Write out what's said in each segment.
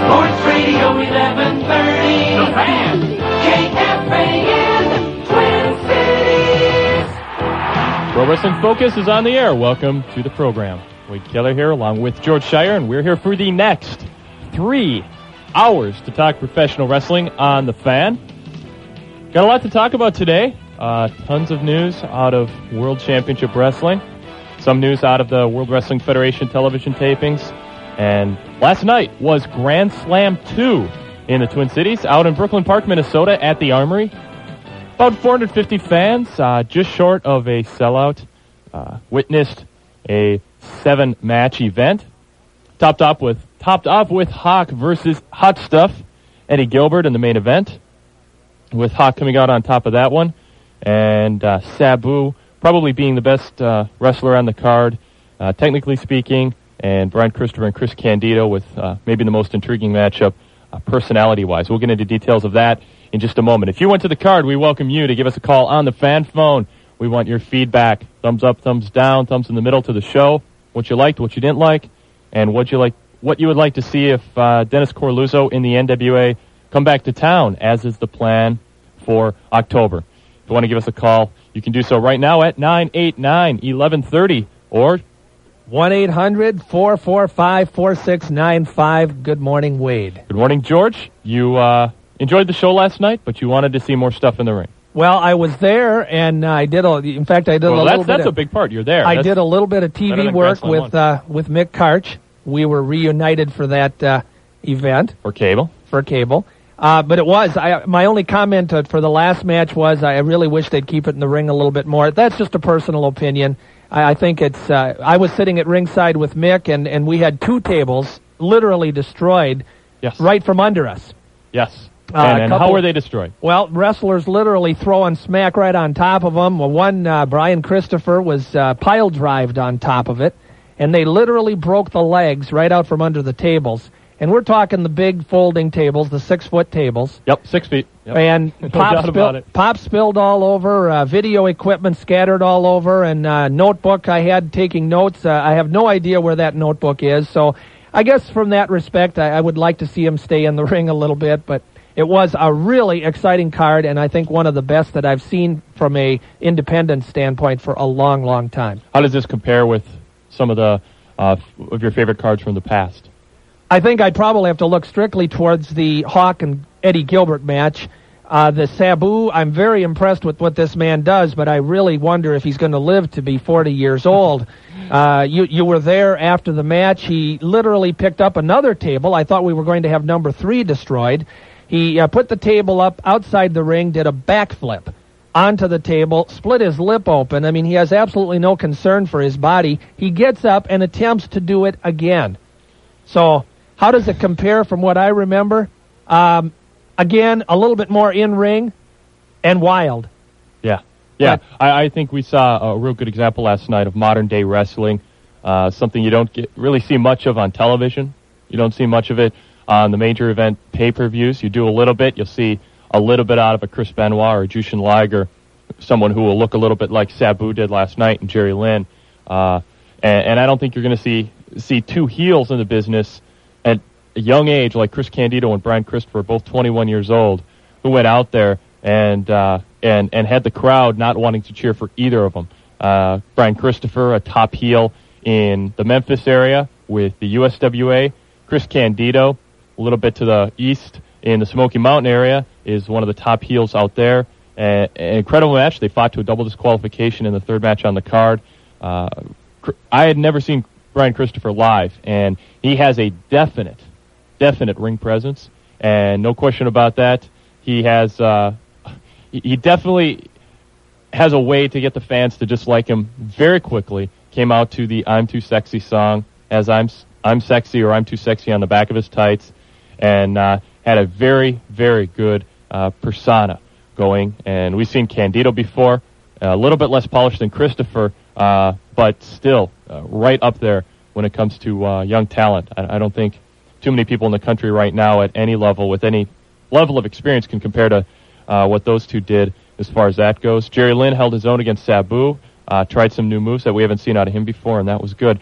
Sports Radio 1130. The Fan. KFAN, Twin Cities. Pro Wrestling Focus is on the air. Welcome to the program. Wade Keller here, along with George Schire, and we're here for the next three hours to talk professional wrestling on the fan. Got a lot to talk about today. Uh, tons of news out of World Championship Wrestling. Some news out of the World Wrestling Federation television tapings. And last night was Grand Slam 2 in the Twin Cities out in Brooklyn Park, Minnesota at the Armory. About 450 fans, uh, just short of a sellout. Uh, witnessed a seven match event. Topped off with topped off with Hawk versus Hot Stuff, Eddie Gilbert in the main event. With Hawk coming out on top of that one. And uh, Sabu probably being the best uh, wrestler on the card, uh, technically speaking, and Brian Christopher and Chris Candido with uh, maybe the most intriguing matchup uh, personality-wise. We'll get into details of that in just a moment. If you went to the card, we welcome you to give us a call on the fan phone. We want your feedback. Thumbs up, thumbs down, thumbs in the middle to the show. What you liked, what you didn't like, and what you like, what you would like to see if uh, Dennis Coralluzzo in the NWA come back to town, as is the plan for October. If you want to give us a call, you can do so right now at 989-1130 or 1 800 445 4695. Good morning, Wade. Good morning, George. You uh, enjoyed the show last night, but you wanted to see more stuff in the ring. Well, I was there, and I did. A, in fact, I did Well, a little that's bit. a of, big part. You're there. I That's- did a little bit of TV work with uh, with Mick Karch. We were reunited for that uh, event for cable. for cable. Uh, but it was I, my only comment uh, for the last match was I really wish they'd keep it in the ring a little bit more. That's just a personal opinion. I, I think it's. Uh, I was sitting at ringside with Mick, and and we had two tables literally destroyed Yes. right from under us. Yes. Uh, and and couple- how were they destroyed? Well, wrestlers literally throwing smack right on top of them. Well, one, uh, Brian Christopher, was uh, pile drived on top of it, and they literally broke the legs right out from under the tables. And we're talking the big folding tables, the six foot tables. Yep, six feet. Yep. And No pop, spill, pop spilled all over, uh, video equipment scattered all over, and uh, notebook I had taking notes. Uh, I have no idea where that notebook is. So I guess from that respect, I, I would like to see him stay in the ring a little bit. But it was a really exciting card, and I think one of the best that I've seen from a independent standpoint for a long, long time. How does this compare with some of the uh, f- of your favorite cards from the past? I think I'd probably have to look strictly towards the Hawk and Eddie Gilbert match. Uh, the Sabu, I'm very impressed with what this man does, but I really wonder if he's going to live to be 40 years old. Uh, you you were there after the match. He literally picked up another table. I thought we were going to have number three destroyed. He uh, put the table up outside the ring, did a backflip onto the table, split his lip open. I mean, he has absolutely no concern for his body. He gets up and attempts to do it again. So, how does it compare from what I remember? Um, again, a little bit more in ring and wild. Yeah, yeah. I, I think we saw a real good example last night of modern day wrestling. Uh, something you don't get really see much of on television. You don't see much of it on the major event pay per views. You do a little bit. You'll see a little bit out of a Chris Benoit or Jushin Liger, someone who will look a little bit like Sabu did last night and Jerry Lynn. Uh, and, and I don't think you're going to see see two heels in the business a young age like Chris Candido and Brian Christopher, both 21 years old, who went out there and uh, and and had the crowd not wanting to cheer for either of them. Uh, Brian Christopher, a top heel in the Memphis area with the USWA. Chris Candido, a little bit to the east in the Smoky Mountain area, is one of the top heels out there. Uh, an incredible match. They fought to a double disqualification in the third match on the card. Uh, I had never seen Brian Christopher live, and he has a definite, definite ring presence, and no question about that. He has, uh, he, definitely has a way to get the fans to dislike him very quickly. Came out to the "I'm Too Sexy" song as "I'm I'm sexy" or "I'm too sexy" on the back of his tights, and uh, had a very very good uh, persona going. And we've seen Candido before, a little bit less polished than Christopher, uh, but still uh, right up there when it comes to uh, young talent. I, I don't think too many people in the country right now at any level with any level of experience can compare to uh, what those two did as far as that goes. Jerry Lynn held his own against Sabu, uh, tried some new moves that we haven't seen out of him before, and that was good.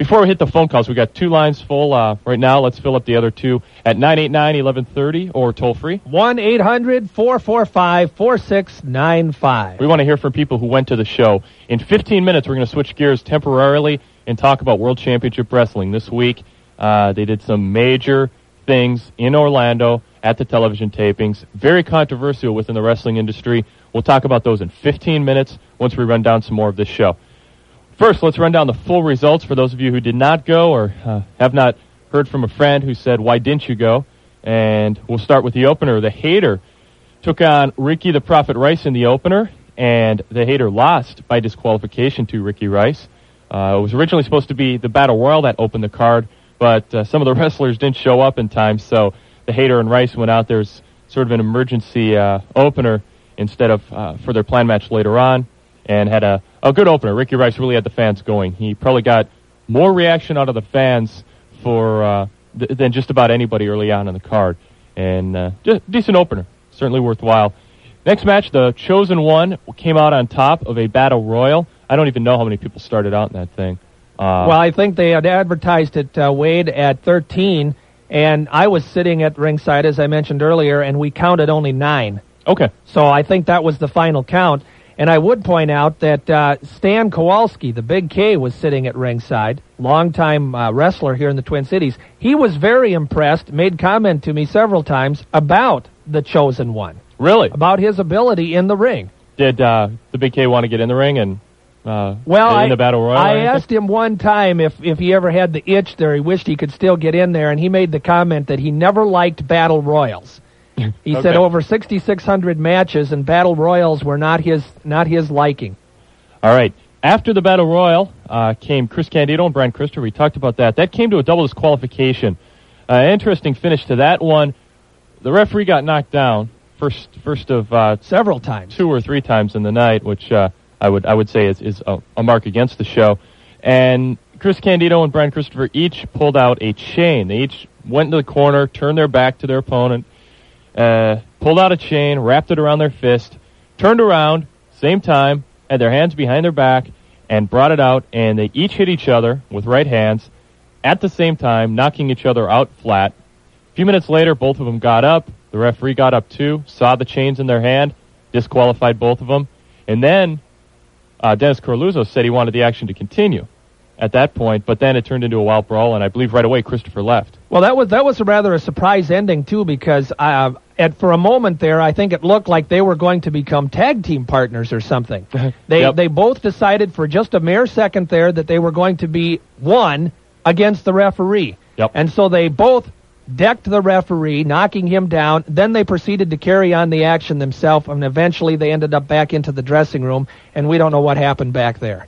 Before we hit the phone calls, we got two lines full uh, right now. Let's fill up the other two at 989-1130 or toll free. 1 800 445 4695. We want to hear from people who went to the show. In 15 minutes, we're going to switch gears temporarily and talk about World Championship Wrestling. This week, uh, they did some major things in Orlando at the television tapings. Very controversial within the wrestling industry. We'll talk about those in 15 minutes once we run down some more of this show. First, let's run down the full results for those of you who did not go or uh, have not heard from a friend who said, Why didn't you go? And we'll start with the opener. The Hater took on Ricky the Prophet Rice in the opener, and the Hater lost by disqualification to Ricky Rice. Uh, it was originally supposed to be the Battle Royal that opened the card, but uh, some of the wrestlers didn't show up in time, so the Hater and Rice went out there as sort of an emergency uh, opener instead of uh, for their planned match later on, and had a, a good opener. Ricky Rice really had the fans going. He probably got more reaction out of the fans for uh, th- than just about anybody early on in the card, and uh, decent opener, certainly worthwhile. Next match, the Chosen One came out on top of a Battle Royal. I don't even know how many people started out in that thing. Uh, Well, I think they had advertised it, uh, Wade, at 13, and I was sitting at ringside, as I mentioned earlier, and we counted only nine. okay. So I think that was the final count. And I would point out that uh, Stan Kowalski, the Big K, was sitting at ringside, longtime uh, wrestler here in the Twin Cities. He was very impressed, made comment to me several times about the Chosen One, Really? about his ability in the ring. Did uh, the Big K want to get in the ring and uh, Well, get I, the Battle Royal? I asked him one time if, if he ever had the itch there. He wished he could still get in there, and he made the comment that he never liked battle royals. He said over 6,600 matches, and battle royals were not his not his liking. All right. After the Battle Royal uh, came Chris Candido and Brian Christopher. We talked about that. That came to a double disqualification. Uh, interesting finish to that one. The referee got knocked down first first of uh, Several times. two or three times in the night, which uh, I would I would say is, is a, a mark against the show. And Chris Candido and Brian Christopher each pulled out a chain. They each went into the corner, turned their back to their opponent, uh, pulled out a chain, wrapped it around their fist, turned around, same time, had their hands behind their back, and brought it out. And they each hit each other with right hands at the same time, knocking each other out flat. A few minutes later, both of them got up. The referee got up too, saw the chains in their hand, disqualified both of them. And then uh, Dennis Coralluzzo said he wanted the action to continue at that point, but then it turned into a wild brawl, and I believe right away Christopher left. Well, that was that was a rather a surprise ending too, because uh, at for a moment there, I think it looked like they were going to become tag team partners or something. They Yep. they both decided for just a mere second there that they were going to be one against the referee. Yep. And so they both decked the referee, knocking him down. Then they proceeded to carry on the action themselves, and eventually they ended up back into the dressing room, and we don't know what happened back there.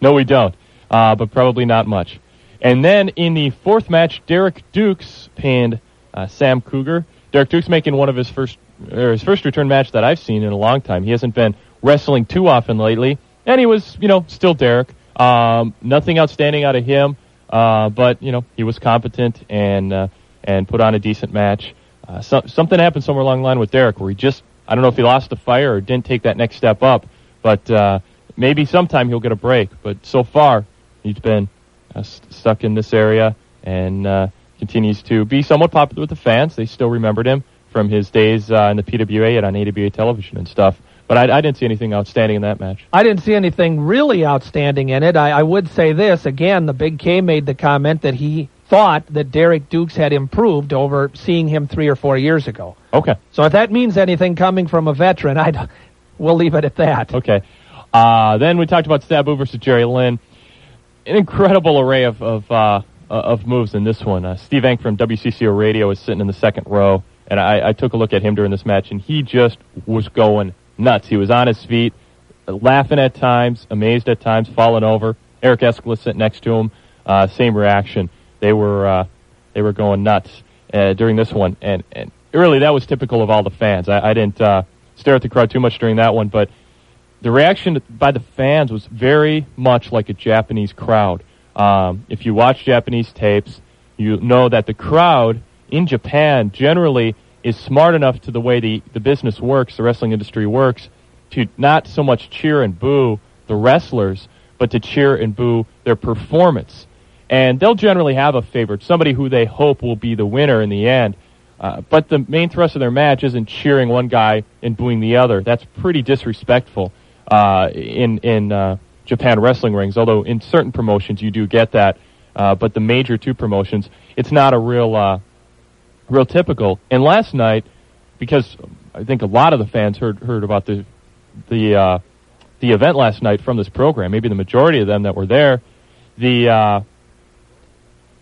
No, we don't, uh, but probably not much. And then in the fourth match, Derek Dukes pinned uh, Sam Cougar. Derek Dukes making one of his first or his first return match that I've seen in a long time. He hasn't been wrestling too often lately, and he was, you know, still Derek. Um, nothing outstanding out of him, uh, but you know, he was competent and uh, and put on a decent match. Uh, so, something happened somewhere along the line with Derek where he just I don't know if he lost the fire or didn't take that next step up, but uh, maybe sometime he'll get a break. But so far, he's been uh, st- stuck in this area and uh, continues to be somewhat popular with the fans. They still remembered him from his days uh, in the PWA and on AWA television and stuff. But I, I didn't see anything outstanding in that match. I didn't see anything really outstanding in it. I, I would say this again. The Big K made the comment that he thought that Derek Dukes had improved over seeing him three or four years ago. Okay. So if that means anything coming from a veteran, I we'll leave it at that. Okay. Uh, then we talked about Sabu versus Jerry Lynn. An incredible array of of, uh, uh, of moves in this one. Uh, Steve Ank from WCCO Radio is sitting in the second row, and I, I took a look at him during this match, and he just was going nuts. He was on his feet, laughing at times, amazed at times, falling over. Eric Escalus sitting next to him, uh, same reaction. They were uh, they were going nuts uh, during this one, and and really that was typical of all the fans. I, I didn't uh, stare at the crowd too much during that one, but the reaction by the fans was very much like a Japanese crowd. Um, if you watch Japanese tapes, you know that the crowd in Japan generally is smart enough to the way the, the business works, the wrestling industry works, to not so much cheer and boo the wrestlers, but to cheer and boo their performance. And they'll generally have a favorite, somebody who they hope will be the winner in the end. Uh, but the main thrust of their match isn't cheering one guy and booing the other. That's pretty disrespectful uh, in in uh, Japan wrestling rings. Although in certain promotions you do get that, uh, but the major two promotions, it's not a real uh, real typical. And last night, because I think a lot of the fans heard heard about the the uh, the event last night from this program, maybe the majority of them that were there, the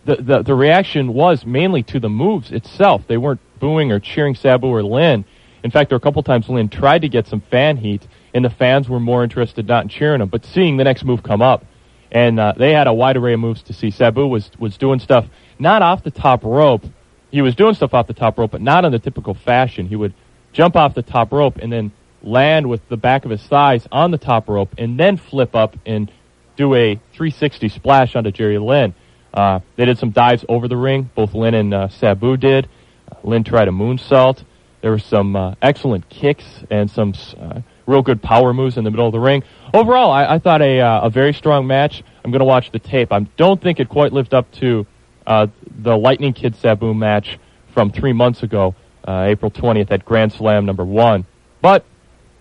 the, the the reaction was mainly to the moves itself. They weren't booing or cheering Sabu or Lynn. In fact, there were a couple times Lynn tried to get some fan heat, and the fans were more interested not in cheering him, but seeing the next move come up. And uh, they had a wide array of moves to see. Sabu was was doing stuff not off the top rope. He was doing stuff off the top rope, but not in the typical fashion. He would jump off the top rope and then land with the back of his thighs on the top rope, and then flip up and do a 360 splash onto Jerry Lynn. Uh, they did some dives over the ring. Both Lynn and uh, Sabu did. Uh, Lynn tried a moonsault. There were some uh, excellent kicks and some uh, real good power moves in the middle of the ring. Overall, I, I thought a, uh, a very strong match. I'm going to watch the tape. I don't think it quite lived up to the Lightning Kid Sabu match from three months ago, April 20th at Grand Slam number one. But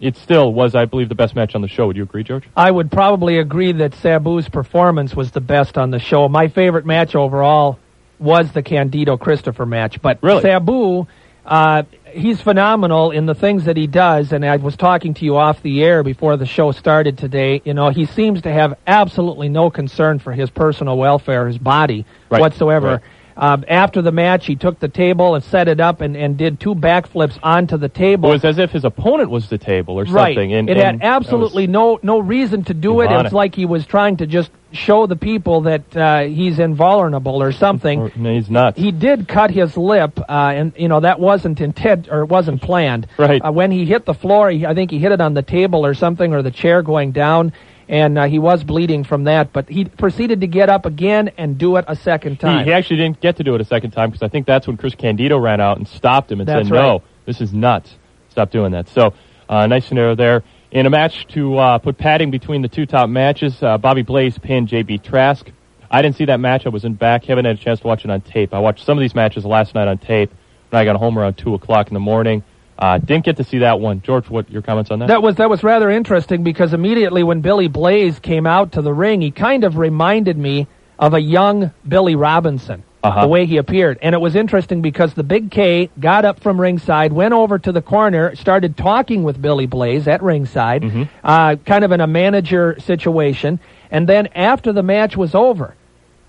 it still was, I believe, the best match on the show. Would you agree, George? I would probably agree that Sabu's performance was the best on the show. My favorite match overall was the Candido Christopher match. But Really? Sabu, uh, he's phenomenal in the things that he does. And I was talking to you off the air before the show started today. You know, he seems to have absolutely no concern for his personal welfare, his body Right. whatsoever. Right. Um, after the match, he took the table and set it up and, and did two backflips onto the table. It was as if his opponent was the table or Right. something. And, it and had absolutely no no reason to do it. It's like he was trying to just show the people that uh, he's invulnerable or something. Or, no, he's nuts. He did cut his lip, uh, and you know that wasn't intent or it wasn't planned. Right. Uh, when he hit the floor, he, I think he hit it on the table or something, or the chair going down, and uh, he was bleeding from that. But he proceeded to get up again and do it a second time. he actually didn't get to do it a second time because I think that's when Chris Candido ran out and stopped him and That's said, "No, this is nuts. Stop doing that." So, uh, nice scenario there. In a match to uh, put padding between the two top matches, uh, Bobby Blaze pinned JB Trask. I didn't see that match. I was in back. Haven't had a chance to watch it on tape. I watched some of these matches last night on tape when I got home around two o'clock in the morning. Uh, didn't get to see that one. George, what your comments on that? That was that was rather interesting because immediately when Billy Blaze came out to the ring, he kind of reminded me of a young Billy Robinson. Uh-huh. The way he appeared, and it was interesting because the Big K got up from ringside, went over to the corner, started talking with Billy Blaze at ringside, Mm-hmm. uh, kind of in a manager situation, and then after the match was over,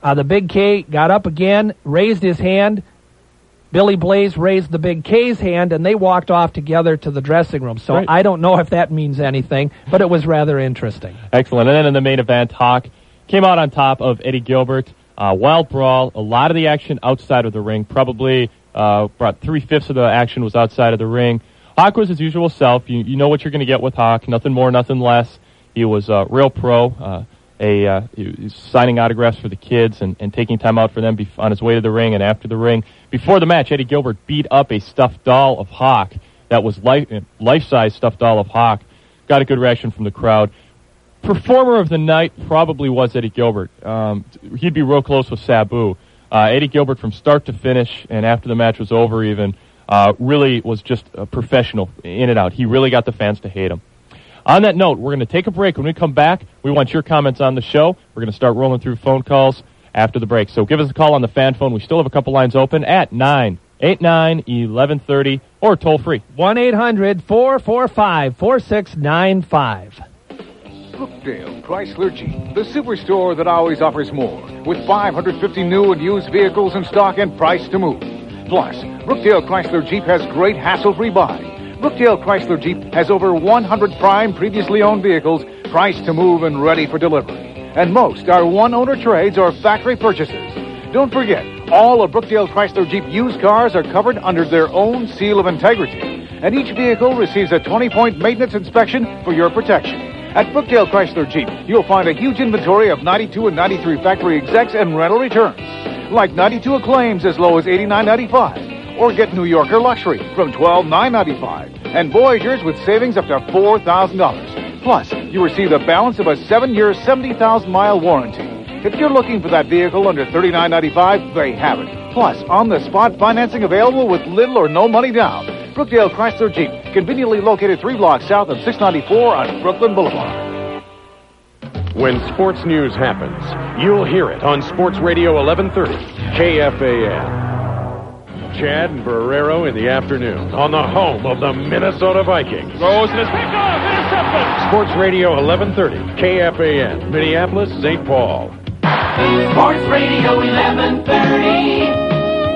uh, the Big K got up again, raised his hand, Billy Blaze raised the Big K's hand, and they walked off together to the dressing room. So Right. I don't know if that means anything, but it was rather interesting. Excellent. And then in the main event, Hawk came out on top of Eddie Gilbert. Uh, wild brawl. A lot of the action outside of the ring. Probably uh, about three fifths of the action was outside of the ring. Hawk was his usual self. You, you know what you're going to get with Hawk. Nothing more, nothing less. He was uh, real pro. Uh, a uh, signing autographs for the kids and, and taking time out for them bef- on his way to the ring and after the ring. Before the match, Eddie Gilbert beat up a stuffed doll of Hawk that was life life size stuffed doll of Hawk. Got a good reaction from the crowd performer of the night probably was Eddie Gilbert. Um, he'd be real close with Sabu. Uh, Eddie Gilbert from start to finish, and after the match was over, even uh, really was just a professional in and out. He really got the fans to hate him. On that note, we're going to take a break. When we come back, we want your comments on the show. We're going to start rolling through phone calls after the break. So give us a call on the fan phone. We still have a couple lines open at 989 1130 or toll free. 1 800 445 4695. Brookdale Chrysler Jeep, the superstore that always offers more, with 550 new and used vehicles in stock and price to move. Plus, Brookdale Chrysler Jeep has great hassle-free buy. Brookdale Chrysler Jeep has over 100 prime previously owned vehicles priced to move and ready for delivery. And most are one-owner trades or factory purchases. Don't forget, all of Brookdale Chrysler Jeep used cars are covered under their own seal of integrity, and each vehicle receives a 20-point maintenance inspection for your protection. At Brookdale Chrysler Jeep, you'll find a huge inventory of 92 and 93 factory execs and rental returns, like 92 Acclaims as low as $89.95, or get New Yorker Luxury from 12,995, and Voyagers with savings up to $4,000. Plus, you receive the balance of a seven-year, 70,000-mile warranty. If you're looking for that vehicle under $39.95, they have it. Plus, on-the-spot financing available with little or no money down. Brookdale Chrysler Jeep, conveniently located three blocks south of 694 on Brooklyn Boulevard. When sports news happens, you'll hear it on Sports Radio 1130, KFAN. Chad and Barreiro in the afternoon on the home of the Minnesota Vikings. Throws and is picked off, intercepted. Sports Radio 1130, KFAN, Minneapolis, St. Paul. Sports Radio 1130.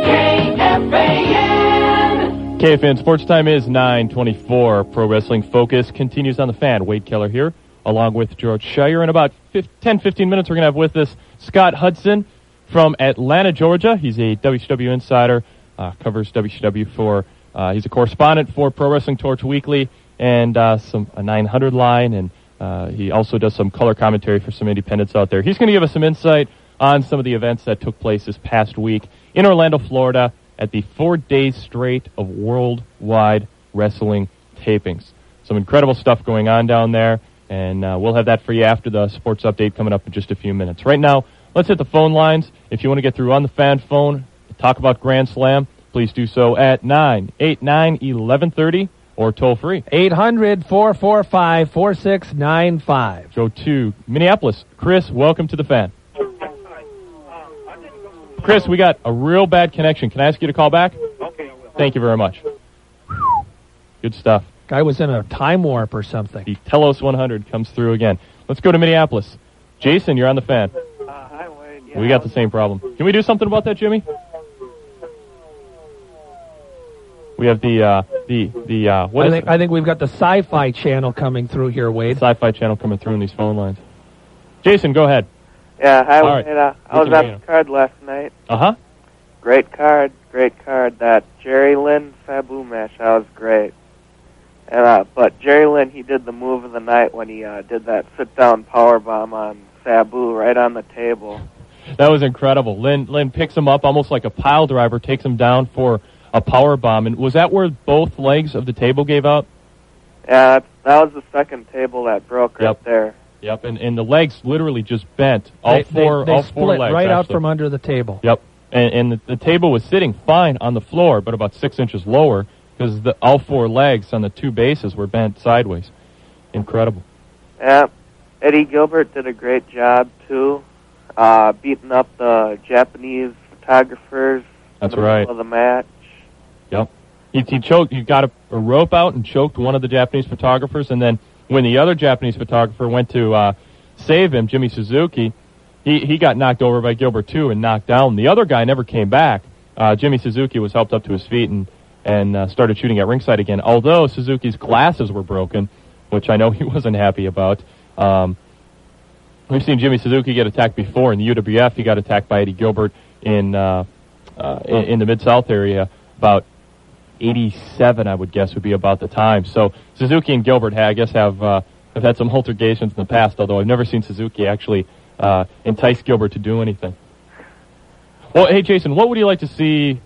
KFAN. KFN Sports Time is 924. Pro Wrestling Focus continues on the fan. Wade Keller here, along with George Schire. In about 15, 10, 15 minutes, we're going to have with us Scott Hudson from Atlanta, Georgia. He's a WCW insider, uh, covers WCW for, uh, he's a correspondent for Pro Wrestling Torch Weekly and uh, some a 900 line, and uh, he also does some color commentary for some independents out there. He's going to give us some insight on some of the events that took place this past week in Orlando, Florida, at the four days straight of worldwide wrestling tapings. Some incredible stuff going on down there, and uh, we'll have that for you after the sports update coming up in just a few minutes. Right now, let's hit the phone lines. If you want to get through on the fan phone, talk about Grand Slam, please do so at 989 1130 or toll free. 800 445 4695. Go to Minneapolis. Chris, welcome to the fan. Chris, we got a real bad connection. Can I ask you to call back? Okay. Thank you very much. Good stuff. Guy was in a time warp or something. The Telos 100 comes through again. Let's go to Minneapolis. Jason, you're on the fan. Uh, hi, Wade. Yeah, We got the same problem. Can we do something about that, Jimmy? We have the uh, the the uh, what I is think, it? I think we've got the Sci-Fi Channel coming through here, Wade. Sci-Fi channel coming through in these phone lines. Jason, go ahead. Yeah, hi, All right. Wade. Uh, I We was can at hear the card last night. Uh huh. Great card, great card. That Jerry Lynn Sabu match, that was great. And uh, but Jerry Lynn, he did the move of the night when he uh, did that sit-down power bomb on Sabu right on the table. That was incredible. Lynn Lynn picks him up almost like a pile driver, takes him down for a power bomb. And was that where both legs of the table gave out? Yeah, that, that was the second table that broke right Yep. there. Yep. And and the legs literally just bent. All they, four they, they all split four legs right out from under the table. Yep. And, and the, the table was sitting fine on the floor, but about six inches lower because the all four legs on the two bases were bent sideways. Incredible. Yeah, Eddie Gilbert did a great job too, uh, beating up the Japanese photographers. That's in the right. Of the match. Yep. He, he choked. He got a, a rope out and choked one of the Japanese photographers, and then when the other Japanese photographer went to uh, save him, Jimmy Suzuki, he he got knocked over by Gilbert too and knocked down. The other guy never came back. Uh, Jimmy Suzuki was helped up to his feet and and uh, started shooting at ringside again. Although Suzuki's glasses were broken, which I know he wasn't happy about. Um, we've seen Jimmy Suzuki get attacked before in the UWF. He got attacked by Eddie Gilbert in uh, uh, in, in the Mid South area about 87, I would guess, would be about the time. So Suzuki and Gilbert, I guess, have uh, have had some altercations in the past. Although I've never seen Suzuki actually uh, entice Gilbert to do anything. Well, hey Jason, what would you like to see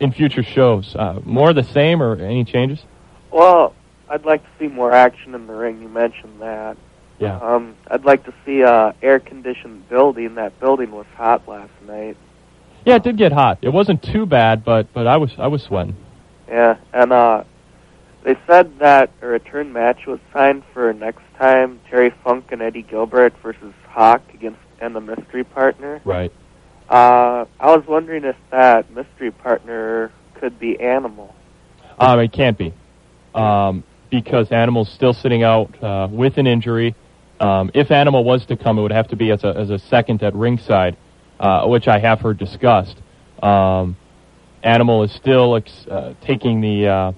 in future shows? Uh, more of the same, or any changes? Well, I'd like to see more action in the ring. You mentioned that. Yeah. Um, I'd like to see a air-conditioned building. That building was hot last night. Yeah, it did get hot. It wasn't too bad, but but I was I was sweating. Yeah, and uh, they said that a return match was signed for next time Terry Funk and Eddie Gilbert versus Hawk against and the mystery partner. Right. Uh, I was wondering if that mystery partner could be Animal. Um, it can't be, um, because Animal's still sitting out uh, with an injury. Um, if Animal was to come, it would have to be as a as a second at ringside, uh, which I have heard discussed. Um, Animal is still uh, taking the uh,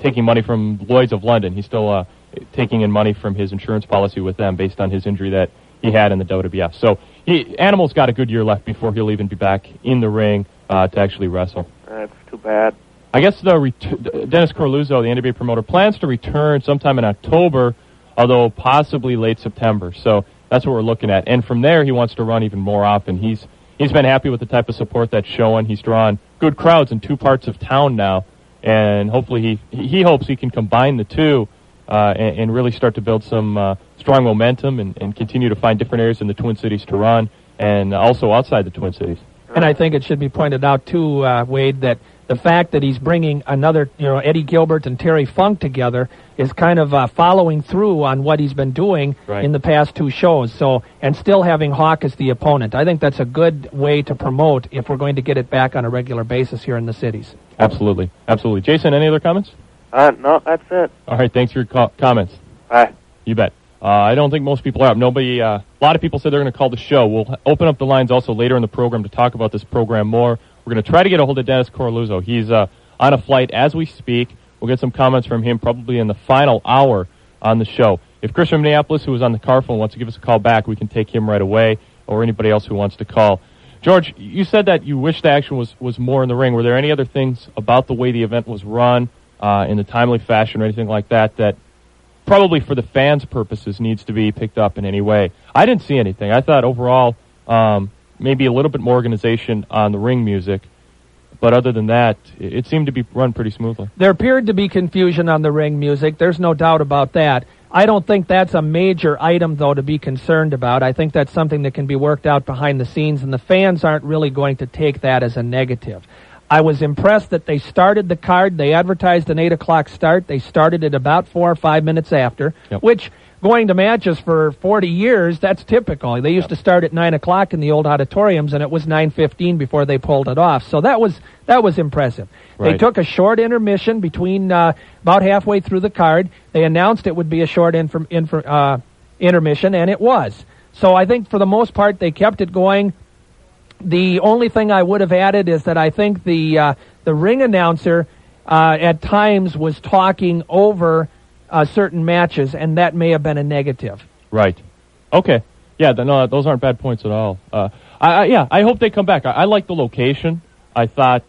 taking money from Lloyd's of London. He's still uh, taking in money from his insurance policy with them based on his injury that he had in the WWF. So he, Animal's got a good year left before he'll even be back in the ring uh, to actually wrestle. That's too bad. I guess the ret- Dennis Coralluzzo, the NWA promoter, plans to return sometime in October, although possibly late September. So that's what we're looking at. And from there, he wants to run even more often. He's he's been happy with the type of support that's showing. He's drawn good crowds in two parts of town now, and hopefully he he hopes he can combine the two uh, and, and really start to build some uh, strong momentum and, and continue to find different areas in the Twin Cities to run and also outside the Twin Cities. And I think it should be pointed out too, uh, Wade, that the fact that he's bringing another, you know, Eddie Gilbert and Terry Funk together is kind of uh, following through on what he's been doing Right. in the past two shows. So, and still having Hawk as the opponent. I think that's a good way to promote if we're going to get it back on a regular basis here in the cities. Absolutely, absolutely. Jason, any other comments? Uh, no, that's it. All right, thanks for your co- comments. Bye. You bet. Uh, I don't think most people are up. Nobody. Uh, a lot of people said they're going to call the show. We'll open up the lines also later in the program to talk about this program more. We're going to try to get a hold of Dennis Coralluzzo. He's uh, on a flight as we speak. We'll get some comments from him probably in the final hour on the show. If Chris from Minneapolis, who was on the car phone, wants to give us a call back, we can take him right away, or anybody else who wants to call. George, you said that you wish the action was, was more in the ring. Were there any other things about the way the event was run uh, in a timely fashion or anything like that that probably for the fans' purposes needs to be picked up in any way. I didn't see anything. I thought overall um, maybe a little bit more organization on the ring music, but other than that, it, it seemed to be run pretty smoothly. There appeared to be confusion on the ring music. There's no doubt about that. I don't think that's a major item, though, to be concerned about. I think that's something that can be worked out behind the scenes, and the fans aren't really going to take that as a negative. I was impressed that they started the card. They advertised an 8 o'clock start. They started it about four or five minutes after, Yep. which, going to matches for 40 years, that's typical. They used to start at 9 o'clock in the old auditoriums, and it was 9.15 before they pulled it off. So that was, that was impressive. They took a short intermission between uh, about halfway through the card. They announced it would be a short uh, intermission, and it was. So I think for the most part they kept it going. The only thing I would have added is that I think the uh, the ring announcer uh, at times was talking over uh, certain matches, and that may have been a negative. Right. Okay. Yeah. No, those aren't bad points at all. Uh, I, I, yeah, I hope they come back. I, I like the location. I thought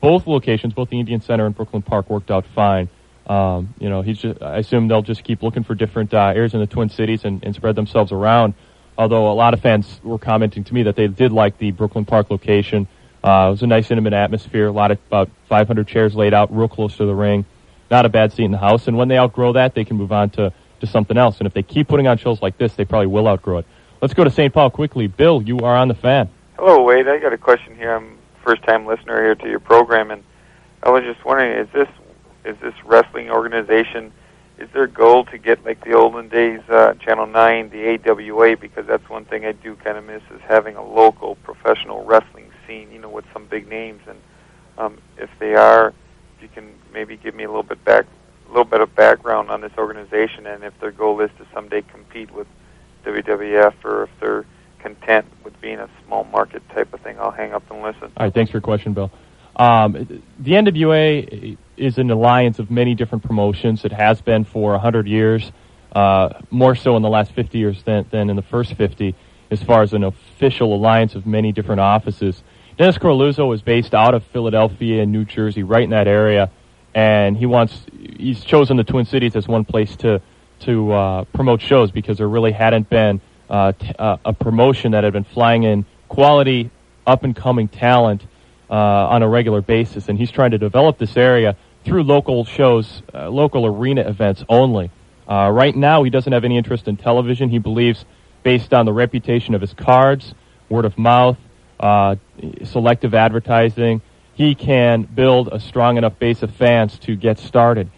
both locations, both the Indian Center and Brooklyn Park, worked out fine. Um, you know, he's just, I assume they'll just keep looking for different uh, areas in the Twin Cities and, and spread themselves around. Although a lot of fans were commenting to me that they did like the Brooklyn Park location. Uh, it was a nice, intimate atmosphere. A lot of about 500 chairs laid out, real close to the ring. Not a bad seat in the house. And when they outgrow that, they can move on to, to something else. And if they keep putting on shows like this, they probably will outgrow it. Let's go to St. Paul quickly. Bill, you are on the fan. Hello, Wade. I got a question here. I'm a first-time listener here to your program, and I was just wondering: is this is this wrestling organization? Is their goal to get like the olden days uh, Channel Nine, the AWA? Because that's one thing I do kind of miss is having a local professional wrestling scene. You know, with some big names, and um, if they are, if you can maybe give me a little bit back, a little bit of background on this organization, and if their goal is to someday compete with WWF, or if they're content with being a small market type of thing. I'll hang up and listen. All right, thanks for your question, Bill. Um, the NWA is an alliance of many different promotions. It has been for 100 years, uh, more so in the last 50 years than, than in the first 50, as far as an official alliance of many different offices. Dennis Coralluzzo is based out of Philadelphia and New Jersey, right in that area, and he wants he's chosen the Twin Cities as one place to to uh, promote shows because there really hadn't been uh, t- uh, a promotion that had been flying in quality, up and coming talent uh, on a regular basis, and he's trying to develop this area through local shows, uh, local arena events only. Uh, right now, he doesn't have any interest in television. He believes, based on the reputation of his cards, word of mouth, selective advertising, he can build a strong enough base of fans to get started.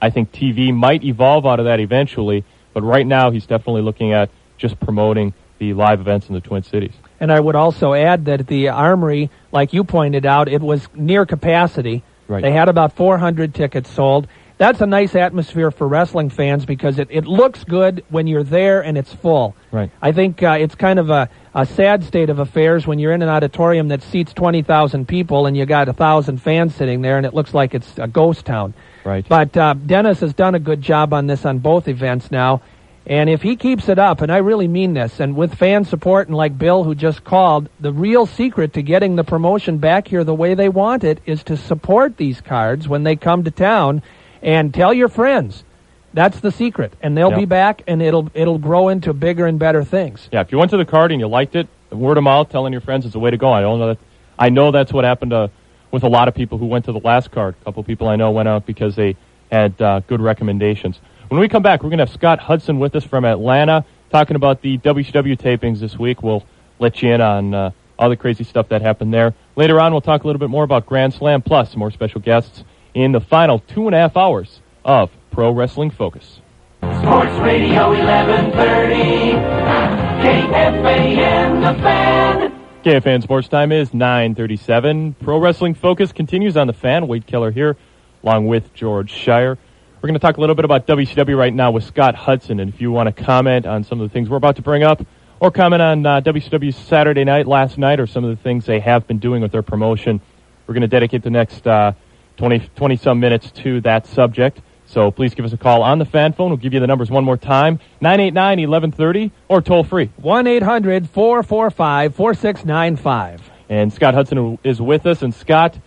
I think TV might evolve out of that eventually, but right now he's definitely looking at just promoting the live events in the Twin Cities. And I would also add that the Armory, like you pointed out, it was near capacity. Right. They had about 400 tickets sold. That's a nice atmosphere for wrestling fans because it, it looks good when you're there and it's full. Right. I think uh, it's kind of a, a sad state of affairs when you're in an auditorium that seats 20,000 people and you got a thousand fans sitting there and it looks like it's a ghost town. Right. But uh, Dennis has done a good job on this on both events now. And if he keeps it up, and I really mean this, and with fan support and like Bill who just called, the real secret to getting the promotion back here the way they want it is to support these cards when they come to town and tell your friends. That's the secret. And they'll Yep. be back and it'll it'll grow into bigger and better things. Yeah, if you went to the card and you liked it, word of mouth, telling your friends is the way to go. I don't know that. I know that's what happened to, with a lot of people who went to the last card. A couple people I know went out because they had uh, good recommendations. When we come back, we're going to have Scott Hudson with us from Atlanta talking about the WCW tapings this week. We'll let you in on uh, all the crazy stuff that happened there. Later on, we'll talk a little bit more about Grand Slam plus some more special guests in the final two and a half hours of Pro Wrestling Focus. Sports Radio 1130. KFAN, the fan. KFAN Sports Time is 9:37. Pro Wrestling Focus continues on the fan. Wade Keller here, along with George Schire. We're going to talk a little bit about WCW right now with Scott Hudson, and if you want to comment on some of the things we're about to bring up, or comment on uh, WCW's Saturday night last night, or some of the things they have been doing with their promotion, we're going to dedicate the next uh, 20 20 some minutes to that subject. So please give us a call on the fan phone. We'll give you the numbers one more time 989 1130 or toll free. 1 800 445 4695. And Scott Hudson is with us. And Scott,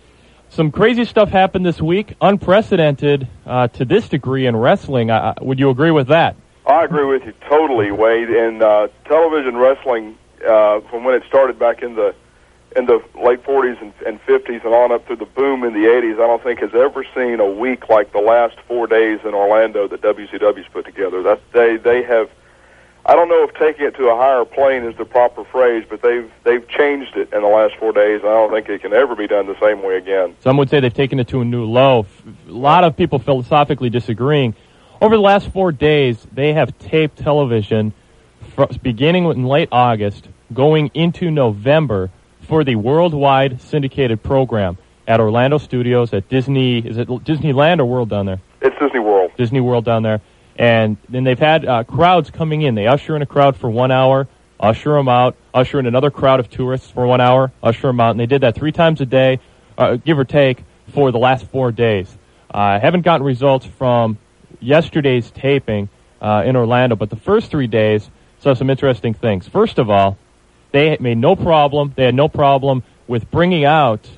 some crazy stuff happened this week, unprecedented uh, to this degree in wrestling. Uh, would you agree with that? I agree with you totally, Wade. In uh, television wrestling, uh, from when it started back in the in the late 40s and, and 50s and on up through the boom in the 80s, I don't think has ever seen a week like the last four days in Orlando that WCW's put together. That's they they have. I don't know if taking it to a higher plane is the proper phrase, but they've they've changed it in the last four days. and I don't think it can ever be done the same way again. Some would say they've taken it to a new low. A lot of people philosophically disagreeing. Over the last four days, they have taped television beginning in late August, going into November for the worldwide syndicated program at Orlando Studios at Disney. Is it Disneyland or World down there? It's Disney World. Disney World down there. And then they've had uh, crowds coming in. They usher in a crowd for one hour, usher them out, usher in another crowd of tourists for one hour, usher them out. And they did that three times a day, uh, give or take, for the last four days. I uh, haven't gotten results from yesterday's taping uh, in Orlando, but the first three days saw some interesting things. First of all, they made no problem. They had no problem with bringing out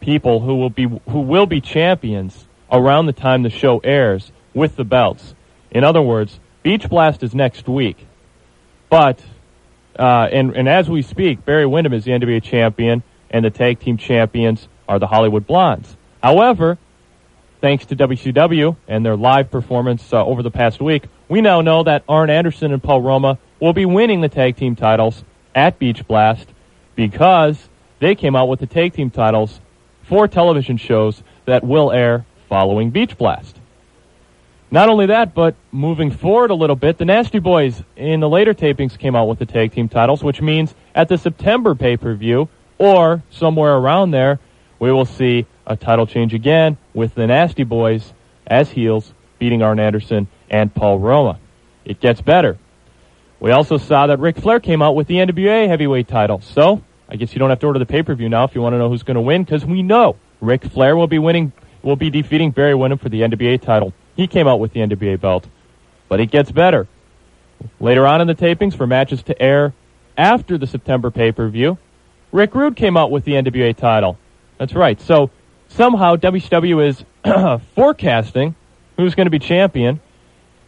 people who will be who will be champions around the time the show airs with the belts. In other words, Beach Blast is next week, but uh, and and as we speak, Barry Windham is the NWA champion, and the tag team champions are the Hollywood Blondes. However, thanks to WCW and their live performance uh, over the past week, we now know that Arn Anderson and Paul Roma will be winning the tag team titles at Beach Blast because they came out with the tag team titles for television shows that will air following Beach Blast. Not only that, but moving forward a little bit, the Nasty Boys in the later tapings came out with the tag team titles, which means at the September pay per view or somewhere around there, we will see a title change again with the Nasty Boys as heels beating Arn Anderson and Paul Roma. It gets better. We also saw that Ric Flair came out with the NWA heavyweight title. So I guess you don't have to order the pay per view now if you want to know who's going to win, because we know Ric Flair will be winning, will be defeating Barry Windham for the NWA title. He came out with the NWA belt, but it gets better. Later on in the tapings for matches to air after the September pay per view, Rick Rude came out with the NWA title. That's right. So somehow WCW is forecasting who's going to be champion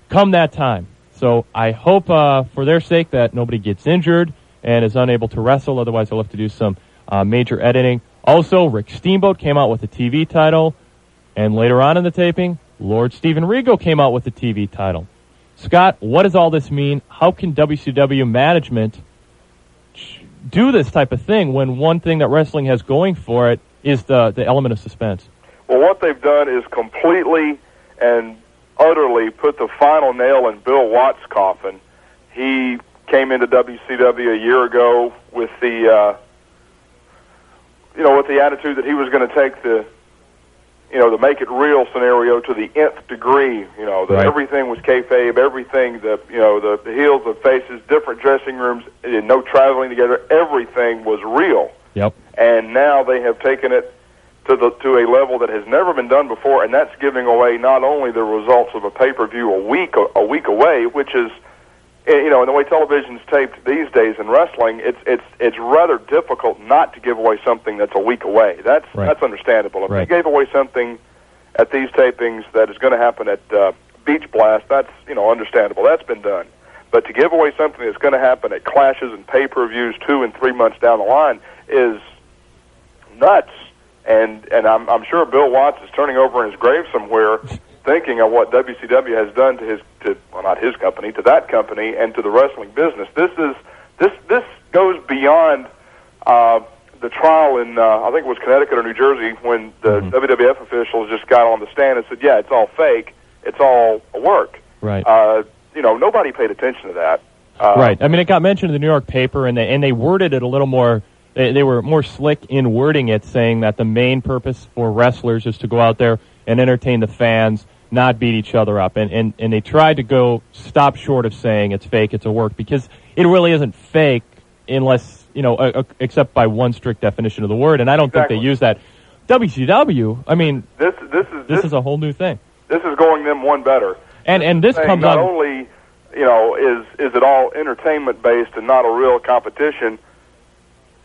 come that time. So I hope uh, for their sake that nobody gets injured and is unable to wrestle. Otherwise, I'll have to do some uh, major editing. Also, Rick Steamboat came out with a TV title. And later on in the taping, Lord Steven Regal came out with a TV title. Scott, what does all this mean? How can WCW management do this type of thing when one thing that wrestling has going for it is the, the element of suspense? Well, what they've done is completely and utterly put the final nail in Bill Watts' coffin. He came into WCW a year ago with the, uh, you know, with the attitude that he was going to take the, you know, the make it real scenario to the nth degree. You know, that Right. everything was kayfabe, everything, the, you know, the, the heels, the faces, different dressing rooms, no traveling together. Everything was real Yep. and now they have taken it to the to a level that has never been done before, and that's giving away not only the results of a pay per view a week a week away, which is eh, you know, in the way television's taped these days in wrestling, it's it's it's rather difficult not to give away something that's a week away. That's Right. that's understandable. If Right. you gave away something at these tapings that is going to happen at uh, Beach Blast, that's you know understandable. That's been done. But to give away something that's going to happen at clashes and pay per views two and three months down the line is nuts. And and I'm I'm sure Bill Watts is turning over in his grave somewhere, thinking of what WCW has done to his to well not his company to that company and to the wrestling business. This is this this goes beyond uh, the trial in uh, I think it was Connecticut or New Jersey when the Mhm. WWF officials just got on the stand and said, "Yeah, it's all fake. It's all a work." Right. Uh, you know, nobody paid attention to that. Uh, right. I mean, it got mentioned in the New York paper, and they and they worded it a little more. They, they were more slick in wording it, saying that the main purpose for wrestlers is to go out there and entertain the fans, not beat each other up. And and and they tried to go stop short of saying it's fake, it's a work, because it really isn't fake unless you know, uh, uh, except by one strict definition of the word. And I don't Exactly. think they use that. WCW. I mean, This this is this is a whole new thing. this is going them one better. And and this comes not on. only you know is is it all entertainment based and not a real competition,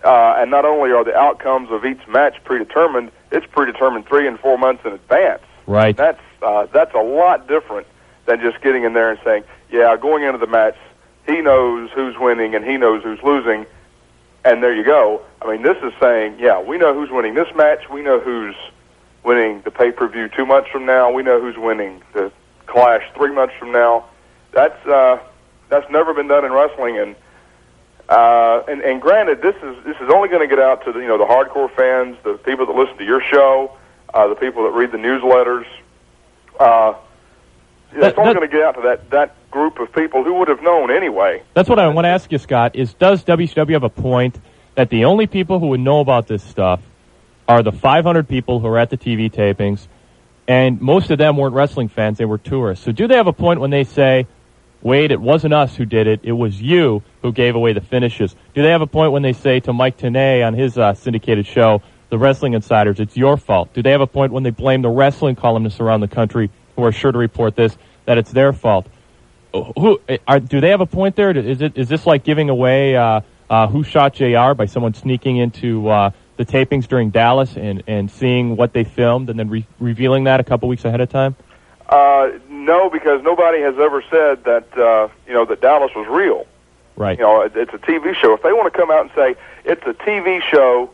uh, and not only are the outcomes of each match predetermined, it's predetermined three and four months in advance. Right. That's uh, that's a lot different than just getting in there and saying, yeah, going into the match, he knows who's winning and he knows who's losing, and there you go. I mean, this is saying, yeah, we know who's winning this match, we know who's winning the pay per view two months from now, we know who's winning the Clash three months from now. That's uh, that's never been done in wrestling, and uh, and and granted, this is this is only going to get out to the you know the hardcore fans, the people that listen to your show, uh, the people that read the newsletters. Uh, That- it's only going to get out to that that group of people who would have known anyway. That's what I want to ask you, Scott. Is does WCW have a point that the only people who would know about this stuff are the 500 people who are at the TV tapings, and most of them weren't wrestling fans; they were tourists. So, do they have a point when they say, "Wait, it wasn't us who did it; it was you who gave away the finishes"? Do they have a point when they say to Mike Tenay on his uh, syndicated show, "The Wrestling Insiders, it's your fault"? Do they have a point when they blame the wrestling columnists around the country who are sure to report this that it's their fault? who are, do they have a point there? Is it is this like giving away uh, uh, who shot Jr. by someone sneaking into uh, the tapings during Dallas and, and seeing what they filmed and then re- revealing that a couple weeks ahead of time? Uh, no, because nobody has ever said that uh, you know that Dallas was real. Right. You know, it, it's a TV show. If they want to come out and say it's a TV show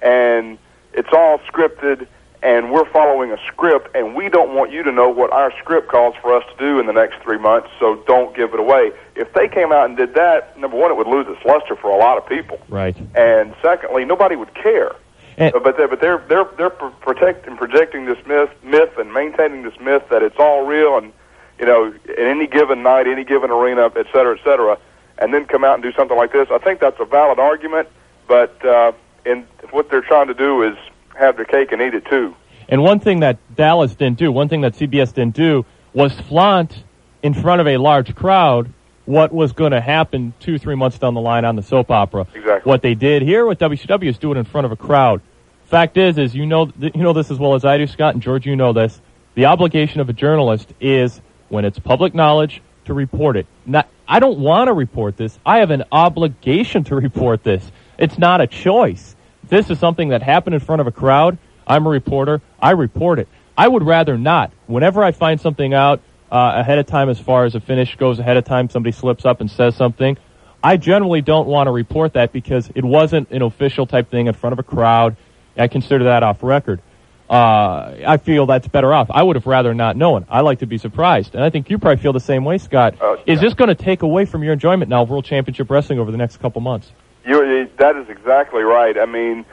and it's all scripted and we're following a script and we don't want you to know what our script calls for us to do in the next three months, so don't give it away. If they came out and did that, number one, it would lose its luster for a lot of people, Right. and secondly, nobody would care. And- but they're, but they're they're they're protecting projecting this myth myth and maintaining this myth that it's all real and you know in any given night, any given arena, et cetera, et cetera, and then come out and do something like this. I think that's a valid argument, but uh, in what they're trying to do is have their cake and eat it too. And one thing that Dallas didn't do, one thing that CBS didn't do, was flaunt in front of a large crowd what was going to happen two, three months down the line on the soap opera. Exactly. What they did here with WCW is do it in front of a crowd. Fact is, is you know you know this as well as I do, Scott and George. You know this. The obligation of a journalist is when it's public knowledge to report it. Not, I don't want to report this. I have an obligation to report this. It's not a choice. This is something that happened in front of a crowd. I'm a reporter. I report it. I would rather not. Whenever I find something out uh, ahead of time, as far as a finish goes ahead of time, somebody slips up and says something. I generally don't want to report that because it wasn't an official type thing in front of a crowd. I consider that off record. Uh, I feel that's better off. I would have rather not known. I like to be surprised, and I think you probably feel the same way, Scott. Uh, Is this going to take away from your enjoyment now of World Championship Wrestling over the next couple months? You, that is exactly right. I mean,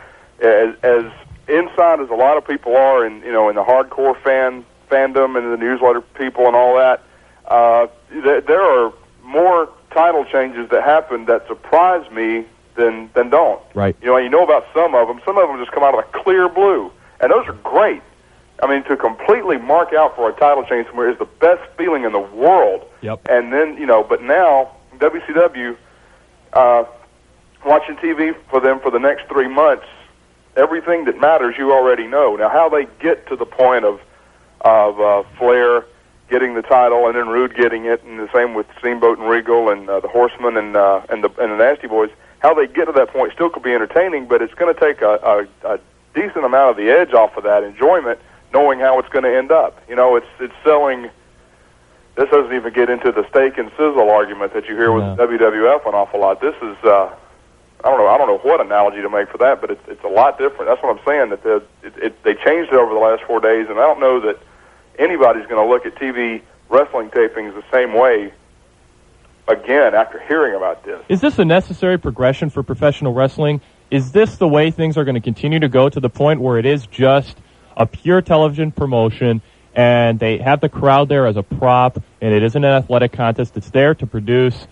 as, as inside as a lot of people are, in you know, in the hardcore fan fandom and the newsletter people and all that, uh, there, there are more title changes that happen that surprise me than than don't. Right. You know, you know about some of them. Some of them just come out of the clear blue, and those are great. I mean, to completely mark out for a title change somewhere is the best feeling in the world. Yep. And then you know, but now WCW, uh, watching TV for them for the next three months, everything that matters you already know. Now, how they get to the point of of uh, Flair getting the title and then Rude getting it, and the same with Steamboat and Regal and uh, the Horsemen and uh, and the and the Nasty Boys. How they get to that point still could be entertaining, but it's going to take a, a, a decent amount of the edge off of that enjoyment, knowing how it's going to end up. You know, it's it's selling. This doesn't even get into the steak and sizzle argument that you hear with No. WWF an awful lot. This is. Uh, I don't know. I don't know what analogy to make for that, but it's it's a lot different. That's what I'm saying. That the, it, it, they changed it over the last four days, and I don't know that anybody's going to look at TV wrestling tapings the same way again after hearing about this. Is this a necessary progression for professional wrestling? Is this the way things are going to continue to go to the point where it is just a pure television promotion and they have the crowd there as a prop and it isn't an athletic contest? It's there to produce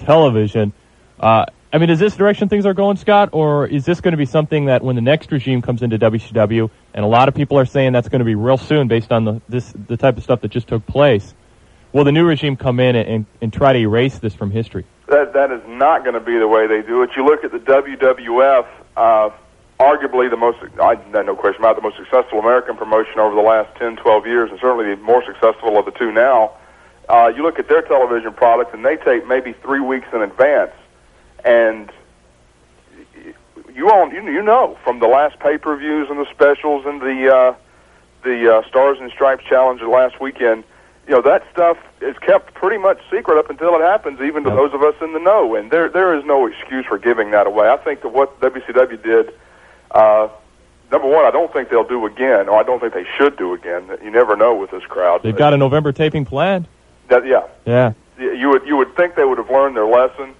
television. Uh, I mean, is this direction things are going, Scott, or is this going to be something that when the next regime comes into WCW, and a lot of people are saying that's going to be real soon based on the this the type of stuff that just took place? Will the new regime come in and, and, try to erase this from history? That that is not going to be the way they do it. You look at the WWF, uh, arguably the most, I no question about it, the most successful American promotion over the last 10, 12 years, and certainly the more successful of the two now. Uh, you look at their television product, and they take maybe three weeks in advance, and you all you, you know from the last pay per views and the specials and the uh, the uh, Stars and Stripes Challenge last weekend. You know that stuff is kept pretty much secret up until it happens, even to Yep. those of us in the know. And there there is no excuse for giving that away. I think that what WCW did. Uh, Number one, I don't think they'll do again, or I don't think they should do again. You never know with this crowd. They've got a November taping planned. That, yeah, Yeah. you would you would think they would have learned their lesson,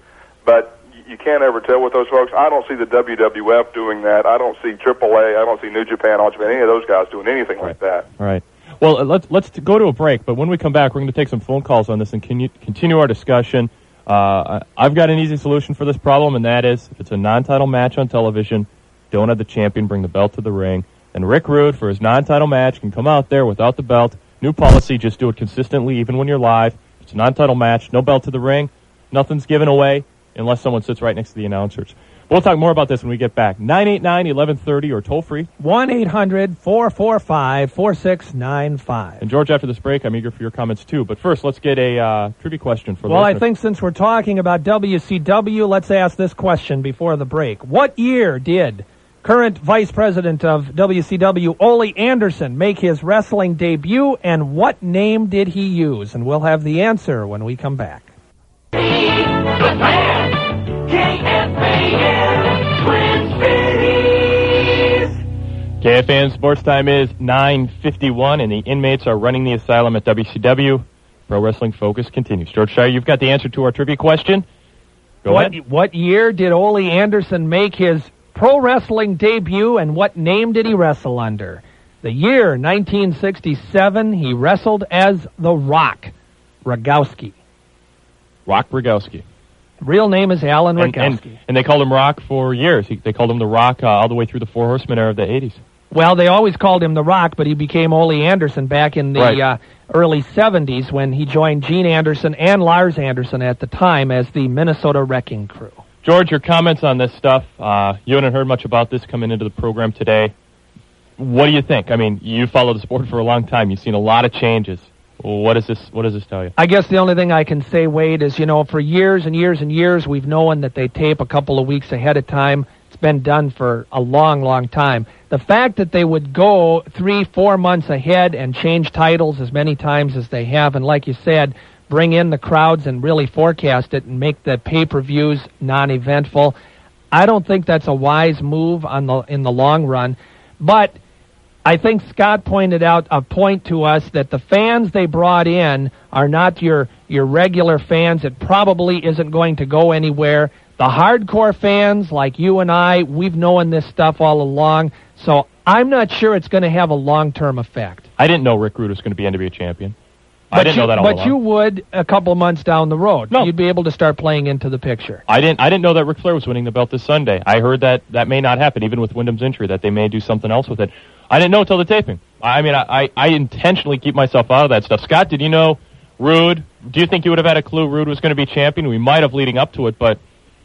but you can't ever tell with those folks. I don't see the WWF doing that. I don't see AAA. I don't see New Japan, All Japan, any of those guys doing anything like that. All right. Well, uh, let's let's go to a break. But when we come back, we're going to take some phone calls on this and continue, continue our discussion. Uh, I've got an easy solution for this problem, and that is if it's a non-title match on television, don't have the champion bring the belt to the ring. And Rick Rude, for his non-title match, can come out there without the belt. New policy: just do it consistently, even when you're live. If it's a non-title match, no belt to the ring, nothing's given away unless someone sits right next to the announcers. We'll talk more about this when we get back. 989-1130 or toll free. 1 800 445 4695. And George, after this break, I'm eager for your comments too. But first, let's get a uh, trivia question for the Well, I think since we're talking about WCW, let's ask this question before the break. What year did current Vice President of WCW, Ole Anderson, make his wrestling debut, and what name did he use? And we'll have the answer when we come back. The fan, KFAN, Twin Cities. KFAN Sports Time is 9:51, and the inmates are running the asylum at WCW. Pro Wrestling Focus continues. George Schire, you've got the answer to our trivia question. Go what, ahead. what year did Ole Anderson make his pro wrestling debut, and what name did he wrestle under? The year 1967, he wrestled as The Rock Rogowski. Rock Rogowski. Real name is Alan And, and, and they called him Rock for years. He, they called him the Rock uh, all the way through the Four Horsemen era of the 80s. Well, they always called him The Rock, but he became Ole Anderson back in the Right. uh, early 70s when he joined Gene Anderson and Lars Anderson at the time as the Minnesota Wrecking Crew. George, your comments on this stuff. Uh, you haven't heard much about this coming into the program today. What do you think? I mean, you followed the sport for a long time. You've seen a lot of changes. What does this? What does this tell you? I guess the only thing I can say, Wade, is you know, for years and years and years, we've known that they tape a couple of weeks ahead of time. It's been done for a long, long time. The fact that they would go three, four months ahead and change titles as many times as they have, and like you said, bring in the crowds and really forecast it and make the pay-per-views non-eventful. I don't think that's a wise move on the in the long run, but I think Scott pointed out a point to us that the fans they brought in are not your your regular fans. It probably isn't going to go anywhere. The hardcore fans like you and I, we've known this stuff all along. So I'm not sure it's going to have a long-term effect. I didn't know Rick Rude was going to be NWA champion. I But didn't you, know that all But along. you would a couple months down the road. No. You'd be able to start playing into the picture. I didn't. I didn't know that Ric Flair was winning the belt this Sunday. I heard that that may not happen, even with Windham's injury. That they may do something else with it. I didn't know until the taping. I mean, I, I, I intentionally keep myself out of that stuff. Scott, did you know Rude? Do you think you would have had a clue Rude was going to be champion? We might have leading up to it, but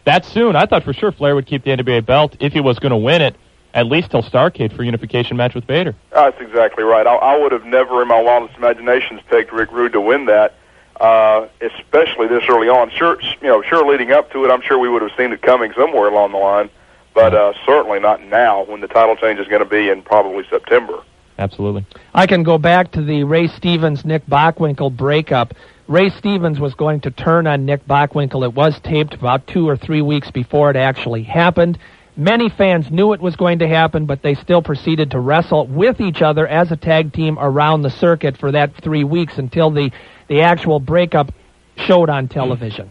that soon, I thought for sure Flair would keep the NWA belt if he was going to win it, at least till Starcade for unification match with Vader. That's exactly right. I, I would have never, in my wildest imaginations, picked Rick Rude to win that, uh, especially this early on. Sure, you know, sure, leading up to it, I'm sure we would have seen it coming somewhere along the line, but uh, certainly not now when the title change is going to be in probably September. Absolutely. I can go back to the Ray Stevens Nick Bockwinkel breakup. Ray Stevens was going to turn on Nick Bockwinkel. It was taped about two or three weeks before it actually happened. Many fans knew it was going to happen, but they still proceeded to wrestle with each other as a tag team around the circuit for that three weeks until the, the actual breakup showed on television.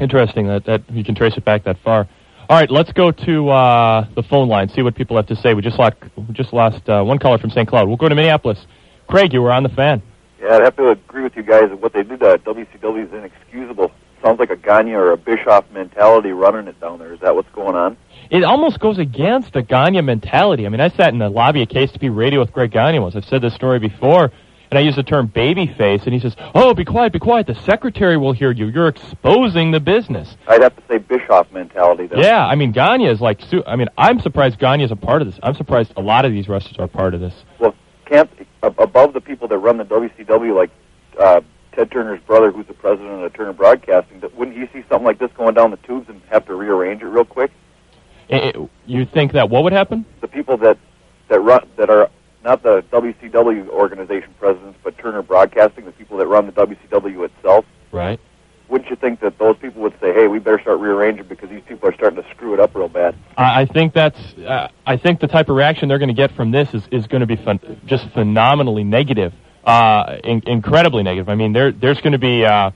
Interesting that that you can trace it back that far. All right, let's go to uh, the phone line. See what people have to say. We just lost we just lost uh, one caller from St. Cloud. We'll go to Minneapolis. Craig, you were on the fan. Yeah, I'd have to agree with you guys. What they did to WCW is inexcusable. Sounds like a Gagne or a Bischoff mentality running it down there. Is that what's going on? It almost goes against the Gagne mentality. I mean, I sat in the lobby of KSTP Radio with Greg Gagne once. I've said this story before, and I used the term baby face, and he says, "Oh, be quiet, be quiet. The secretary will hear you. You're exposing the business." I'd have to say Bischoff mentality. Though. Yeah, I mean, Gagne is like. su- I mean, I'm surprised Gagne is a part of this. I'm surprised a lot of these wrestlers are part of this. Well, can't above the people that run the WCW, like uh, Ted Turner's brother, who's the president of Turner Broadcasting, that wouldn't he see something like this going down the tubes and have to rearrange it real quick? It, it- you think that what would happen? The people that that run that are not the WCW organization presidents, but Turner Broadcasting, the people that run the WCW itself. Right. Wouldn't you think that those people would say, "Hey, we better start rearranging because these people are starting to screw it up real bad"? I, I think that's. Uh, I think the type of reaction they're going to get from this is, is going to be phen- just phenomenally negative, uh, in, incredibly negative. I mean, there there's going to be uh,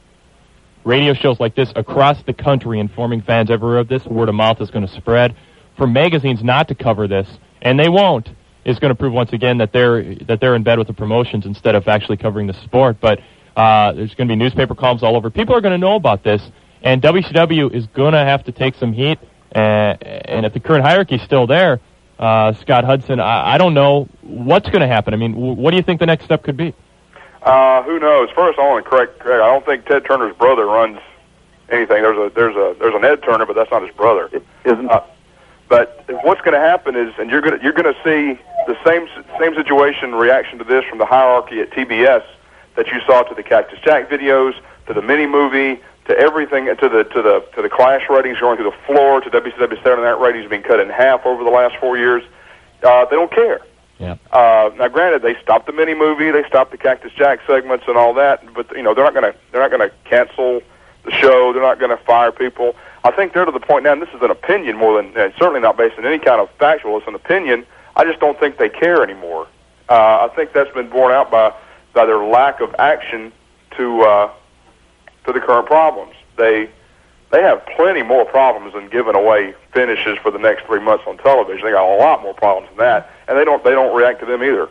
radio shows like this across the country informing fans everywhere of this. Word of mouth is going to spread. For magazines not to cover this, and they won't, is going to prove once again that they're that they're in bed with the promotions instead of actually covering the sport. But uh, there's going to be newspaper columns all over. People are going to know about this, and WCW is going to have to take some heat. Uh, and if the current hierarchy is still there, uh, Scott Hudson, I, I don't know what's going to happen. I mean, w- what do you think the next step could be? Uh, who knows? First, I want to correct Craig. I don't think Ted Turner's brother runs anything. There's a there's a there's an Ed Turner, but that's not his brother. It isn't. Uh, but what's going to happen is, and you're going to you're going to see the same same situation reaction to this from the hierarchy at TBS that you saw to the Cactus Jack videos, to the mini movie, to everything, to the to the to the Clash ratings going to the floor, to WCW Saturday Night ratings being cut in half over the last four years. Uh, they don't care. Yeah. Uh, now, granted, they stopped the mini movie, they stopped the Cactus Jack segments and all that, but you know they're not going to they're not going to cancel the show. They're not going to fire people. I think they're to the point now, and this is an opinion more than uh, certainly not based on any kind of factual. It's an opinion. I just don't think they care anymore. Uh, I think that's been borne out by by their lack of action to uh, to the current problems. They they have plenty more problems than giving away finishes for the next three months on television. They got a lot more problems than that, and they don't they don't react to them either.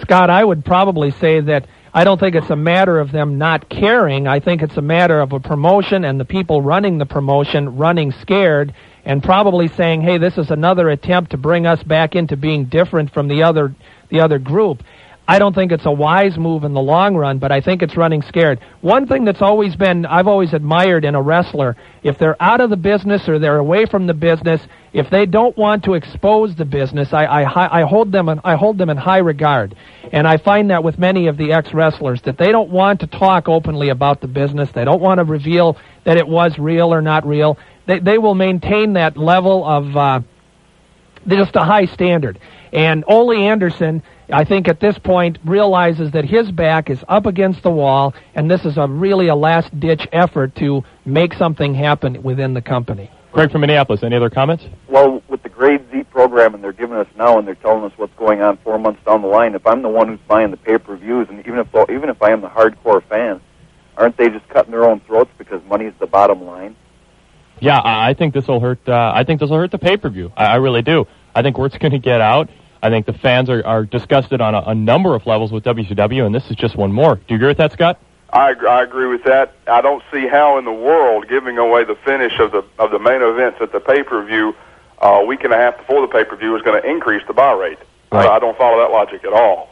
Scott, I would probably say that I don't think it's a matter of them not caring. I think it's a matter of a promotion and the people running the promotion running scared and probably saying, "Hey, this is another attempt to bring us back into being different from the other the other group." I don't think it's a wise move in the long run, but I think it's running scared. One thing that's always been I've always admired in a wrestler, if they're out of the business or they're away from the business, if they don't want to expose the business, I I, I hold them in, I hold them in high regard. And I find that with many of the ex wrestlers that they don't want to talk openly about the business. They don't want to reveal that it was real or not real. They they will maintain that level of uh, just a high standard. And Ole Anderson, I think at this point realizes that his back is up against the wall, and this is a really a last ditch effort to make something happen within the company. Craig from Minneapolis. Any other comments? Well, with the Grade Z program, and they're giving us now, and they're telling us what's going on four months down the line. If I'm the one who's buying the pay-per-views, and even if even if I am the hardcore fan, aren't they just cutting their own throats because money's the bottom line? Yeah, I I think this will hurt. Uh, I think this will hurt the pay per view. I, I really do. I think word's going to get out. I think the fans are, are disgusted on a, a number of levels with WCW, and this is just one more. Do you agree with that, Scott? I, I agree with that. I don't see how in the world giving away the finish of the of the main events at the pay per view uh, a week and a half before the pay per view is going to increase the buy rate. Right. Uh, I don't follow that logic at all.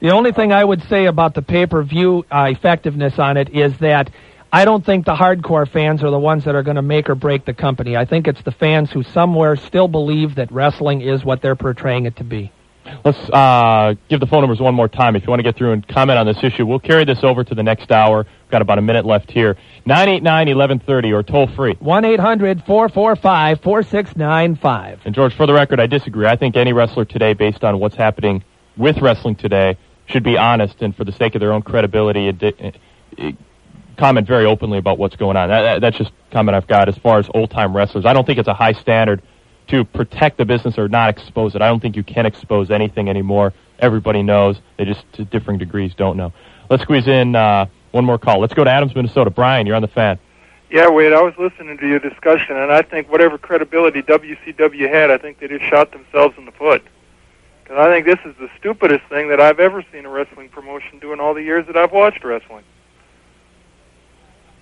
The only thing I would say about the pay per view uh, effectiveness on it is that I don't think the hardcore fans are the ones that are going to make or break the company. I think it's the fans who somewhere still believe that wrestling is what they're portraying it to be. Let's uh, give the phone numbers one more time if you want to get through and comment on this issue. We'll carry this over to the next hour. We've got about a minute left here. 989-1130 or toll free. 1 800 445 4695. And George, for the record, I disagree. I think any wrestler today, based on what's happening with wrestling today, should be honest and for the sake of their own credibility, comment very openly about what's going on. That, that, that's just comment I've got as far as old time wrestlers. I don't think it's a high standard to protect the business or not expose it. I don't think you can expose anything anymore. Everybody knows. They just, to differing degrees, don't know. Let's squeeze in uh, one more call. Let's go to Adams, Minnesota. Brian, you're on the fan. Yeah, Wade, I was listening to your discussion, and I think whatever credibility WCW had, I think they just shot themselves in the foot. Because I think this is the stupidest thing that I've ever seen a wrestling promotion do in all the years that I've watched wrestling.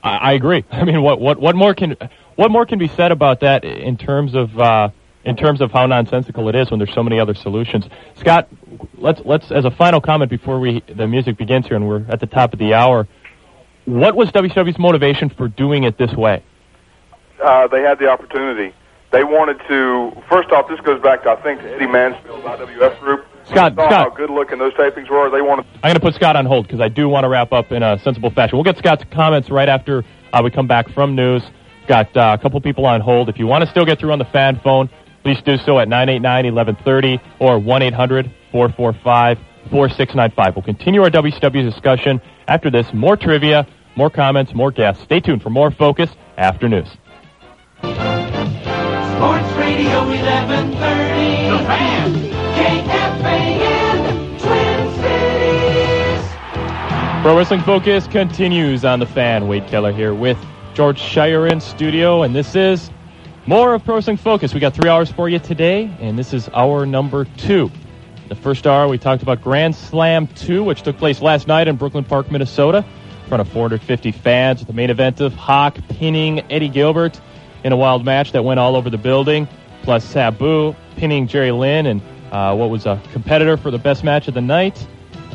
I, I agree. I mean, what what what more can what more can be said about that in terms of uh, in terms of how nonsensical it is when there's so many other solutions? Scott, let's let's as a final comment before we the music begins here, and we're at the top of the hour. What was WCW's motivation for doing it this way? uh, they had the opportunity. They wanted to. First off, this goes back to I think to Eddie Mansfield's IWF group. Scott, Saw Scott. how good looking those tapings were. They wanted. I'm going to put Scott on hold because I do want to wrap up in a sensible fashion. We'll get Scott's comments right after uh, we come back from news. Got uh, a couple people on hold. If you want to still get through on the fan phone, please do so at 989-1130 or 1-800-445-4695. We'll continue our WCW discussion after this. More trivia, more comments, more guests. Stay tuned for more Focus after news. Sports Radio 1130. The Fan. Pro Wrestling Focus continues on the fan. Wade Keller here with George Schire in studio, and this is more of Pro Wrestling Focus. We got three hours for you today, and this is hour number two. The first hour, we talked about Grand Slam 2, which took place last night in Brooklyn Park, Minnesota, in front of 450 fans, with the main event of Hawk pinning Eddie Gilbert in a wild match that went all over the building, plus Sabu pinning Jerry Lynn and uh, what was a competitor for the best match of the night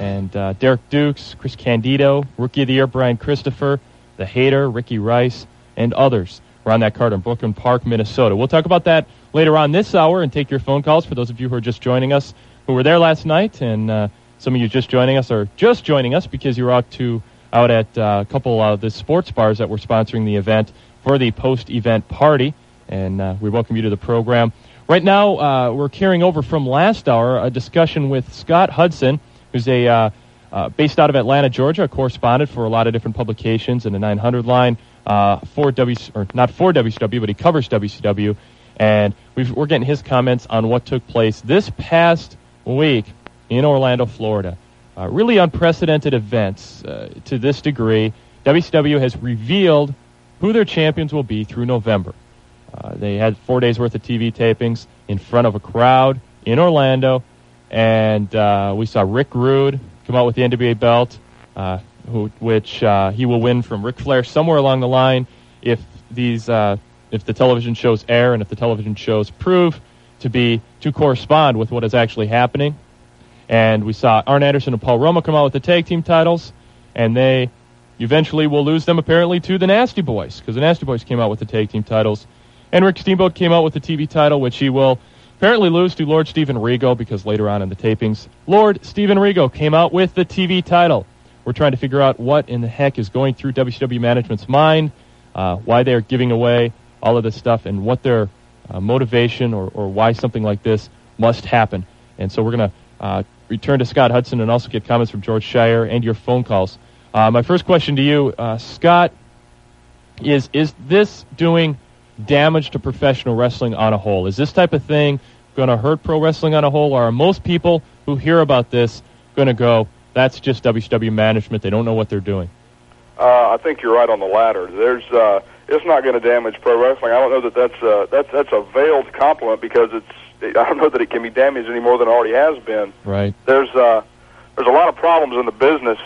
and uh, Derek Dukes, Chris Candido, Rookie of the Year Brian Christopher, The Hater, Ricky Rice, and others were on that card in Brooklyn Park, Minnesota. We'll talk about that later on this hour and take your phone calls for those of you who are just joining us who were there last night, and uh, some of you just joining us are just joining us because you were out to out at uh, a couple of the sports bars that were sponsoring the event for the post-event party, and uh, we welcome you to the program. Right now, uh, we're carrying over from last hour a discussion with Scott Hudson, who's a uh, uh, based out of Atlanta, Georgia, a correspondent for a lot of different publications in the 900 line uh, for W or not for WCW, but he covers WCW, and we've, we're getting his comments on what took place this past week in Orlando, Florida. Uh, really unprecedented events uh, to this degree. WCW has revealed who their champions will be through November. Uh, they had four days worth of TV tapings in front of a crowd in Orlando, and uh, we saw Rick Rude come out with the NWA belt, uh, who, which uh, he will win from Ric Flair somewhere along the line if these uh, if the television shows air and if the television shows prove to be to correspond with what is actually happening. And we saw Arn Anderson and Paul Roma come out with the tag team titles, and they eventually will lose them apparently to the Nasty Boys because the Nasty Boys came out with the tag team titles. And Rick Steamboat came out with the TV title, which he will apparently lose to Lord Steven Regal because later on in the tapings, Lord Steven Regal came out with the TV title. We're trying to figure out what in the heck is going through WCW management's mind, uh, why they're giving away all of this stuff, and what their uh, motivation or, or why something like this must happen. And so we're going to uh, return to Scott Hudson and also get comments from George Schire and your phone calls. Uh, my first question to you, uh, Scott, is is this doing damage to professional wrestling on a whole? Is this type of thing going to hurt pro wrestling on a whole, or are most people who hear about this going to go, "That's just WCW management; they don't know what they're doing"? Uh, I think you're right on the latter. There's, uh, it's not going to damage pro wrestling. I don't know that that's uh, that's that's a veiled compliment because it's. I don't know that it can be damaged any more than it already has been. Right. There's uh, there's a lot of problems in the business,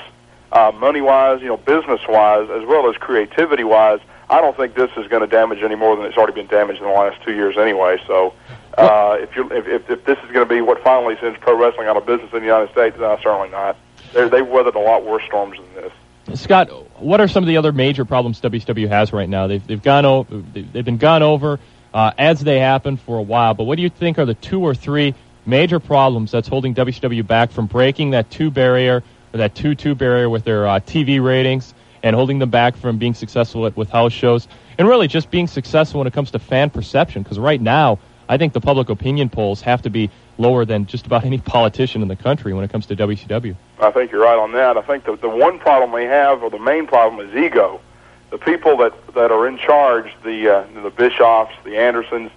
uh, money wise, you know, business wise, as well as creativity wise. I don't think this is going to damage any more than it's already been damaged in the last two years anyway. So, uh, if you if, if if this is going to be what finally sends pro wrestling out of business in the United States, no, certainly not. They're, they've weathered a lot worse storms than this. Scott, what are some of the other major problems WCW has right now? They've they've gone over they've they've been gone over uh, as they happen for a while. But what do you think are the two or three major problems that's holding WCW back from breaking that two barrier or that two two barrier with their uh, TV ratings and holding them back from being successful at, with house shows and really just being successful when it comes to fan perception? Because right now, I think the public opinion polls have to be lower than just about any politician in the country when it comes to WCW. I think you're right on that. I think the the one problem they have, or the main problem, is ego. The people that that are in charge, the uh, the Bischoffs, the Andersons,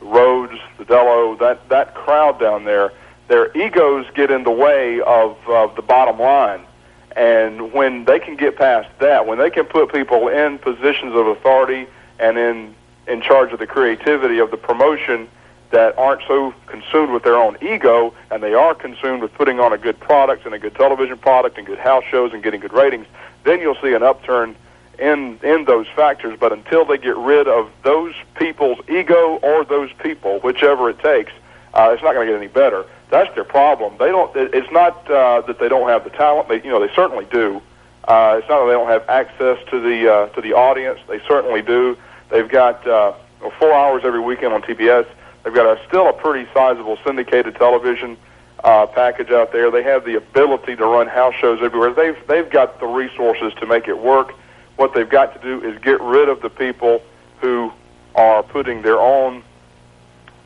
the Rhodes, the Dello, that that crowd down there, their egos get in the way of of the bottom line, And when they can get past that, when they can put people in positions of authority and in in charge of the creativity of the promotion that aren't so consumed with their own ego and they are consumed with putting on a good product and a good television product and good house shows and getting good ratings, then you'll see an upturn in in those factors. But until they get rid of those people's ego or those people, whichever it takes, uh, it's not going to get any better. That's their problem. They don't. It's not uh, that they don't have the talent. They, you know, they certainly do. Uh, it's not that they don't have access to the uh, to the audience. They certainly do. They've got uh, four hours every weekend on TBS. They've got a, still a pretty sizable syndicated television uh, package out there. They have the ability to run house shows everywhere. They've they've got the resources to make it work. What they've got to do is get rid of the people who are putting their own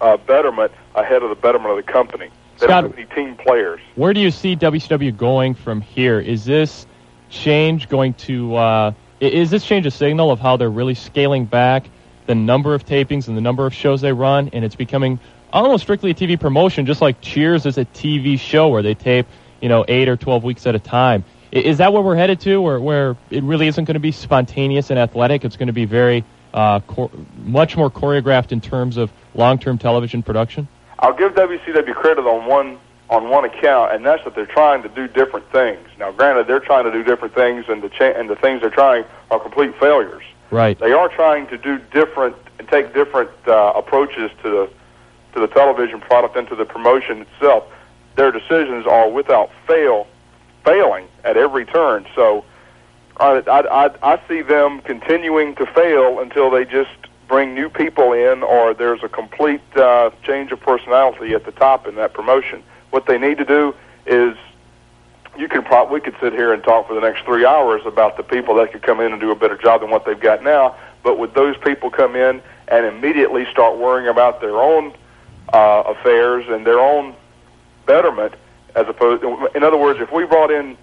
uh, betterment ahead of the betterment of the company. They Scott- don't have any team players. Where do you see WCW going from here? Is this change going to? Uh, is this change a signal of how they're really scaling back the number of tapings and the number of shows they run, and it's becoming almost strictly a TV promotion, just like Cheers is a TV show where they tape, you know, eight or twelve weeks at a time. Is that where we're headed to, where where it really isn't going to be spontaneous and athletic? It's going to be very uh, much more choreographed in terms of long-term television production. I'll give WCW credit on one on one account, and that's that they're trying to do different things. Now, granted, they're trying to do different things, and the cha- and the things they're trying are complete failures. Right. They are trying to do different and take different uh, approaches to the to the television product and to the promotion itself. Their decisions are without fail failing at every turn. So I, I, I, I see them continuing to fail until they just bring new people in or there's a complete uh, change of personality at the top in that promotion. What they need to do is you can pro- we could sit here and talk for the next three hours about the people that could come in and do a better job than what they've got now. But would those people come in and immediately start worrying about their own uh, affairs and their own betterment, as opposed? In other words, if we brought in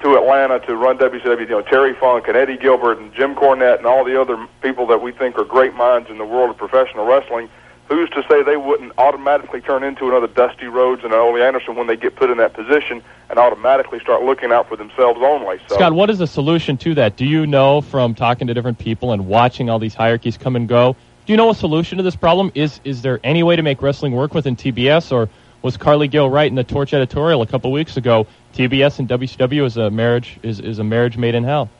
to Atlanta to run WCW, you know, Terry Funk and Eddie Gilbert and Jim Cornette and all the other people that we think are great minds in the world of professional wrestling, who's to say they wouldn't automatically turn into another Dusty Rhodes and an Ole Anderson when they get put in that position and automatically start looking out for themselves only? So Scott, what is the solution to that? Do you know from talking to different people and watching all these hierarchies come and go? Do you know a solution to this problem? Is is there any way to make wrestling work within TBS, or was Carly Gill right in the Torch editorial a couple weeks ago? TBS and WCW is a marriage is, is a marriage made in hell.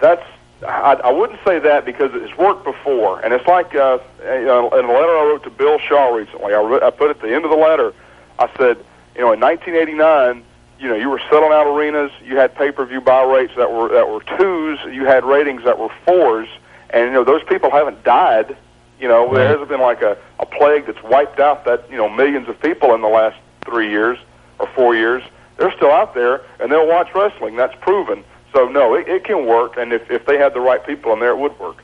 That's I, I wouldn't say that because it's worked before, and it's like uh, in a letter I wrote to Bill Shaw recently. I, re- I put at the end of the letter, I said, you know, in 1989, you know, you were selling out arenas, you had pay-per-view buy rates that were that were twos, you had ratings that were fours, and you know those people haven't died. You know, there hasn't been like a, a plague that's wiped out that you know millions of people in the last three years or four years. They're still out there, and they'll watch wrestling. That's proven. So no, it, it can work, and if if they had the right people in there, it would work.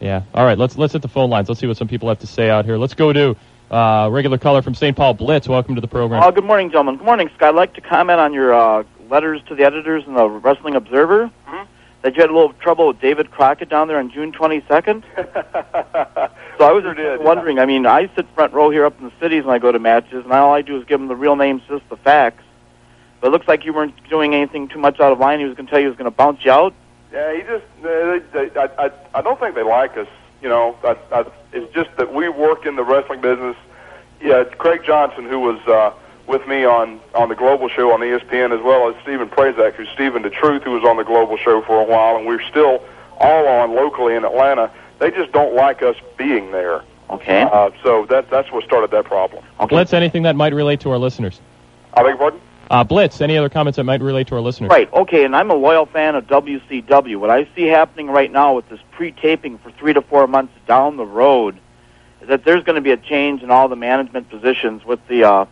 Yeah. All right. Let's let's hit the phone lines. Let's see what some people have to say out here. Let's go to uh, regular caller from St. Paul Blitz. Welcome to the program. Uh, good morning, gentlemen. Good morning, Scott. I'd like to comment on your uh, letters to the editors in the Wrestling Observer. Mhm. That you had a little trouble with David Crockett down there on June 22nd. so I was just did, wondering. I mean, I sit front row here up in the cities and I go to matches, and all I do is give them the real names, just the facts. But it looks like you weren't doing anything too much out of line. He was going to tell you he was going to bounce you out. Yeah, he just. They, they, I, I, I don't think they like us. You know, I, I, it's just that we work in the wrestling business. Yeah, Craig Johnson, who was uh, with me on on the Global Show on ESPN, as well as Stephen Prazak, who's Stephen the Truth, who was on the Global Show for a while, and we're still all on locally in Atlanta. They just don't like us being there. Okay. Uh, so that that's what started that problem. Okay. Blitz, anything that might relate to our listeners? I beg your pardon. Uh, Blitz, any other comments that might relate to our listeners? Right. Okay. And I'm a loyal fan of WCW. What I see happening right now with this pre-taping for three to four months down the road is that there's going to be a change in all the management positions with the uh,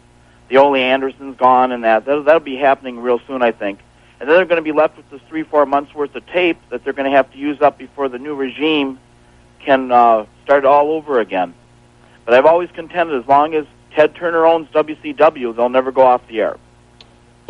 the Ole Andersons gone and that. That'll, that'll be happening real soon, I think. And then they're going to be left with this three four months worth of tape that they're going to have to use up before the new regime can uh, start all over again. But I've always contended as long as Ted Turner owns WCW, they'll never go off the air.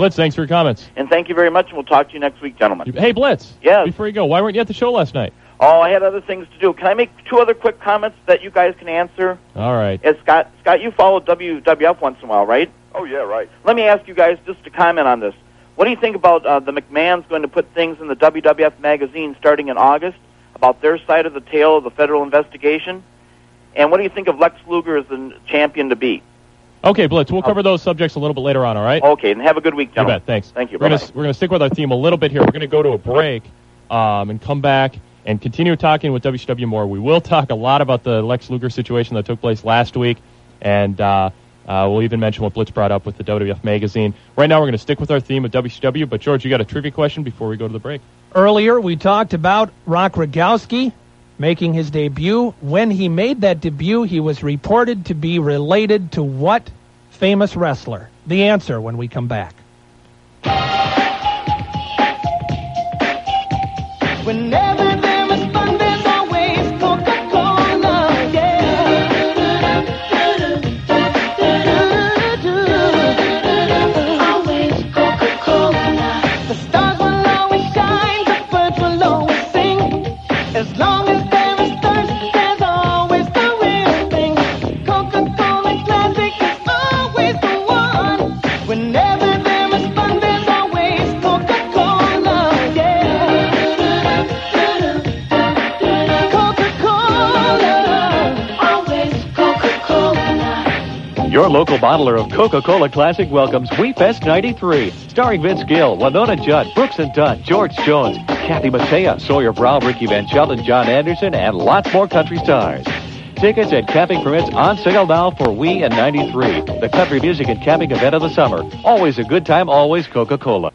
Blitz, thanks for your comments. And thank you very much, and we'll talk to you next week, gentlemen. Hey, Blitz. Yes. Before you go, why weren't you at the show last night? Oh, I had other things to do. Can I make two other quick comments that you guys can answer? All right. As Scott, Scott, you follow WWF once in a while, right? Oh yeah, right. Let me ask you guys just to comment on this. What do you think about uh, the McMahon's going to put things in the WWF magazine starting in August about their side of the tale of the federal investigation? And what do you think of Lex Luger as the champion to beat? Okay, Blitz, we'll cover those subjects a little bit later on, all right? Okay, and have a good week, You bet, thanks. Thank you. We're gonna, we're gonna stick with our theme a little bit here. We're gonna go to a break um, and come back and continue talking with WCW more. We will talk a lot about the Lex Luger situation that took place last week, and uh, uh, we'll even mention what Blitz brought up with the WWF magazine. Right now, we're gonna stick with our theme of WCW. But George, you got a trivia question before we go to the break? Earlier, we talked about Rock Rogowski making his debut. When he made that debut, he was reported to be related to what famous wrestler? The answer when we come back. Local bottler of Coca-Cola Classic welcomes WeFest 93, starring Vince Gill, Wynonna Judd, Brooks and Dunn, George Jones, Kathy Mattea, Sawyer Brown, Ricky Van Shelton, John Anderson, and lots more country stars. Tickets and camping permits on sale now for We and 93, the country music and camping event of the summer. Always a good time, always Coca-Cola.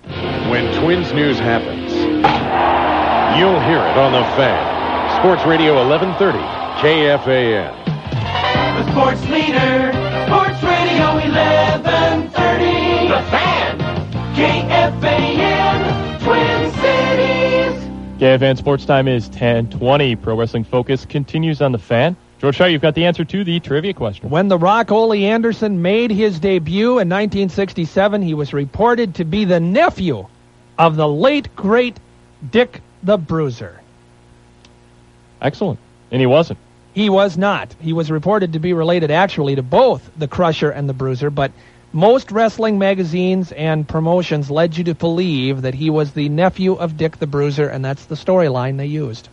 When Twins news happens, you'll hear it on the fan. Sports Radio 1130, KFAN. The sports leader, Sports Radio 1130. The Fan, KFAN, Twin Cities. KFAN Sports Time is 10:20. Pro Wrestling Focus continues on the fan. George Shaw, you've got the answer to the trivia question. When The Rock Ole Anderson made his debut in 1967, he was reported to be the nephew of the late, great Dick the Bruiser. Excellent. And he wasn't. He was not. He was reported to be related actually to both the Crusher and the Bruiser, but most wrestling magazines and promotions led you to believe that he was the nephew of Dick the Bruiser, and that's the storyline they used.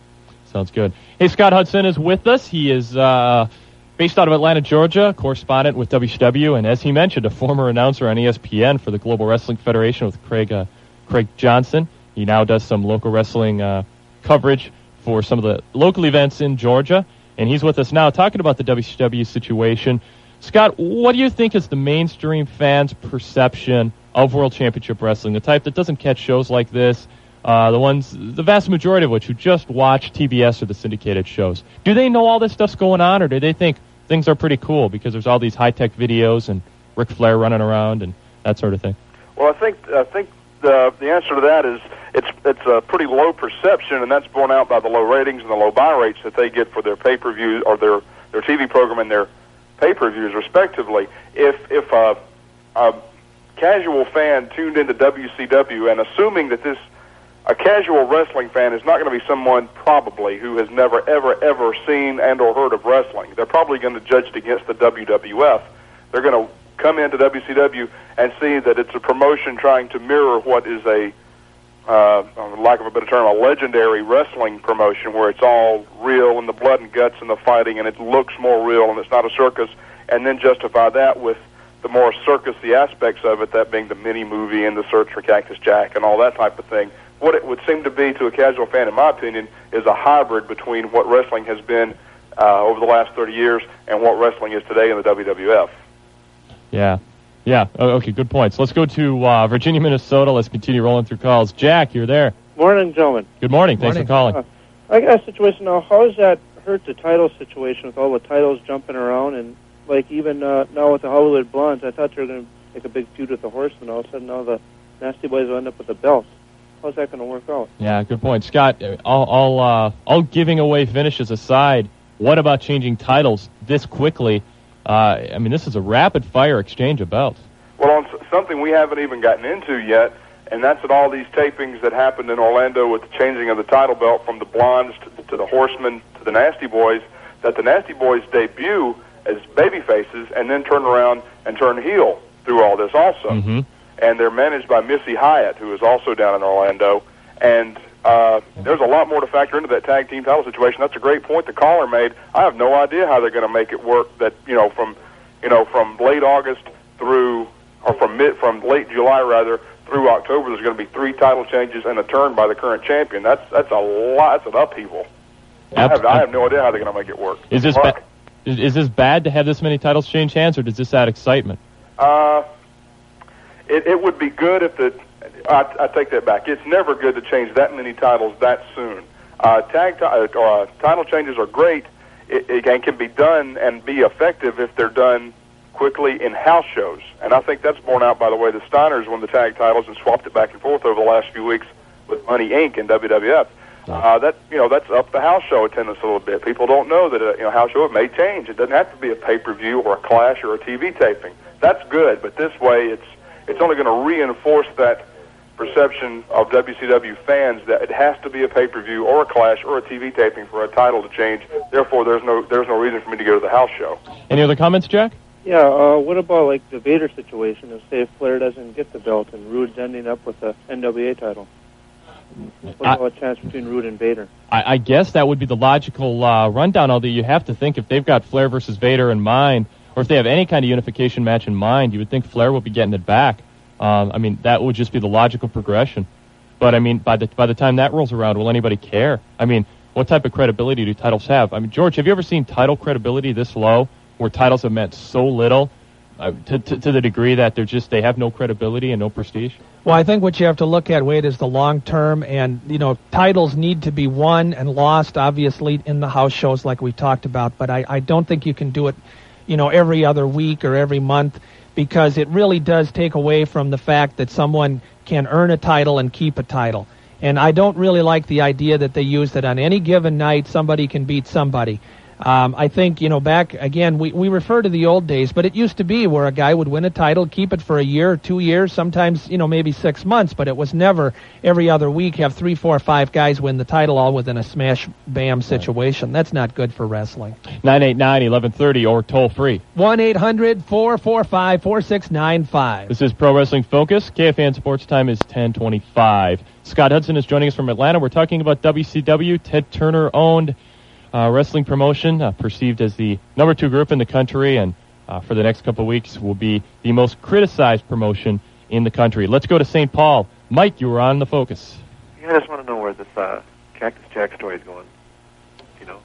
Sounds good. Hey, Scott Hudson is with us. He is uh, based out of Atlanta, Georgia, correspondent with WCW, and as he mentioned, a former announcer on ESPN for the Global Wrestling Federation with Craig uh, Craig Johnson. He now does some local wrestling uh, coverage for some of the local events in Georgia, and he's with us now talking about the WCW situation. Scott, what do you think is the mainstream fans' perception of World Championship Wrestling? The type that doesn't catch shows like this, uh, the ones, the vast majority of which who just watch TBS or the syndicated shows. Do they know all this stuff's going on, or do they think things are pretty cool because there's all these high tech videos and Ric Flair running around and that sort of thing? Well, I think I think the the answer to that is it's it's a pretty low perception, and that's borne out by the low ratings and the low buy rates that they get for their pay per view or their their TV program and their pay per views, respectively. If if a, a casual fan tuned into WCW and assuming that this a casual wrestling fan is not going to be someone probably who has never ever ever seen and or heard of wrestling. They're probably going to judge it against the WWF. They're going to come into WCW and see that it's a promotion trying to mirror what is a uh, lack of a better term, a legendary wrestling promotion where it's all real and the blood and guts and the fighting and it looks more real and it's not a circus, and then justify that with the more circusy aspects of it, that being the mini movie and the search for Cactus Jack and all that type of thing. What it would seem to be to a casual fan, in my opinion, is a hybrid between what wrestling has been uh, over the last 30 years and what wrestling is today in the WWF. Yeah. Yeah. Oh, okay, good points. Let's go to uh, Virginia, Minnesota. Let's continue rolling through calls. Jack, you're there. Morning, gentlemen. Good morning. Thanks for calling. Uh, I got a situation now. How does that hurt the title situation with all the titles jumping around and like even uh, now with the Hollywood Blondes? I thought they were going to make a big feud with the Horsemen. All of a sudden, now the Nasty Boys will end up with the belts. How's that going to work out? Yeah, good point. Scott, uh, all, all, uh, all giving away finishes aside, what about changing titles this quickly? Uh, I mean, this is a rapid fire exchange of belts. Well, on something we haven't even gotten into yet, and that's that all these tapings that happened in Orlando with the changing of the title belt from the Blondes to, to the Horsemen to the Nasty Boys, that the Nasty Boys debut as baby faces and then turn around and turn heel through all this also. Mm-hmm. and they're managed by Missy Hyatt, who is also down in Orlando. And uh, there's a lot more to factor into that tag team title situation. That's a great point the caller made. I have no idea how they're going to make it work. That you know from you know from late August through or from mid from late July rather through October. There's going to be three title changes and a turn by the current champion. That's that's a lot. That's an upheaval. I have, I have no idea how they're going to make it work. Is this ba- is, is this bad to have this many titles change hands, or does this add excitement? Uh, it, it would be good if the. I, I take that back. It's never good to change that many titles that soon. Uh, tag ti- uh, uh, title changes are great. It, it can- can be done and be effective if they're done quickly in house shows. And I think that's borne out by the way the Steiners won the tag titles and swapped it back and forth over the last few weeks with Money Inc. and WWF. Uh, that you know that's up the house show attendance a little bit. People don't know that a you know house show it may change. It doesn't have to be a pay per view or a clash or a TV taping. That's good, but this way it's it's only going to reinforce that perception of WCW fans that it has to be a pay per view or a clash or a TV taping for a title to change. Therefore, there's no there's no reason for me to go to the house show. Any other comments, Jack? Yeah, uh, what about like the Vader situation? If say Flair doesn't get the belt and Rude's ending up with the NWA title, what I- about a chance between Rude and Vader? I, I guess that would be the logical uh, rundown. Although you have to think if they've got Flair versus Vader in mind, or if they have any kind of unification match in mind, you would think Flair would be getting it back. Um, I mean, that would just be the logical progression. But I mean, by the by the time that rolls around, will anybody care? I mean, what type of credibility do titles have? I mean, George, have you ever seen title credibility this low, where titles have meant so little, uh, to, to to the degree that they're just they have no credibility and no prestige? Well, I think what you have to look at, Wade, is the long term, and you know, titles need to be won and lost, obviously, in the house shows like we talked about. But I, I don't think you can do it, you know, every other week or every month, because it really does take away from the fact that someone can earn a title and keep a title. And I don't really like the idea that they use that on any given night somebody can beat somebody. Um, I think, you know, back again, we, we refer to the old days, but it used to be where a guy would win a title, keep it for a year, two years, sometimes, you know, maybe six months, but it was never every other week have three, four, five guys win the title all within a smash bam situation. That's not good for wrestling. 989 1130 or toll free. 1 800 445 4695. This is Pro Wrestling Focus. KFAN Sports Time is 1025. Scott Hudson is joining us from Atlanta. We're talking about WCW, Ted Turner owned wrestling promotion, uh, perceived as the number two group in the country, and uh, for the next couple of weeks will be the most criticized promotion in the country. Let's go to St. Paul. Mike, you were on the Focus. Yeah, I just want to know where this uh, Cactus Jack story is going. You know,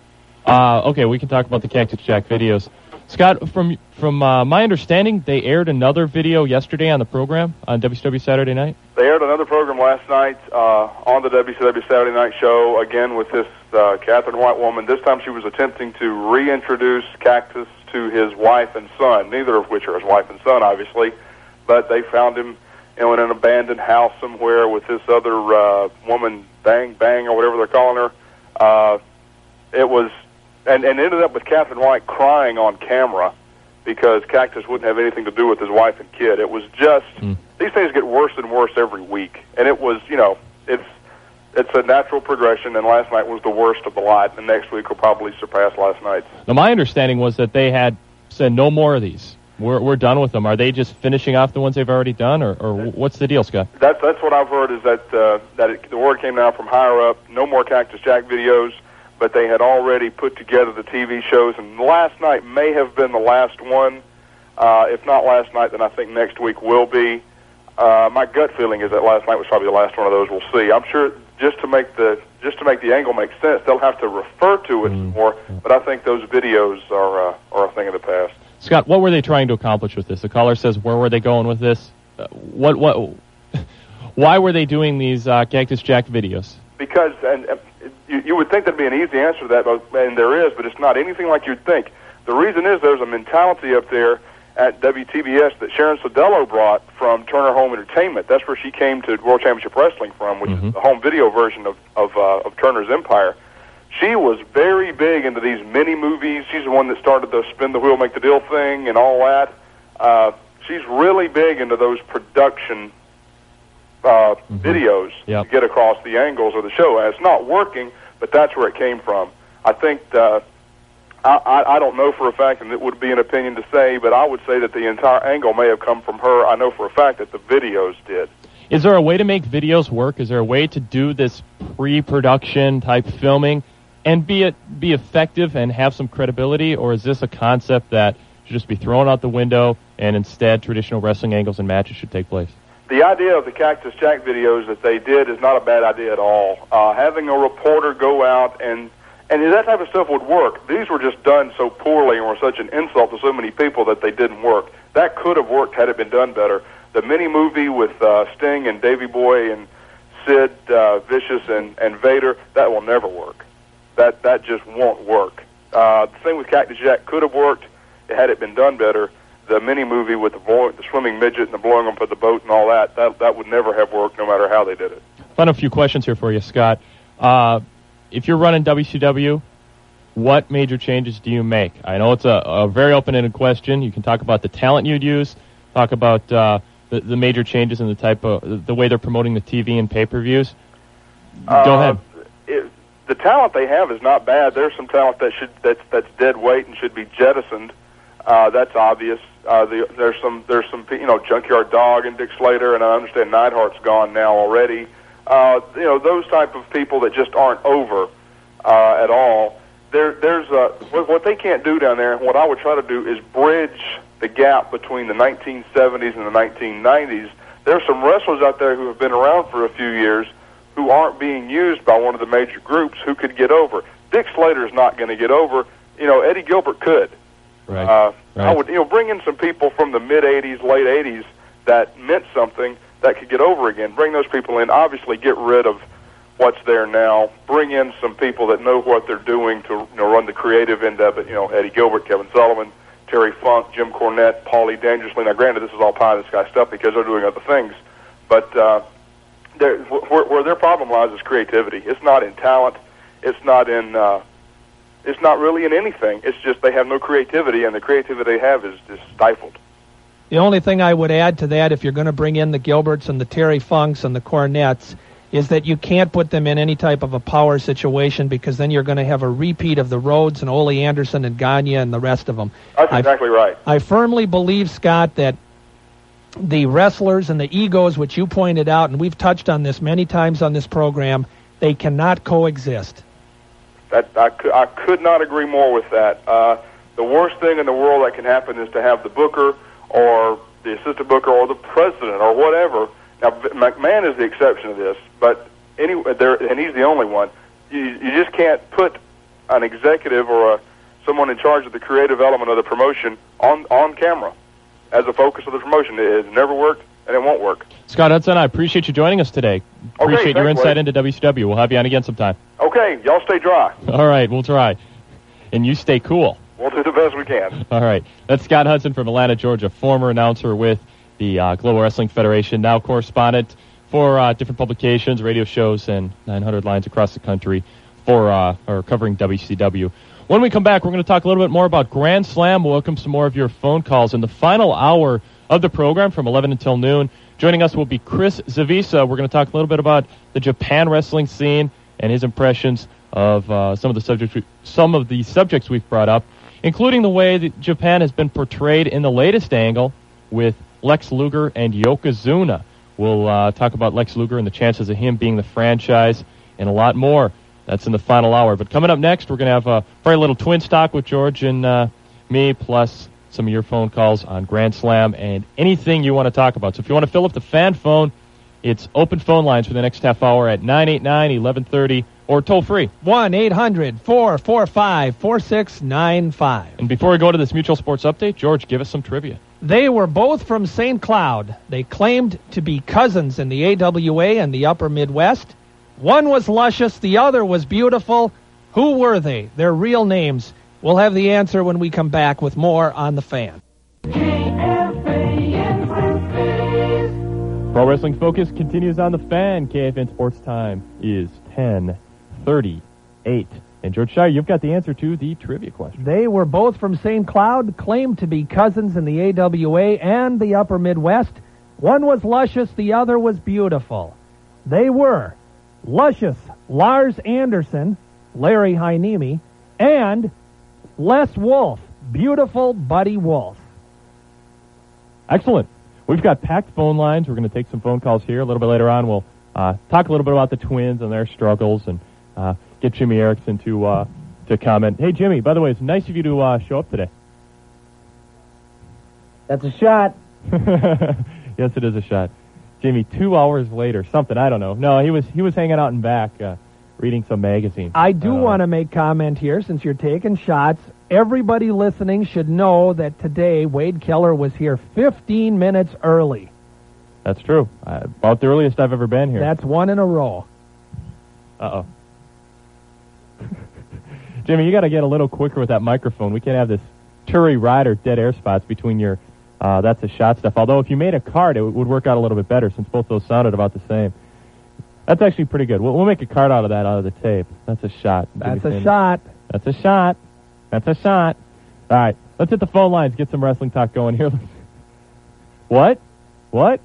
Uh, okay, we can talk about the Cactus Jack videos. Scott, from from uh, my understanding, they aired another video yesterday on the program on WCW Saturday Night. They aired another program last night uh, on the WCW Saturday Night Show, again with this uh, Catherine White woman. This time she was attempting to reintroduce Cactus to his wife and son, neither of which are his wife and son, obviously. But they found him in an abandoned house somewhere with this other uh, woman, Bang Bang, or whatever they're calling her. Uh, it was, and, and ended up with Catherine White crying on camera because Cactus wouldn't have anything to do with his wife and kid. It was just these things get worse and worse every week, and it was you know it's it's a natural progression. And last night was the worst of the lot, and next week will probably surpass last night's. Now, my understanding was that they had said no more of these. We're we're done with them. Are they just finishing off the ones they've already done, or, or what's the deal, Scott? That's that's what I've heard is that uh, that it, the word came down from higher up. No more Cactus Jack videos, but they had already put together the TV shows, and last night may have been the last one. Uh, if not last night, then I think next week will be. Uh, my gut feeling is that last night was probably the last one of those. We'll see. I'm sure just to make the just to make the angle make sense, they'll have to refer to it more. But I think those videos are uh, are a thing of the past. Scott, what were they trying to accomplish with this? The caller says, where were they going with this? Uh, what what? Why were they doing these uh, Cactus Jack videos? because and uh, you, you would think there'd be an easy answer to that, but, and there is, but it's not anything like you'd think. The reason is there's a mentality up there at WTBS that Sharon Sodello brought from Turner Home Entertainment. That's where she came to World Championship Wrestling from, which is the home video version of of, uh, of Turner's Empire. She was very big into these mini movies. She's the one that started the spin the wheel, make the deal thing, and all that. Uh, she's really big into those production uh, videos Yep. to get across the angles of the show. And it's not working, but that's where it came from. I think uh, I, I, I don't know for a fact, and it would be an opinion to say, but I would say that the entire angle may have come from her. I know for a fact that the videos did. Is there a way to make videos work? Is there a way to do this pre-production type filming and be it be effective and have some credibility, or is this a concept that should just be thrown out the window and instead traditional wrestling angles and matches should take place? The idea of the Cactus Jack videos that they did is not a bad idea at all. Uh, having a reporter go out and and that type of stuff would work. These were just done so poorly and were such an insult to so many people that they didn't work. That could have worked had it been done better. The mini movie with uh, Sting and Davy Boy and Sid uh, Vicious and, and Vader that will never work. That that just won't work. Uh, the thing with Cactus Jack could have worked had it been done better. The mini movie with the, blow, the swimming midget and the blowing up of the boat and all that that that would never have worked no matter how they did it. Final few questions here for you, Scott. Uh, if you're running WCW, what major changes do you make? I know it's a, a very open-ended question. You can talk about the talent you'd use, talk about uh, the, the major changes in the type of the way they're promoting the TV and pay-per-views. Go Uh, ahead. It, the talent they have is not bad. There's some talent that should that's that's dead weight and should be jettisoned. Uh, that's obvious. Uh, the, there's some there's some you know Junkyard Dog and Dick Slater, and I understand Neidhart's gone now already. Uh, you know those type of people that just aren't over uh, at all. There there's uh, what, what they can't do down there. What I would try to do is bridge the gap between the 1970s and the 1990s. There's some wrestlers out there who have been around for a few years who aren't being used by one of the major groups who could get over. Dick Slater's not going to get over. You know, Eddie Gilbert could. Right. Uh, I would, you know, bring in some people from the mid '80s, late '80s that meant something that could get over again. Bring those people in. Obviously, get rid of what's there now. Bring in some people that know what they're doing to you know run the creative end of it. You know, Eddie Gilbert, Kevin Sullivan, Terry Funk, Jim Cornette, Paulie Dangerously. Now, granted, this is all pie in the sky stuff because they're doing other things, but uh, where, where their problem lies is creativity. It's not in talent. It's not in. Uh, it's not really in anything. It's just they have no creativity, and the creativity they have is just stifled. The only thing I would add to that, if you're going to bring in the Gilberts and the Terry Funks and the Cornettes, is that you can't put them in any type of a power situation because then you're going to have a repeat of the Rhodes and Ole Anderson and Gagne and the rest of them. That's I- exactly right. I firmly believe, Scott, that the wrestlers and the egos, which you pointed out, and we've touched on this many times on this program, they cannot coexist. That I could, I could not agree more with that. Uh, the worst thing in the world that can happen is to have the booker or the assistant booker or the president or whatever. Now McMahon is the exception to this, but anyway, there and he's the only one. You, you just can't put an executive or a someone in charge of the creative element of the promotion on on camera as a focus of the promotion. It has never worked and it won't work. Scott Hudson, I appreciate you joining us today. Appreciate your insight Wade. into WCW. We'll have you on again sometime. Okay, y'all stay dry. All right, we'll try. And you stay cool. We'll do the best we can. All right. That's Scott Hudson from Atlanta, Georgia, former announcer with the uh, Global Wrestling Federation, now correspondent for uh, different publications, radio shows, and 900 lines across the country for uh, or covering WCW. When we come back, we're going to talk a little bit more about Grand Slam. We'll welcome some more of your phone calls in the final hour of the program from 11 until noon. Joining us will be Chris Zavisa. We're going to talk a little bit about the Japan wrestling scene and his impressions of uh, some of the subjects we, some of the subjects we've brought up, including the way that Japan has been portrayed in the latest angle with Lex Luger and Yokozuna. We'll uh, talk about Lex Luger and the chances of him being the franchise and a lot more. That's in the final hour. But coming up next, we're going to have a very little twin stock with George and uh, me, plus some of your phone calls on Grand Slam and anything you want to talk about. So if you want to fill up the fan phone, it's open phone lines for the next half hour at 989 1130 or toll free. 1 800 445 4695. And before we go to this mutual sports update, George, give us some trivia. They were both from St. Cloud. They claimed to be cousins in the AWA and the upper Midwest. One was luscious, the other was beautiful. Who were they? Their real names. We'll have the answer when we come back with more on the fan. Pro Wrestling Focus continues on the fan. KFAN Sports Time is 1038. And George Schire, you've got the answer to the trivia question. They were both from St. Cloud, claimed to be cousins in the AWA and the upper Midwest. One was luscious, the other was beautiful. They were luscious Lars Anderson, Larry Heiniemi, and Les Wolf, beautiful Buddy Wolf. Excellent. We've got packed phone lines. We're going to take some phone calls here. A little bit later on, we'll uh, talk a little bit about the Twins and their struggles and uh, get Jimmy Erickson to uh, to comment. Hey, Jimmy, by the way, it's nice of you to uh, show up today. That's a shot. yes, it is a shot. Jimmy, two hours later, something I don't know. No, he was he was hanging out in back, uh, reading some magazine. I do want to make comment here since you're taking shots. Everybody listening should know that today Wade Keller was here 15 minutes early. That's true. Uh, about the earliest I've ever been here. That's one in a row. Uh oh. Jimmy, you got to get a little quicker with that microphone. We can't have this Turi Rider dead air spots between your uh, that's a shot stuff. Although if you made a card, it would work out a little bit better since both those sounded about the same. That's actually pretty good. We'll, we'll make a card out of that out of the tape. That's a shot. That's a shot. That's a shot. That's a shot. All right, let's hit the phone lines. Get some wrestling talk going here. what? What?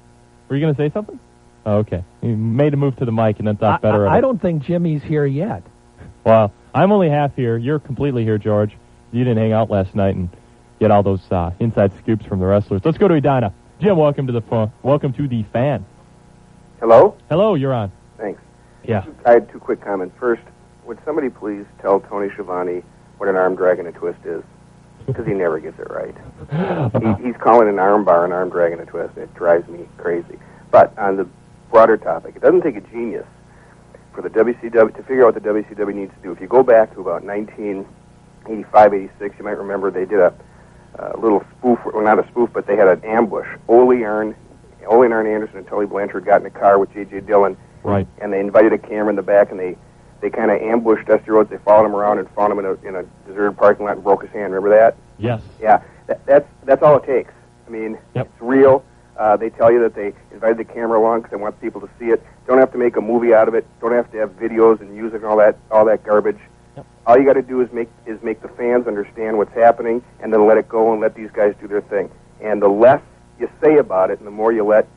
Were you going to say something? Oh, okay. You made a move to the mic and then thought better I, of I don't think Jimmy's here yet. Well, I'm only half here. You're completely here, George. You didn't hang out last night and get all those uh, inside scoops from the wrestlers. Let's go to Edina. Jim, welcome to the phone. Welcome to the fan. Hello? Hello, you're on. Yeah. I had two quick comments. First, would somebody please tell Tony Schiavone what an arm drag and a twist is? Because he never gets it right. he, he's calling an arm bar an arm drag and a twist, it drives me crazy. But on the broader topic, it doesn't take a genius for the WCW to figure out what the WCW needs to do. If you go back to about 1985, 86, you might remember they did a, a little spoof, well, not a spoof, but they had an ambush. Ole Arn, Ole and Arn Anderson and Tully Blanchard got in a car with J.J. Dillon, Right. and they invited a camera in the back, and they they kind of ambushed Dusty Rhodes. They followed him around and found him in a in a deserted parking lot and broke his hand. Remember that? Yes. Yeah, that, that's that's all it takes. I mean, it's real. Uh, they tell you that they invited the camera along because they want people to see it. Don't have to make a movie out of it. Don't have to have videos and music and all that all that garbage. All you got to do is make is make the fans understand what's happening, and then let it go and let these guys do their thing. And the less you say about it, and the more you let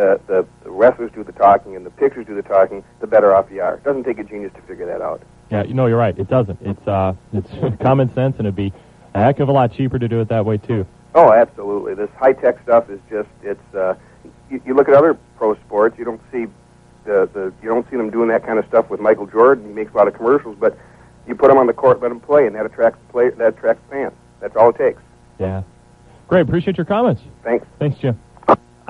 the, the, the wrestlers do the talking and the pictures do the talking, the better off you are. It doesn't take a genius to figure that out. Yeah, you know, you're right. It doesn't. It's uh, it's common sense, and it'd be a heck of a lot cheaper to do it that way too. Oh, absolutely. This high tech stuff is just it's. Uh, you, you look at other pro sports, you don't see the the you don't see them doing that kind of stuff with Michael Jordan. He makes a lot of commercials, but you put him on the court, let him play, and that attracts play that attracts fans. That's all it takes. Yeah. Great. Appreciate your comments. Thanks. Thanks, Jim.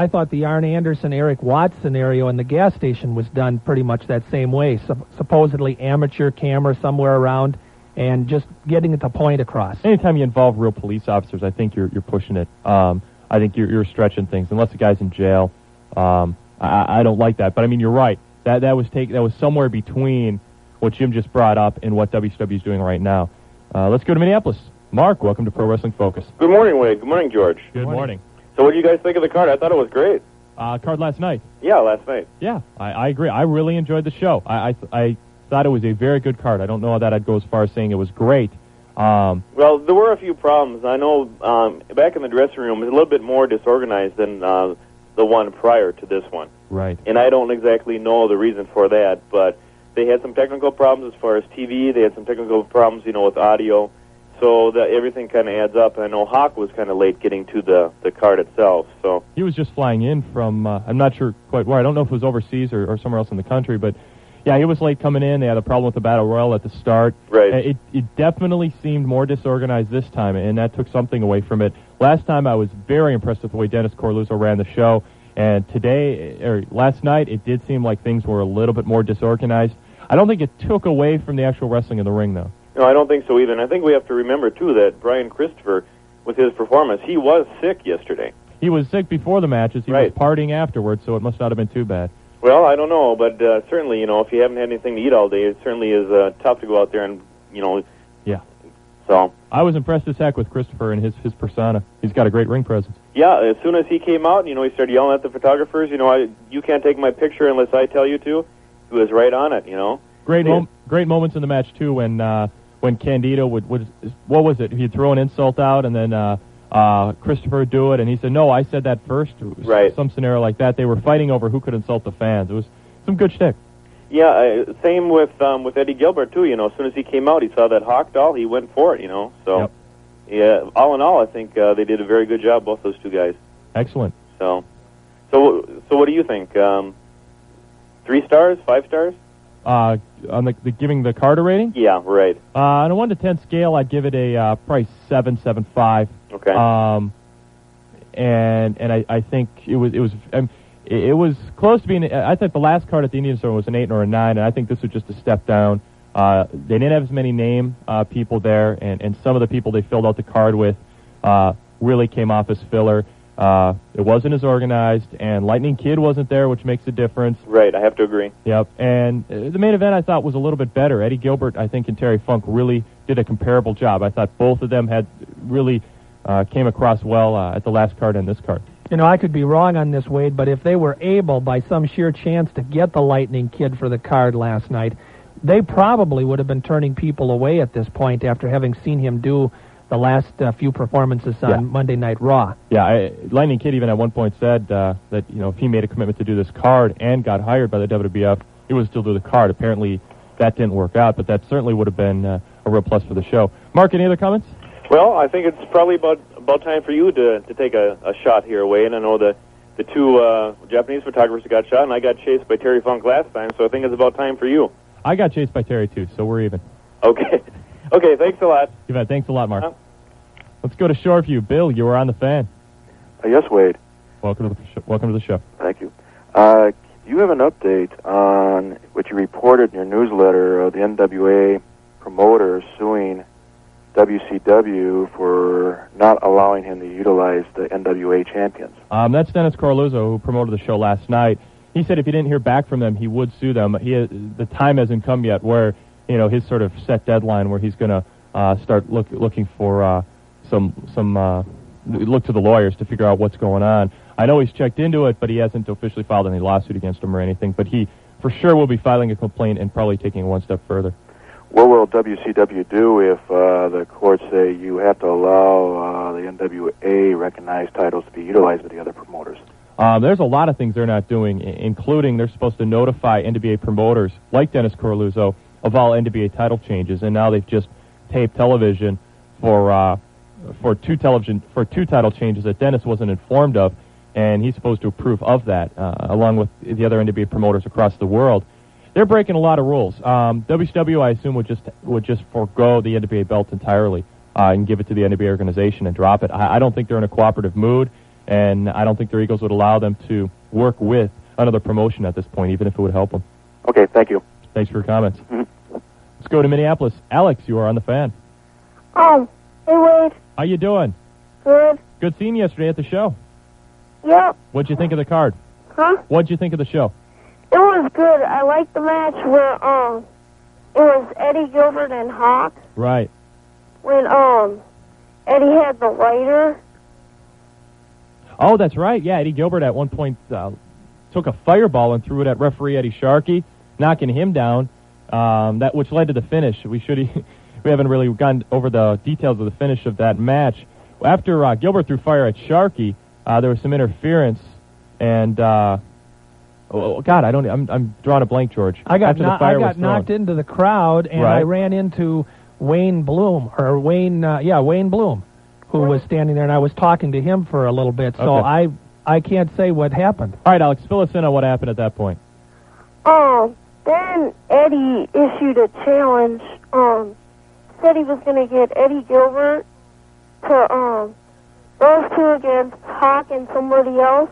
I thought the Arn Anderson Erik Watts scenario in the gas station was done pretty much that same way. Sup- supposedly amateur camera somewhere around, and just getting the point across. Anytime you involve real police officers, I think you're you're pushing it. Um, I think you're you're stretching things. Unless the guy's in jail, um, I, I don't like that. But I mean, you're right. That that was take that was somewhere between what Jim just brought up and what WCW is doing right now. Uh, let's go to Minneapolis. Mark, welcome to Pro Wrestling Focus. Good morning, Wade. Good morning, George. Good morning. So, what do you guys think of the card? I thought it was great. Uh, card last night. Yeah, last night. Yeah, I, I agree. I really enjoyed the show. I, I I thought it was a very good card. I don't know that I'd go as far as saying it was great. Um, Well, there were a few problems. I know um, back in the dressing room, it was a little bit more disorganized than uh, the one prior to this one. right. And I don't exactly know the reason for that, but they had some technical problems as far as TV. They had some technical problems, you know, with audio. So that everything kind of adds up. And I know Hawk was kind of late getting to the the card itself. So He was just flying in from, uh, I'm not sure quite where. I don't know if it was overseas or, or somewhere else in the country, but yeah, he was late coming in. They had a problem with the Battle Royal at the start. Right. It, it definitely seemed more disorganized this time, and that took something away from it. Last time I was very impressed with the way Dennis Coralluzzo ran the show, and today, or last night, it did seem like things were a little bit more disorganized. I don't think it took away from the actual wrestling in the ring, though. No, I don't think so either. And I think we have to remember too that Brian Christopher, with his performance, he was sick yesterday. He was sick before the matches. He Right. was partying afterwards, so it must not have been too bad. Well, I don't know, but uh, certainly, you know, if you haven't had anything to eat all day, it certainly is uh, tough to go out there and, you know. Yeah. So I was impressed as heck with Christopher and his his persona. He's got a great ring presence. yeah, as soon as he came out, you know, he started yelling at the photographers. You know, I you can't take my picture unless I tell you to. He was right on it. You know. Great, mom- great moments in the match too when uh, when Candido would, would what was it? He'd throw an insult out and then uh, uh, Christopher would do it, and he said, "No, I said that first. Right. Some scenario like that. They were fighting over who could insult the fans. It was some good shtick. Yeah, uh, same with um, with Eddie Gilbert too. You know, as soon as he came out, he saw that Hawk doll, he went for it. You know, so yeah. All in all, I think uh, they did a very good job, both those two guys. Excellent. So, so so what do you think? Um, three stars, five stars? Uh, on the, the giving the Carter rating, Yeah, right. uh, on a one to ten scale, I'd give it a uh, probably seven, seven five. Okay. Um, and and I, I think it was it was um, it, it was close to being. I think the last card at the Indian Store was an eight or a nine, and I think this was just a step down. Uh, they didn't have as many name uh, people there, and, and some of the people they filled out the card with uh, really came off as filler. Uh, it wasn't as organized, and Lightning Kid wasn't there, which makes a difference. Right, I have to agree. Yep, and uh, the main event I thought was a little bit better. Eddie Gilbert, I think, and Terry Funk really did a comparable job. I thought both of them had really uh, came across well uh, at the last card and this card. You know, I could be wrong on this, Wade, but if they were able, by some sheer chance, to get the Lightning Kid for the card last night, they probably would have been turning people away at this point after having seen him do the last uh, few performances on Yeah. Monday Night Raw. Yeah, I, Lightning Kid even at one point said uh, that you know if he made a commitment to do this card and got hired by the WWF, he would still do the card. Apparently, that didn't work out, but that certainly would have been uh, a real plus for the show. Mark, any other comments? Well, I think it's probably about about time for you to to take a, a shot here, Wayne. I know the the two uh, Japanese photographers got shot, and I got chased by Terry Funk last time, so I think it's about time for you. I got chased by Terry too, so we're even. Okay, okay. Thanks a lot. You bet. Thanks a lot, Mark. Let's go to Shoreview. Bill, you were on the fan. Uh, yes, Wade. Welcome to the show. Welcome to the show. Thank you. Uh, do you have an update on what you reported in your newsletter of the NWA promoter suing WCW for not allowing him to utilize the NWA champions? Um, that's Dennis Coralluzzo, who promoted the show last night. He said if he didn't hear back from them, he would sue them. He the time hasn't come yet where you know his sort of set deadline where he's going to uh, start look, looking for uh, some some uh, look to the lawyers to figure out what's going on. I know he's checked into it, but he hasn't officially filed any lawsuit against them or anything. But he for sure will be filing a complaint and probably taking it one step further. What will WCW do if uh, the courts say you have to allow uh, the NWA recognized titles to be utilized by the other promoters? Um, there's a lot of things they're not doing, including they're supposed to notify NWA promoters like Dennis Coralluzzo of all NWA title changes, and now they've just taped television for uh, for two television for two title changes that Dennis wasn't informed of, and he's supposed to approve of that, uh, along with the other NWA promoters across the world. They're breaking a lot of rules. Um, WCW, I assume, would just would just forego the NWA belt entirely uh, and give it to the NWA organization and drop it. I, I don't think they're in a cooperative mood, and I don't think their egos would allow them to work with another promotion at this point, even if it would help them. Okay, thank you. Thanks for your comments. Let's go to Minneapolis. Alex, you are on the fan. Um, hey Wade, How you doing? good. Good seeing you yesterday at the show. Yep. What'd you think of the card? Huh? What'd you think of the show? It was good. I liked the match where um it was Eddie Gilbert and Hawk Right. when um Eddie had the lighter. Oh, that's right. Yeah, Eddie Gilbert at one point uh, took a fireball and threw it at referee Eddie Sharkey, knocking him down. Um, that which led to the finish. We should we haven't really gone over the details of the finish of that match. After uh, Gilbert threw fire at Sharkey, uh, there was some interference, and uh, oh God, I don't. I'm I'm drawing a blank, George. I got After the kno- I fire was thrown. knocked into the crowd, and I ran into Wayne Bloom or Wayne, uh, yeah, Wayne Bloom, who was standing there, and I was talking to him for a little bit. So Okay. I I can't say what happened. All right, Alex, fill us in on what happened at that point. Um, then Eddie issued a challenge. Um, said he was going to get Eddie Gilbert to um those two against Hawk and somebody else.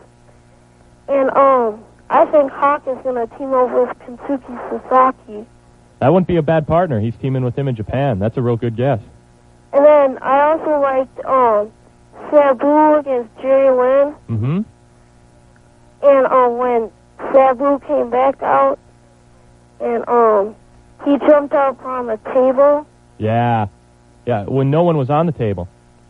And um, I think Hawk is going to team up with Kensuke Sasaki. That wouldn't be a bad partner. He's teaming with him in Japan. That's a real good guess. And then I also liked um Sabu against Jerry Lynn. Mm-hmm. And um, when Sabu came back out, and um, he jumped up on the table. Yeah, yeah. When no one was on the table.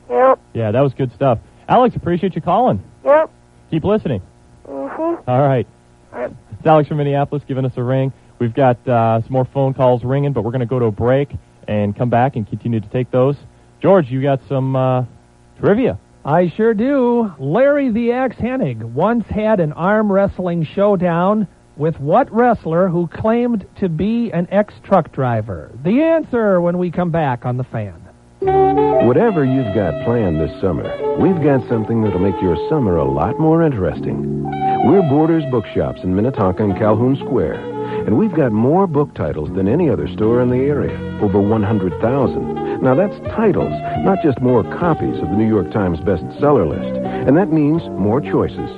Yep, Yeah, that was good stuff. Alex, appreciate you calling. yep. Keep listening. Mhm. All right. Alright. It's Alex from Minneapolis giving us a ring. We've got uh, some more phone calls ringing, but we're going to go to a break and come back and continue to take those. George, you got some uh, trivia. I sure do. Larry the Axe Hennig once had an arm wrestling showdown with what wrestler who claimed to be an ex truck driver? The answer when we come back on the fan. Whatever you've got planned this summer, we've got something that'll make your summer a lot more interesting. We're Borders Bookshops in Minnetonka and Calhoun Square, and we've got more book titles than any other store in the area, over 100,000. Now that's titles, not just more copies of the New York Times bestseller list. And that means more choices.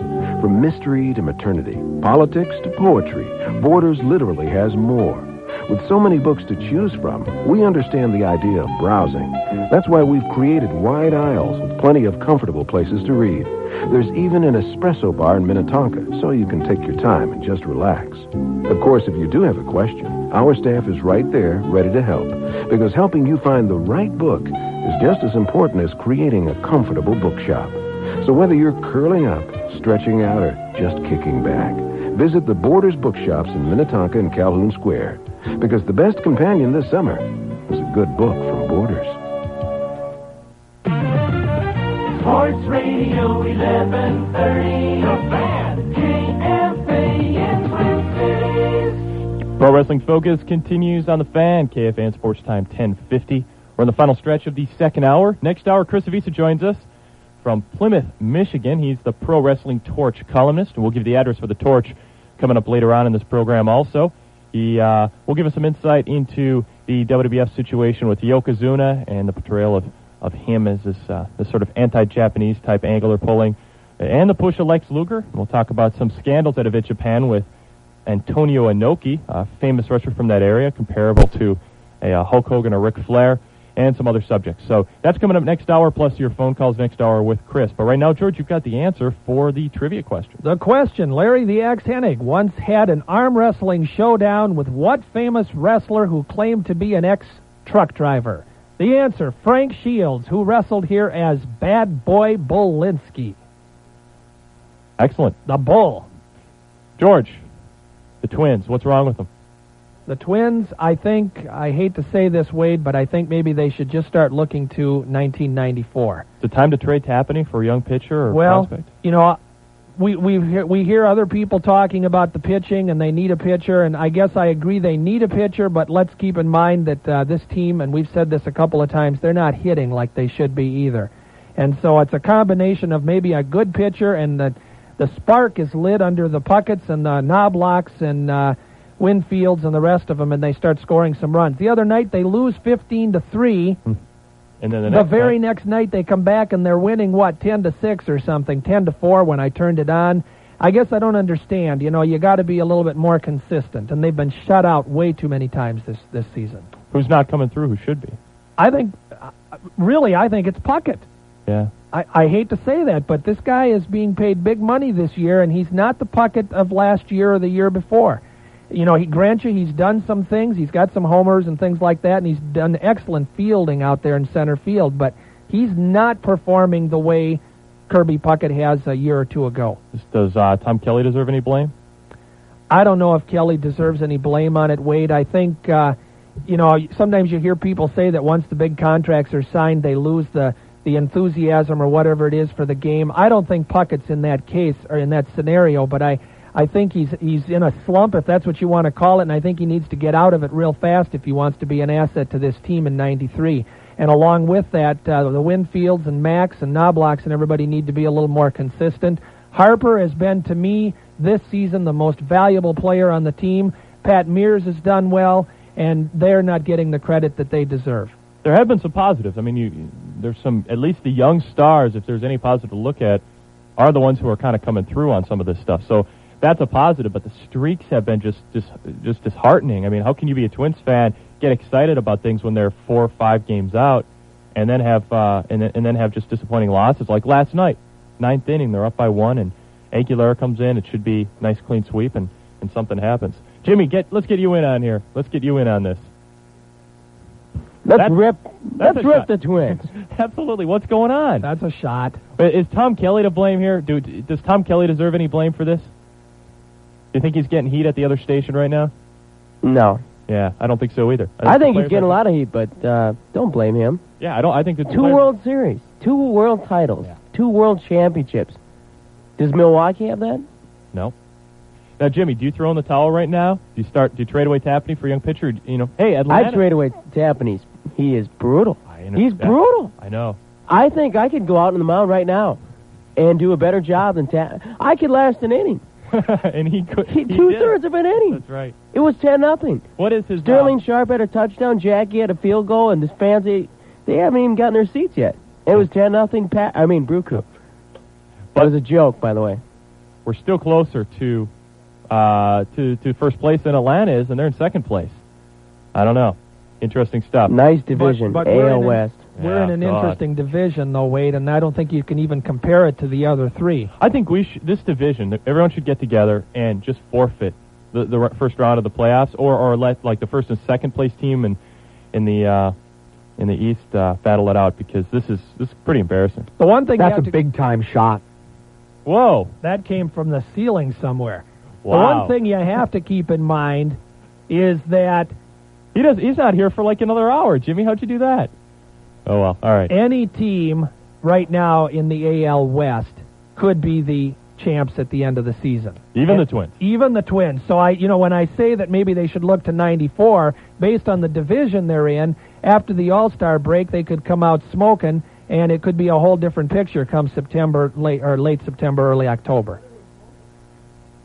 From mystery to maternity, politics to poetry, Borders literally has more. With so many books to choose from, we understand the idea of browsing. That's why we've created wide aisles with plenty of comfortable places to read. There's even an espresso bar in Minnetonka, so you can take your time and just relax. Of course, if you do have a question, our staff is right there, ready to help, because helping you find the right book is just as important as creating a comfortable bookshop. So whether you're curling up, stretching out, or just kicking back, visit the Borders Bookshops in Minnetonka and Calhoun Square, because the best companion this summer is a good book from Borders. Sports Radio 1130. The Fan. KFAN Twin Cities. Pro Wrestling Focus continues on the fan. KFAN Sports Time 1050. We're in the final stretch of the second hour. Next hour, Chris Zavisa joins us from Plymouth, Michigan. He's the Pro Wrestling Torch columnist, and we'll give the address for the Torch coming up later on in this program also. He uh, will give us some insight into the WWF situation with Yokozuna and the portrayal of, of him as this, uh, this sort of anti-Japanese type angler pulling, and the push of Lex Luger. We'll talk about some scandals out of it Japan with Antonio Inoki, a famous wrestler from that area, comparable to a uh, Hulk Hogan or Ric Flair, and some other subjects. So that's coming up next hour, plus your phone calls next hour with Chris. But right now, George, you've got the answer for the trivia question. The question Larry the Axe Hennig once had an arm wrestling showdown with what famous wrestler who claimed to be an ex truck driver? The answer Frank Shields, who wrestled here as Bad Boy Bolinski. Excellent. The Bull. George, the twins, what's wrong with them? The Twins, I think, I hate to say this, Wade, but I think maybe they should just start looking to 1994. Is it time to trade Tapani for a young pitcher or well, prospect? you know, we we hear, we hear other people talking about the pitching and they need a pitcher, and I guess I agree they need a pitcher. But let's keep in mind that uh, this team, and we've said this a couple of times, they're not hitting like they should be either, and so it's a combination of maybe a good pitcher and the the spark is lit under the Pucketts and the Knoblauchs and uh, Winfields and the rest of them, and they start scoring some runs. The other night they lose 15 to three. And then the, The very night- next night they come back and they're winning what ten to six or something, ten to four when I turned it on. I guess I don't understand. You know, you got to be a little bit more consistent, and they've been shut out way too many times this this season. who's not coming through? Who should be? I think, uh, really, I think it's Puckett. Yeah. I, I hate to say that, but this guy is being paid big money this year, and he's not the Puckett of last year or the year before. You know, he grant you he's done some things. He's got some homers and things like that, and he's done excellent fielding out there in center field. But he's not performing the way Kirby Puckett has a year or two ago. Does uh, Tom Kelly deserve any blame? I don't know if Kelly deserves any blame on it, Wade. I think, uh, you know, sometimes you hear people say that once the big contracts are signed, they lose the the enthusiasm or whatever it is for the game. I don't think Puckett's in that case or in that scenario, but I I think he's he's in a slump if that's what you want to call it, and I think he needs to get out of it real fast if he wants to be an asset to this team in '93. And along with that, uh, the Winfields and Macks and Knoblauchs and everybody need to be a little more consistent. Harper has been to me this season the most valuable player on the team. Pat Meares has done well, and they're not getting the credit that they deserve. There have been some positives. I mean, you, there's some, at least the young stars, if there's any positive to look at, are the ones who are kind of coming through on some of this stuff. So that's a positive, but the streaks have been just, just, just disheartening. I mean, how can you be a Twins fan, get excited about things when they're four or five games out, and then have, uh, and then, and then have just disappointing losses like last night, ninth inning, they're up by one, and Aguilera comes in. It should be a nice clean sweep, and, and something happens. Jimmy, get, let's get you in on here. Let's get you in on this. Let's That's- rip. that's Let's rip shot. the Twins. Absolutely. What's going on? That's a shot. Is Tom Kelly to blame here? Dude, does Tom Kelly deserve any blame for this? Do you think he's getting heat at the other station right now? No, Yeah, I don't think so either. I think the he's getting a lot of heat, but uh, don't blame him. Yeah, I don't. I think the Two World Series, two World titles, two World Championships. Does Milwaukee have that? No. Now, Jimmy, do you throw in the towel right now? Do you start? Do you trade away Tapani for a young pitcher? You know, hey, Atlanta. I trade away Tappanese. He is brutal. He's brutal. I know. I think I could go out on the mound right now and do a better job than Tap. I could last an inning. and he could. He, he two did. thirds of an inning. That's right. It was ten nothing. What is his Sterling Sharpe had a touchdown. Jackie had a field goal, and the fans they, they haven't even gotten their seats yet. It was ten nothing. Pat, I mean Bruku. That was a joke, by the way. We're still closer to uh, to to first place than Atlanta is, and they're in second place. I don't know. Interesting stuff. Nice division, But we're AL West. We're Yeah, in an God. interesting division, though, Wade, and I don't think you can even compare it to the other three. I think we sh- this division, everyone should get together and just forfeit the, the first round of the playoffs, or or let like the first and second place team in in the uh, in the East uh, battle it out because this is this is pretty embarrassing. The one thing That's a to- big time shot. Whoa! That came from the ceiling somewhere. The one thing you have to keep in mind is that He does. He's not here for like another hour. Jimmy, how'd you do that? Oh well. All right. any team right now in the AL West could be the champs at the end of the season. Even the Twins. Even the Twins. So I, you know, when I say that maybe they should look to 94 based on the division they're in, after the All-Star break they could come out smoking and it could be a whole different picture come September late or late September early October.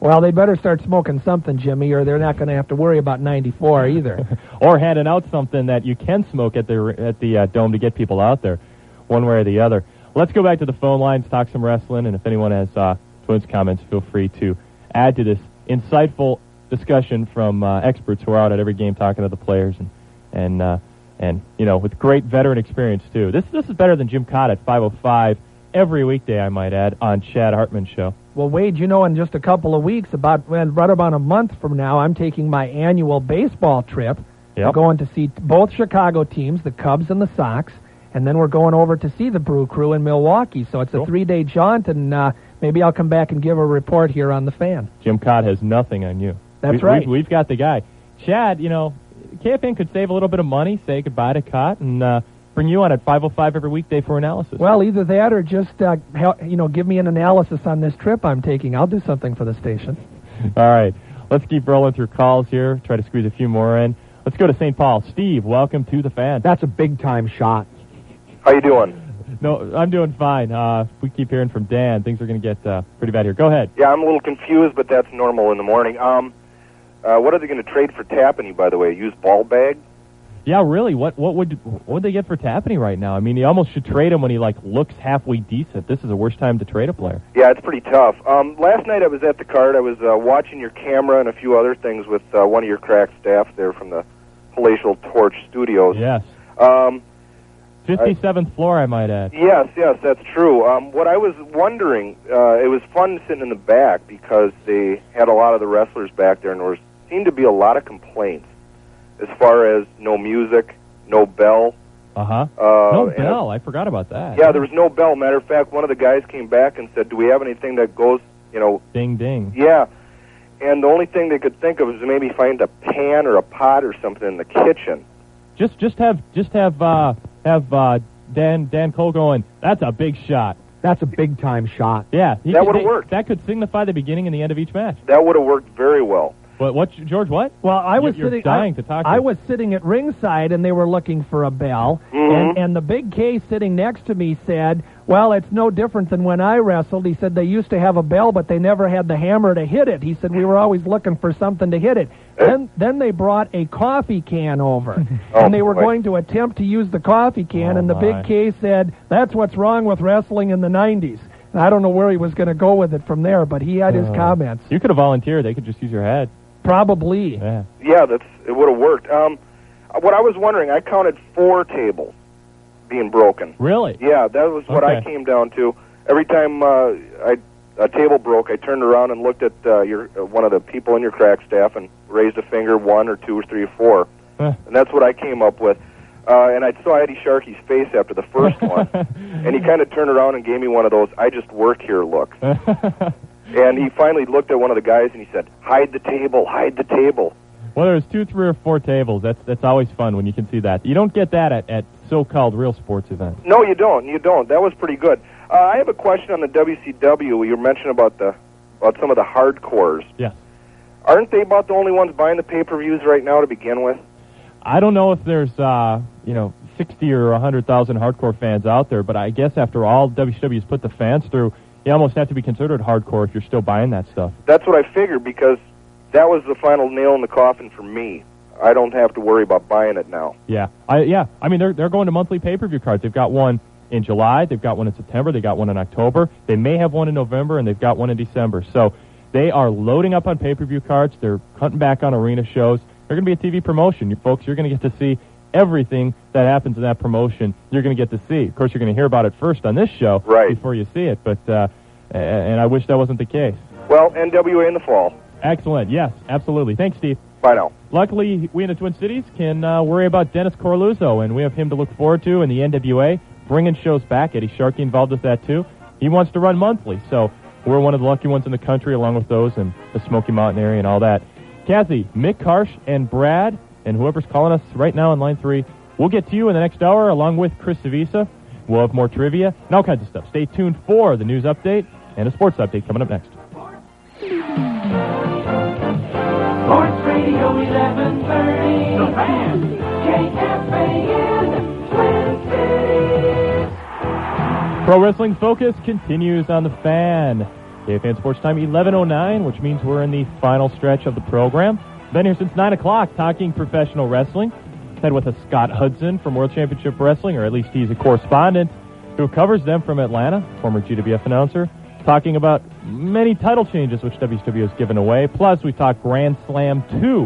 Well, they better start smoking something, Jimmy, or they're not going to have to worry about 94 either. or handing out something that you can smoke at the at the uh, dome to get people out there, one way or the other. Let's go back to the phone lines, talk some wrestling, and if anyone has uh, Twins comments, feel free to add to this insightful discussion from uh, experts who are out at every game talking to the players and and uh, and you know with great veteran experience too. This this is better than Jim Cott at 5:05 every weekday, I might add, on Chad Hartman show. Well, Wade, you know, in just a couple of weeks, about well, right about a month from now, I'm taking my annual baseball trip. Yep. We're going to see both Chicago teams, the Cubs and the Sox, and then we're going over to see the Brew Crew in Milwaukee. So it's a three-day jaunt, and uh, maybe I'll come back and give a report here on the fan. Jim Cott has nothing on you. That's We- right. We've, we've got the guy. Chad, you know, KFAN could save a little bit of money, say goodbye to Cott, and uh, bring you on at 5.05 every weekday for analysis. Well, either that or just uh, hel- you know, give me an analysis on this trip I'm taking. I'll do something for the station. All right. Let's keep rolling through calls here, try to squeeze a few more in. Let's go to St. Paul. Steve, welcome to the fan. That's a big time shot. How you doing? No, I'm doing fine. Uh, we keep hearing from Dan, things are going to get uh, pretty bad here. Go ahead. Yeah, I'm a little confused, but that's normal in the morning. Um, uh, what are they going to trade for Tapani, by the way? Use ball bag? Yeah, really. What what would what would they get for Tapani right now? I mean, you almost should trade him when he like looks halfway decent. This is the worst time to trade a player. Yeah, it's pretty tough. Um, last night I was at the card. I was uh, watching your camera and a few other things with uh, one of your crack staff there from the Palatial Torch Studios. Yes. Um, 57th floor, I might add. Yes, yes, that's true. Um, what I was wondering, uh, it was fun sitting in the back because they had a lot of the wrestlers back there, and there was, seemed to be a lot of complaints as far as no music, no bell. Uh-huh. Uh, no bell. I forgot about that. Yeah, there was no bell. Matter of fact, one of the guys came back and said, "Do we have anything that goes, you know?" Ding ding. Yeah. And the only thing they could think of was maybe find a pan or a pot or something in the kitchen. Just just have just have uh have uh Dan Dan Cole going. That's a big shot. That's a big time shot. Yeah, he That could- would've they- worked. That could signify the beginning and the end of each match. That would have worked very well. But what George? What? Well, I was You're sitting. dying I, to talk. I was sitting at ringside, and they were looking for a bell. Mhm. And, and the big K sitting next to me said, "Well, it's no different than when I wrestled." He said they used to have a bell, but they never had the hammer to hit it. He said we were always looking for something to hit it. Then, then they brought a coffee can over, Oh, and they were boy. going to attempt to use the coffee can. Oh, and the my. big K said, "That's what's wrong with wrestling in the '90s." And I don't know where he was going to go with it from there, but he had his Uh, comments. You could have volunteered. They could just use your head. Probably. Yeah. Yeah, that's it would have worked. Um, what I was wondering, I counted four tables being broken. Really? Yeah, that was what I came down to. Every time uh, I, a table broke, I turned around and looked at uh, your uh, one of the people in your crack staff and raised a finger, one or two or three or four, Huh. and that's what I came up with. Uh, and I saw Eddie Sharkey's face after the first one, and he kind of turned around and gave me one of those "I just work here" looks. And he finally looked at one of the guys and he said, "Hide the table, hide the table." Well, there's two, three, or four tables, that's that's always fun when you can see that. You don't get that at, at so-called real sports events. No, you don't. You don't. That was pretty good. Uh, I have a question on the WCW. You mentioned about the about some of the hardcores. Yes. Aren't they about the only ones buying the pay-per-views right now to begin with? I don't know if there's, uh, you know, 60 or 100,000 hardcore fans out there, but I guess after all WCW's put the fans through, you almost have to be considered hardcore if you're still buying that stuff. That's what I figured because that was the final nail in the coffin for me. I don't have to worry about buying it now. Yeah, I yeah. I mean, they're they're going to monthly pay-per-view cards. They've got one in July, they've got one in September, they got one in October. They may have one in November, and they've got one in December. So they are loading up on pay-per-view cards. They're cutting back on arena shows. They're going to be a TV promotion, you folks. You're going to get to see everything that happens in that promotion. You're going to get to see. Of course, you're going to hear about it first on this show right. before you see it. But uh, and I wish that wasn't the case. Well, NWA in the fall. Excellent. Yes, absolutely. Thanks, Steve. Bye now. Luckily, we in the Twin Cities can uh, worry about Dennis Coralluzzo, and we have him to look forward to in the NWA, bringing shows back. Eddie Sharkey involved with that, too. He wants to run monthly, so we're one of the lucky ones in the country, along with those in the Smoky Mountain area and all that. Kathy, Mick Karch, and Brad, and whoever's calling us right now in line three, we'll get to you in the next hour, along with Chris Zavisa. We'll have more trivia and all kinds of stuff. Stay tuned for the news update and a sports update coming up next. Sports Radio 1130. The Fan. KFAN. Twin Cities. Pro Wrestling Focus continues on the fan. KFan Sports Time 1109, which means we're in the final stretch of the program. Been here since 9 o'clock talking professional wrestling. Head with a Scott Hudson from World Championship Wrestling, or at least he's a correspondent who covers them from Atlanta, former GWF announcer, talking about many title changes which WCW has given away. Plus, we talked Grand Slam 2,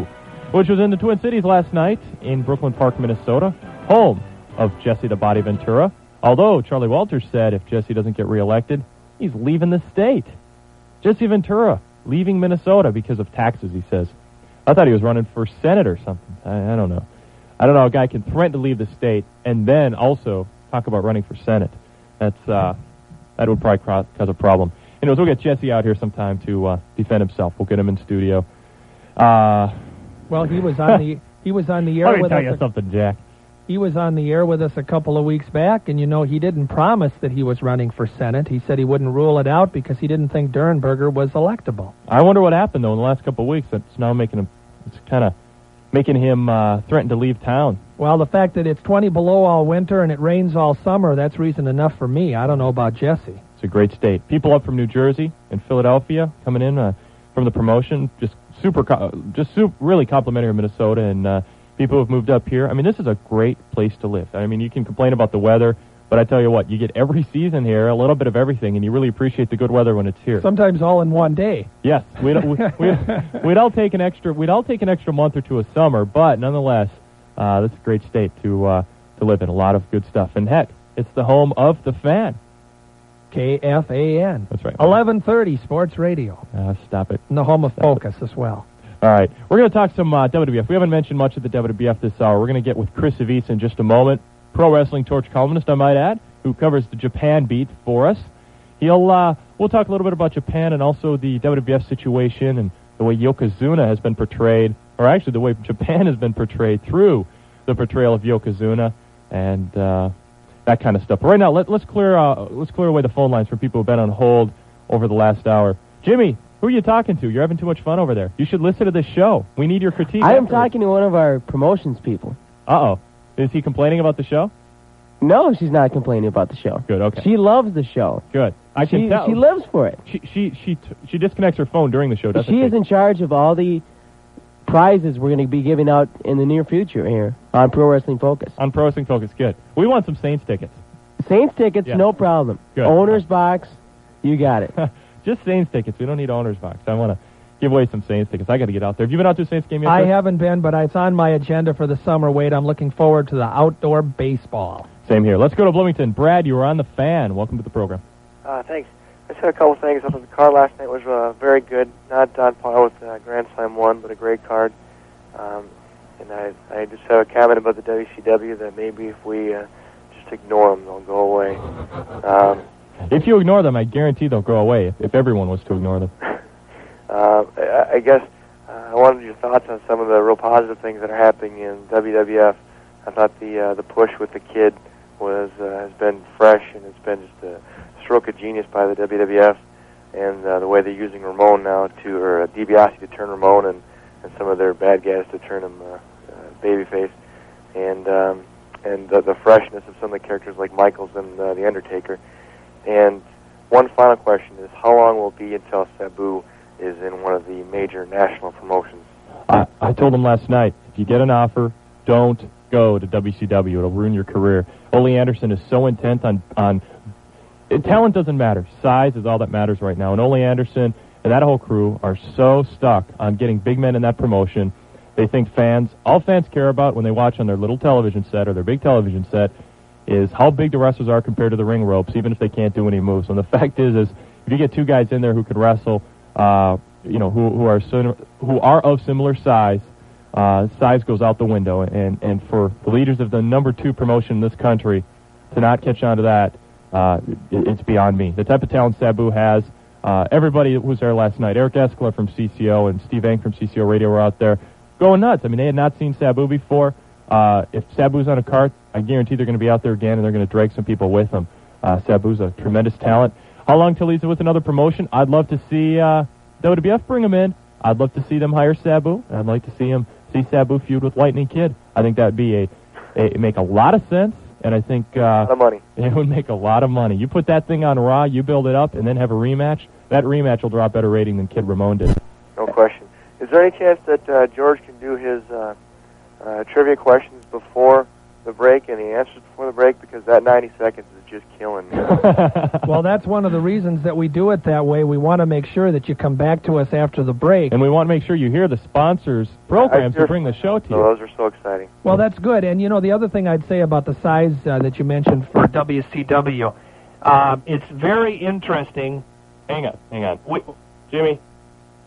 which was in the Twin Cities last night in Brooklyn Park, Minnesota, home of Jesse the Body Ventura. Although Charley Walters said if Jesse doesn't get reelected, he's leaving the state. Jesse Ventura leaving Minnesota because of taxes, he says. I thought he was running for Senate or something. I, I don't know. I don't know. A guy can threaten to leave the state and then also talk about running for Senate. That's uh, that would probably cause cause a problem. Anyways, we'll get Jesse out here sometime to uh, defend himself. We'll get him in studio. Uh, Well, he was on the he was on the air let me with tell us. you a- something, Jack. He was on the air with us a couple of weeks back, and you know he didn't promise that he was running for Senate. He said he wouldn't rule it out because he didn't think Durenberger was electable. I wonder what happened though in the last couple of weeks. That's now making him. It's kind of making him uh, threaten to leave town. Well, the fact that it's 20 below all winter and it rains all summer, that's reason enough for me. I don't know about Jesse. It's a great state. People up from New Jersey and Philadelphia coming in uh, from the promotion, just super, just super, really complimentary of Minnesota and uh, people who have moved up here. I mean, this is a great place to live. I mean, you can complain about the weather, but I tell you what, you get every season here, a little bit of everything, and you really appreciate the good weather when it's here. Sometimes all in one day. Yes, we'd, we- we'd, we'd all take an extra we'd all take an extra month or two of summer, but nonetheless, uh, this is a great state to uh, to live in. A lot of good stuff, and heck, it's the home of the fan. KFAN. That's right. 1130 Sports Radio. Uh, stop it. And the home of Focus as well. All right, we're going to talk some uh, WWF. We haven't mentioned much of the WWF this hour. We're going to get with Chris Zavisa in just a moment, pro wrestling torch columnist, I might add, who covers the Japan beat for us. He'll uh, we'll talk a little bit about Japan and also the WWF situation and the way Yokozuna has been portrayed, or actually the way Japan has been portrayed through the portrayal of Yokozuna and uh, that kind of stuff. But right now, let, let's clear uh, let's clear away the phone lines for people who've been on hold over the last hour. Jimmy, who are you talking to? You're having too much fun over there. You should listen to this show. We need your critique. I am talking to one of our promotions people. Uh oh. Is he complaining about the show? No, she's not complaining about the show. Good. Okay. She loves the show. Good. I she, can tell. She lives for it. She she she t- she disconnects her phone during the show, doesn't She she? is in charge of all the prizes we're going to be giving out in the near future here on Pro Wrestling Focus. On Pro Wrestling Focus. Good. We want some Saints tickets. Saints tickets, Yeah. no problem. Good. Owner's box, you got it. Just Saints tickets. We don't need owners box. I want to give away some Saints tickets. I got to get out there. Have you been out to a Saints game yet? I Chris? haven't been, but it's on my agenda for the summer. Wait, I'm looking forward to the outdoor baseball. Same here. Let's go to Bloomington. Brad, you were on the fan. Welcome to the program. Uh, thanks. I just had a couple things. Up in the car last night was uh, very good. Not on par with uh, Grand Slam one, but a great card. Um, and I, I just have a comment about the WCW that maybe if we uh, just ignore them, they'll go away. Um, If you ignore them, I guarantee they'll go away. If, if everyone was to ignore them. uh, I, I guess uh, I wanted your thoughts on some of the real positive things that are happening in WWF. I thought the uh, the push with the kid was uh, has been fresh and it's been just a stroke of genius by the WWF. and uh, the way they're using Ramon now to, or uh, DiBiase to turn Ramon, and, and some of their bad guys to turn him uh, uh, babyface, and um, and the, the freshness of some of the characters like Michaels and uh, the Undertaker. And one final question is, how long will it be until Sabu is in one of the major national promotions? I, I told him last night, if you get an offer, don't go to WCW. It'll ruin your career. Ole Anderson is so intent on on talent doesn't matter. Size is all that matters right now. And Ole Anderson and that whole crew are so stuck on getting big men in that promotion. They think fans, all fans care about when they watch on their little television set or their big television set, is how big the wrestlers are compared to the ring ropes, even if they can't do any moves. And the fact is, is if you get two guys in there who can wrestle, uh, you know, who who are who are of similar size, uh, size goes out the window. And and for the leaders of the number two promotion in this country to not catch on to that, uh, it, it's beyond me. The type of talent Sabu has. Uh, everybody that was there last night, Eric Eskler from CCO and Steve Eng from CCO Radio were out there going nuts. I mean, they had not seen Sabu before. Uh, if Sabu's on a cart, I guarantee they're going to be out there again and they're going to drag some people with them. Uh, Sabu's a tremendous talent. How long till he's with another promotion? I'd love to see uh, WWF bring him in. I'd love to see them hire Sabu. I'd like to see him see Sabu feud with Lightning Kid. I think that would be a, a make a lot of sense, and I think uh, a lot of money. It would make a lot of money. You put that thing on Raw, you build it up, and then have a rematch. That rematch will draw better rating than Kid Ramon did. No question. Is there any chance that uh, George can do his uh, uh, trivia questions before the break and the answers before the break? Because that 90 seconds is just killing me. well, that's one of the reasons that we do it that way. We want to make sure that you come back to us after the break. And we want to make sure you hear the sponsors' programs to bring the show to so you. those are so exciting. Well, that's good. And you know, the other thing I'd say about the size uh, that you mentioned for WCW, um, it's very interesting. Hang on, hang on. Wait, Jimmy,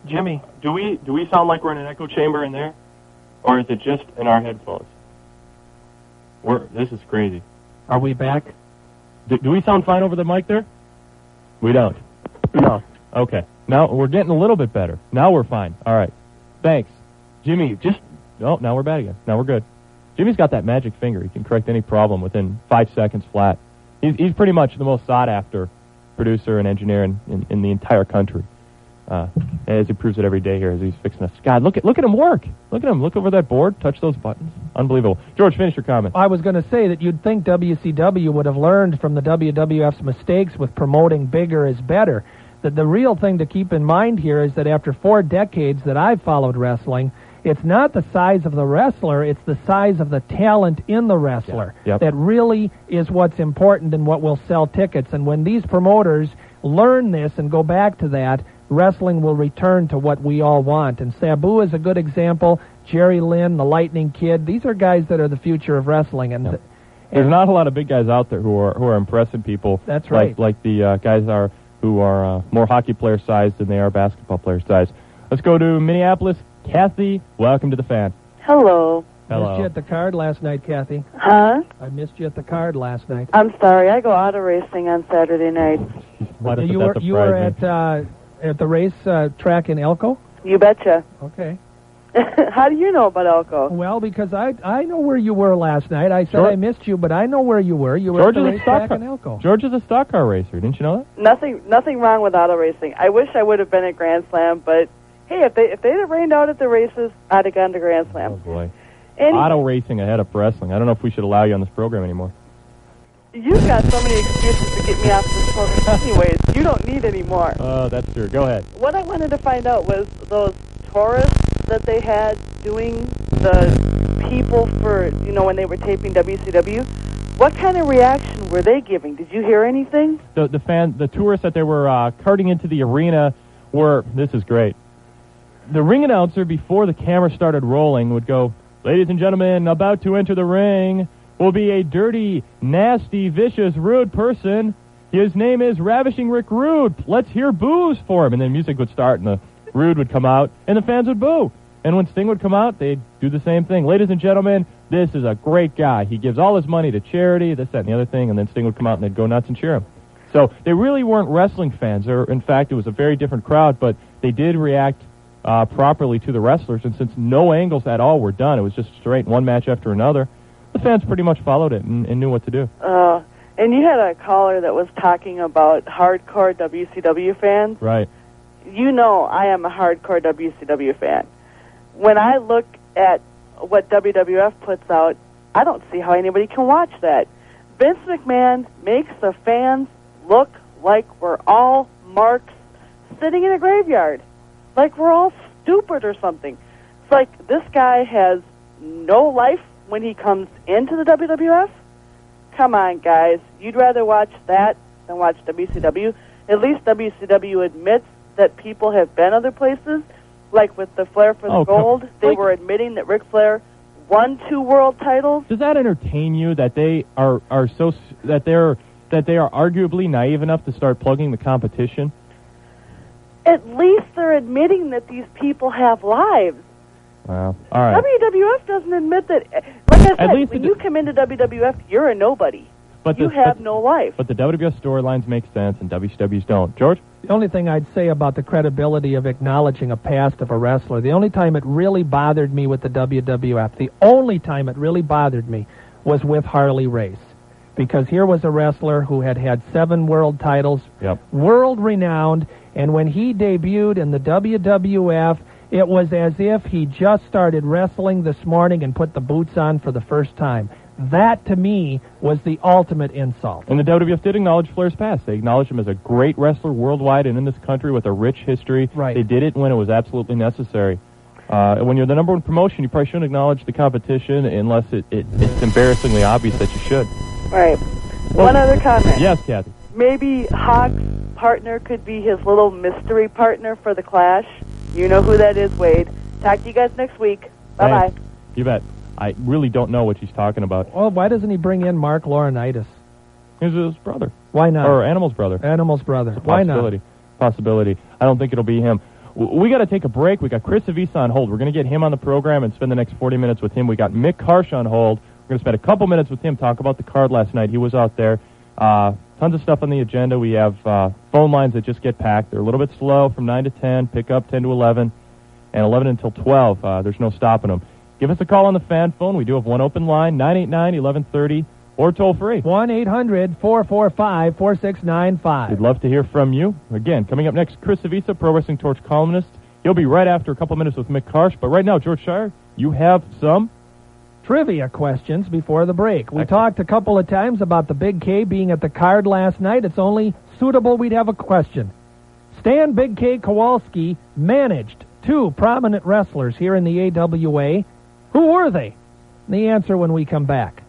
Jimmy, do we do we sound like we're in an echo chamber in there, or is it just in our headphones? We're this is crazy. Are we back? Do, do we sound fine over the mic there? We don't. No. Okay. Now we're getting a little bit better. Now we're fine. All right. Thanks, Jimmy. Just oh, now we're bad again. Now we're good. Jimmy's got that magic finger. He can correct any problem within five seconds flat. He's he's pretty much the most sought after producer and engineer in, in, in the entire country. Uh, as he proves it every day here as he's fixing us. God, look at look at him work. Look at him. Look over that board. Touch those buttons. Unbelievable. George, finish your comment. I was going to say that you'd think WCW would have learned from the WWF's mistakes with promoting bigger is better. That the real thing to keep in mind here is that after four decades that I've followed wrestling, it's not the size of the wrestler, it's the size of the talent in the wrestler Yep. that really is what's important and what will sell tickets. And when these promoters learn this and go back to that, wrestling will return to what we all want. And Sabu is a good example. Jerry Lynn, the Lightning Kid, these are guys that are the future of wrestling. And There's not a lot of big guys out there who are who are impressing people. That's right. like the uh, guys are who are uh, more hockey player sized than they are basketball player sized. Let's go to Minneapolis. Kathy, welcome to the fan. Hello. Hello. Missed you at the card last night, Kathy. Huh? I missed you at the card last night. I'm sorry. I go auto racing on Saturday night. Why does you that were you were me? at uh, at the race uh, track in Elko. You betcha. Okay. How do you know about Elko? Well, because I I know where you were last night. I said George- I missed you, but I know where you were. You were George at the is a stock racetrack car. in Elko. George is a stock car racer. Didn't you know that? Nothing. Nothing wrong with auto racing. I wish I would have been at Grand Slam, but hey, if they if they'd have rained out at the races, I'd have gone to Grand Slam. Oh boy. Any- Auto racing ahead of wrestling. I don't know if we should allow you on this program anymore. You've got so many excuses to get me off this program. Anyways, you don't need any more. Oh, that's true. Go ahead. What I wanted to find out was those tourists that they had doing the people for, you know, when they were taping WCW. What kind of reaction were they giving? Did you hear anything? The the fan the tourists that they were uh, carting into the arena were this is great. The ring announcer before the camera started rolling would go, "Ladies and gentlemen, about to enter the ring will be a dirty, nasty, vicious, rude person. His name is Ravishing Rick Rude. Let's hear boos for him." And then music would start and the Rude would come out and the fans would boo. And when Sting would come out, they'd do the same thing. Ladies and gentlemen, this is a great guy. He gives all his money to charity, this, that, and the other thing, and then Sting would come out and they'd go nuts and cheer him. So they really weren't wrestling fans. Or in fact, it was a very different crowd, but they did react uh, properly to the wrestlers. And since no angles at all were done, it was just straight one match after another. The fans pretty much followed it and, and knew what to do. Uh, And you had a caller that was talking about hardcore WCW fans. Right. You know I am a hardcore WCW fan. When I look at what WWF puts out, I don't see how anybody can watch that. Vince McMahon makes the fans look like we're all marks sitting in a graveyard. Like we're all stupid or something. It's like this guy has no life when he comes into the WWF. Come on, guys. You'd rather watch that than watch WCW. At least WCW admits that people have been other places. Like with the Flair for the Oh, come- Gold, they like- were admitting that Ric Flair won two world titles. Does that entertain you that they are are so that they're that they are arguably naive enough to start plugging the competition? At least they're admitting that these people have lives. Wow. All right. WWF doesn't admit that. Eh, like I said, least when you come into WWF, you're a nobody. But you the, have but, no life. but the WWF storylines make sense and WCW's don't. George? The only thing I'd say about the credibility of acknowledging a past of a wrestler, the only time it really bothered me with the WWF, the only time it really bothered me was with Harley Race. Because here was a wrestler who had had seven world titles, Yep. world renowned, and when he debuted in the WWF, it was as if he just started wrestling this morning and put the boots on for the first time. That, to me, was the ultimate insult. And the WWF did acknowledge Flair's past. They acknowledged him as a great wrestler worldwide and in this country with a rich history. Right. They did it when it was absolutely necessary. Uh, when you're the number one promotion, you probably shouldn't acknowledge the competition unless it, it, it's embarrassingly obvious that you should. Right. One other comment. Yes, Kathy. Maybe Hawk's partner could be his little mystery partner for the Clash. You know who that is, Wade. Talk to you guys next week. Bye bye. Thanks. You bet. I really don't know what she's talking about. Well, why doesn't he bring in Mark Laurinaitis? He's his brother. Why not? Or Animal's brother. Animal's brother. Why not? Possibility. Possibility. I don't think it'll be him. W- We got to take a break. We got Chris Zavisa on hold. We're going to get him on the program and spend the next 40 minutes with him. We got Mick Karch on hold. We're going to spend a couple minutes with him, talk about the card last night. He was out there. Uh, tons of stuff on the agenda. We have uh, phone lines that just get packed. They're a little bit slow from 9 to 10, pick up 10 to 11, and 11 until 12. Uh, there's no stopping them. Give us a call on the fan phone. We do have one open line, 989 1130, or toll free. 1 800 445 4695. We'd love to hear from you. Again, coming up next, Chris Zavisa, Pro Wrestling Torch columnist. He'll be right after a couple minutes with Mick Karch. But right now, George Schire, you have some. Trivia questions before the break. We talked a couple of times about the Big K being at the card last night. It's only suitable we'd have a question. Stan Big K Kowalski managed two prominent wrestlers here in the AWA. Who were they? The answer when we come back.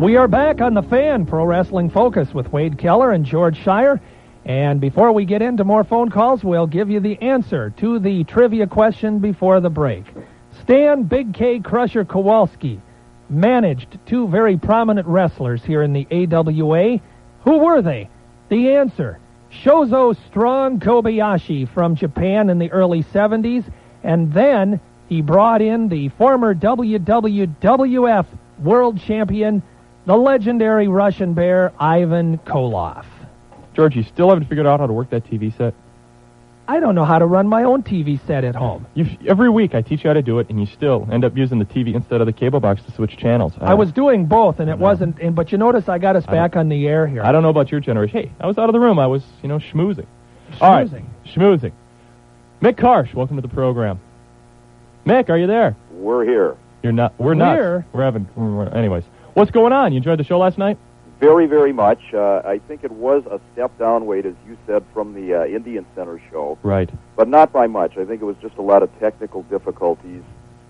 We are back on the fan Pro Wrestling Focus with Wade Keller and George Schire. And before we get into more phone calls, we'll give you the answer to the trivia question before the break. Stan Big K Crusher Kowalski managed two very prominent wrestlers here in the AWA. Who were they? The answer Shozo Strong Kobayashi from Japan in the early 70s, and then he brought in the former WWF World Champion, the legendary Russian bear Ivan Koloff. George, you still haven't figured out how to work that TV set? I don't know how to run my own TV set at home. You, every week I teach you how to do it, and you still end up using the TV instead of the cable box to switch channels. I was uh, doing both, and it wasn't. And but you notice I got us back on the air here. I don't know about your generation. Hey, I was out of the room. I was, you know, schmoozing. All right, Schmoozing. schmoozing. Mick Karch, welcome to the program. Mick, are you there? We're here. You're not. We're not. We're- We're having. We're, anyways, what's going on? You enjoyed the show last night? Very, very much. Uh, I think it was a step down weight, as you said, from the uh, Indian Center show, Right. but not by much. I think it was just a lot of technical difficulties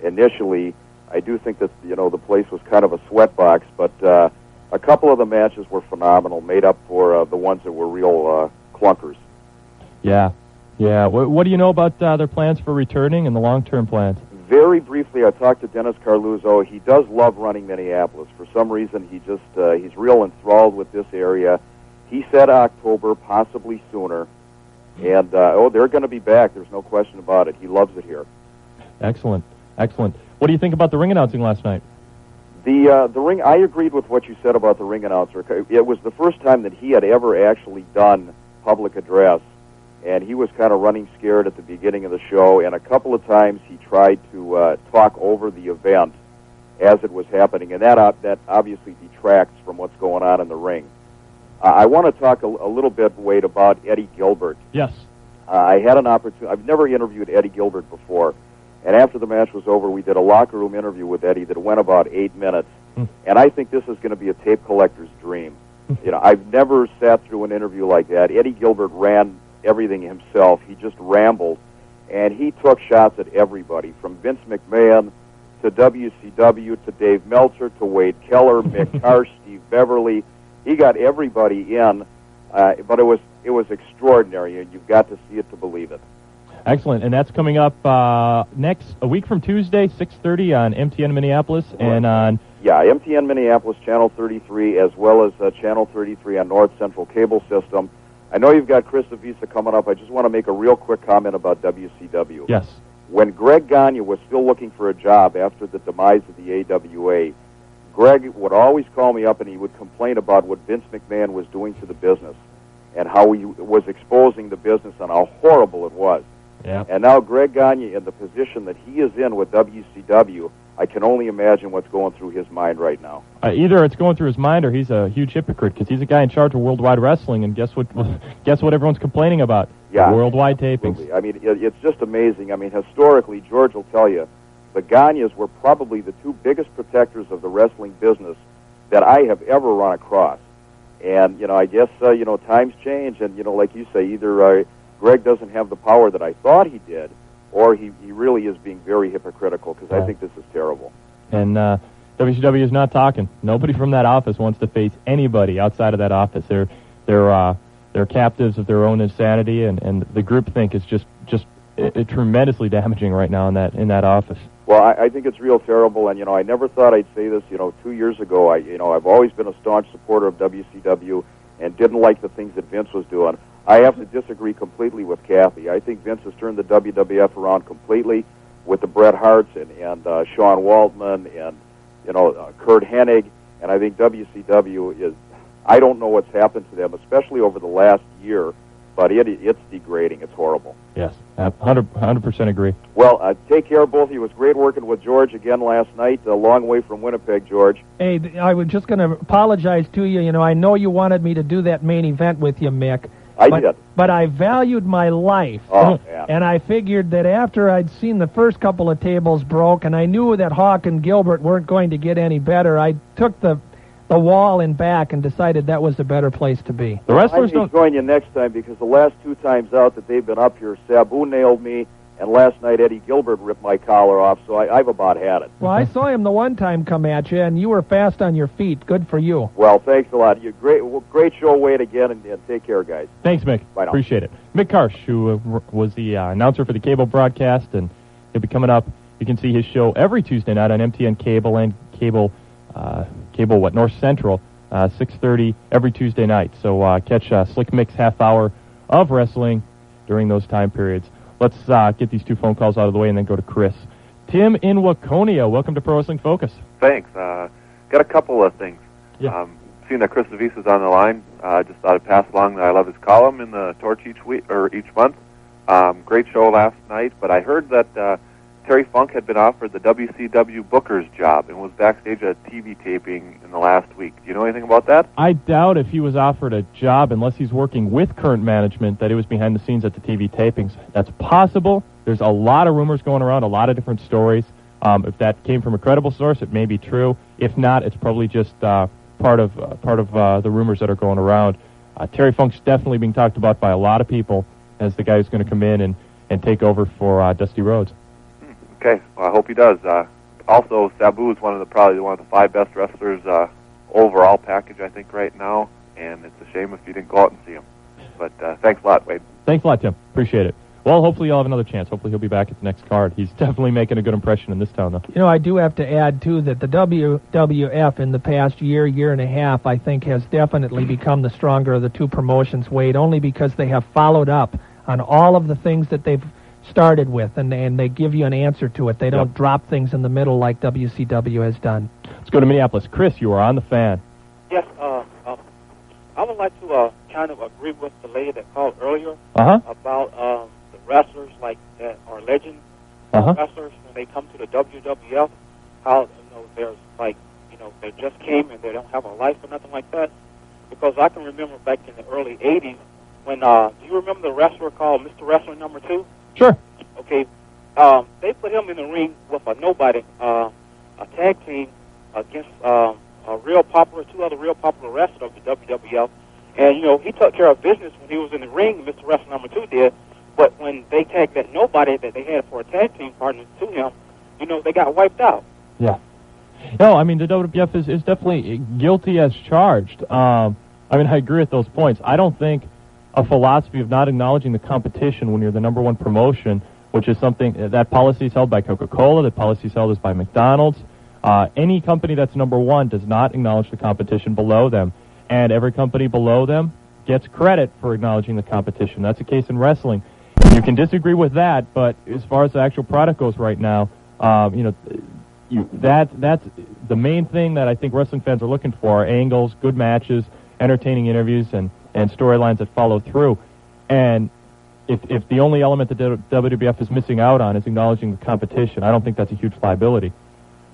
initially. I do think that you know the place was kind of a sweatbox, but uh, a couple of the matches were phenomenal, made up for uh, the ones that were real uh, clunkers. Yeah. Yeah. What, what do you know about uh, their plans for returning and the long-term plans? Very briefly, I talked to Dennis Coralluzzo. He does love running Minneapolis. For some reason, he just uh, he's real enthralled with this area. He said October, possibly sooner. And uh, oh, they're going to be back. There's no question about it. He loves it here. Excellent. Excellent. What do you think about the ring announcing last night? The uh, the ring. I agreed with what you said about the ring announcer. It was the first time that he had ever actually done public address, and he was kind of running scared at the beginning of the show. And a couple of times he tried to uh, talk over the event, as it was happening, and that that obviously detracts from what's going on in the ring. Uh, I want to talk a, a little bit, Wade, about Eddie Gilbert. Yes. Uh, I had an opportunity. I've never interviewed Eddie Gilbert before, and after the match was over, we did a locker room interview with Eddie that went about eight minutes. And I think this is going to be a tape collector's dream. you know, I've never sat through an interview like that. Eddie Gilbert ran everything himself. He just rambled, and he took shots at everybody from Vince McMahon to WCW to Dave Meltzer to Wade Keller, Mick Karch, Steve Beverly. He got everybody in, uh, but it was it was extraordinary, and you've got to see it to believe it. Excellent, and that's coming up uh, next a week from Tuesday, 6:30 on MTN Minneapolis, and on Yeah, MTN Minneapolis Channel 33, as well as uh, Channel 33 on North Central Cable System. I know you've got Chris Zavisa coming up. I just want to make a real quick comment about WCW. yes, When Greg Gagne was still looking for a job after the demise of the AWA, Greg would always call me up and he would complain about what Vince McMahon was doing to the business and how he was exposing the business and how horrible it was. Yeah. And now Greg Gagne, in the position that he is in with WCW, I can only imagine what's going through his mind right now. uh, either it's going through his mind or he's a huge hypocrite because he's a guy in charge of worldwide wrestling, and guess what? guess what? Everyone's complaining about Yeah. worldwide tapings. I mean, it, it's just amazing. I mean, historically, George will tell you, the Gagnes were probably the two biggest protectors of the wrestling business that I have ever run across. And you know, I guess uh, you know times change, and you know, like you say, either uh, Greg doesn't have the power that I thought he did, or he, he really is being very hypocritical because I think this is terrible. And uh, WCW is not talking. Nobody from that office wants to face anybody outside of that office. They're they're uh, they're captives of their own insanity, and, and the groupthink is just just uh, uh, tremendously damaging right now in that in that office. Well, I, I think it's real terrible, and you know, I never thought I'd say this. You know, two years ago, I you know, I've always been a staunch supporter of WCW and didn't like the things that Vince was doing. I have to disagree completely with Kathy. I think Vince has turned the WWF around completely with the Bret Harts and and uh, Sean Waltman and you know uh, Curt Hennig, and I think WCW is. I don't know what's happened to them, especially over the last year, but it it's degrading. It's horrible. Yes, hundred percent agree. Well, uh, take care, both of you. It was great working with George again last night. A long way from Winnipeg, George. Hey, I was just going to apologize to you. You know, I know you wanted me to do that main event with you, Mick. I but, did. But I valued my life. Oh, yeah. And I figured that after I'd seen the first couple of tables broke, and I knew that Hawk and Gilbert weren't going to get any better, I took the the wall in back and decided that was the better place to be. The wrestlers I don't. join you next time because the last two times out that they've been up here, Sabu nailed me, and last night Eddie Gilbert ripped my collar off. So I, I've about had it. Well, I saw him the one time come at you, and you were fast on your feet. Good for you. Well, thanks a lot. You great, well, great show, Wade again, and, and take care, guys. Thanks, Mick. Bye now. Appreciate it. Mick Karch, who uh, was the uh, announcer for the cable broadcast, and he'll be coming up. You can see his show every Tuesday night on MTN Cable and Cable, uh, Cable what North Central, uh, 6:30 every Tuesday night. So uh, catch uh, Slick Mick's half hour of wrestling during those time periods. Let's uh, get these two phone calls out of the way and then go to Chris. Tim in Waconia, welcome to Pro Wrestling Focus. Thanks. Uh, got a couple of things. Yeah. Um, seeing that Chris Zavisa's on the line, I uh, just thought I'd pass along that I love his column in the Torch each week or each month. Um, great show last night, but I heard that uh, Terry Funk had been offered the WCW Booker's job and was backstage at a TV taping in the last week. Do you know anything about that? I doubt if he was offered a job unless he's working with current management that he was behind the scenes at the TV tapings. That's possible. There's a lot of rumors going around, a lot of different stories. Um, if that came from a credible source, it may be true. If not, it's probably just uh, part of uh, part of uh, the rumors that are going around. Uh, Terry Funk's definitely being talked about by a lot of people as the guy who's going to come in and, and take over for uh, Dusty Rhodes. Okay, well, I hope he does. Uh, also, Sabu is one of the probably one of the five best wrestlers uh, overall package I think right now, and it's a shame if you didn't go out and see him. But uh, thanks a lot, Wade. Thanks a lot, Tim. Appreciate it. Well, hopefully you'll have another chance. Hopefully he'll be back at the next card. He's definitely making a good impression in this town, though. You know, I do have to add, too, that the WWF in the past year, year and a half, I think has definitely become the stronger of the two promotions, Wade, only because they have followed up on all of the things that they've started with, and, and they give you an answer to it. They don't Yep. drop things in the middle like WCW has done. Let's go to Minneapolis. Chris, you are on the fan. Yes, uh, uh, I would like to uh, kind of agree with the lady that called earlier Uh-huh. about um, the wrestlers like that are legend Uh-huh. wrestlers when they come to the WWF. How you know there's like, you know, they just came and they don't have a life or nothing like that? Because I can remember back in the early '80s when, uh, do you remember the wrestler called Mr. Wrestler Number Two? Sure. Okay, um, they put him in the ring with a nobody, uh, a tag team against um, a real popular, two other real popular wrestlers of the WWF. And, you know, he took care of business when he was in the ring, Mr. Wrestler number two did. But when they tagged that nobody that they had for a tag team partner to him, you know, they got wiped out. Yeah. No, I mean the WWF is, is definitely guilty as charged. Um, I mean I agree with those points. I don't think a philosophy of not acknowledging the competition when you're the number one promotion, which is something that policy is held by Coca-Cola, that policy is held is by McDonald's. Uh, any company that's number one does not acknowledge the competition below them, and every company below them gets credit for acknowledging the competition. That's the case in wrestling. You can disagree with that, but as far as the actual product goes right now, um, you know, you, that that's the main thing that I think wrestling fans are looking for: are angles, good matches, entertaining interviews, and and storylines that follow through. And if if the only element that WWF is missing out on is acknowledging the competition, I don't think that's a huge liability.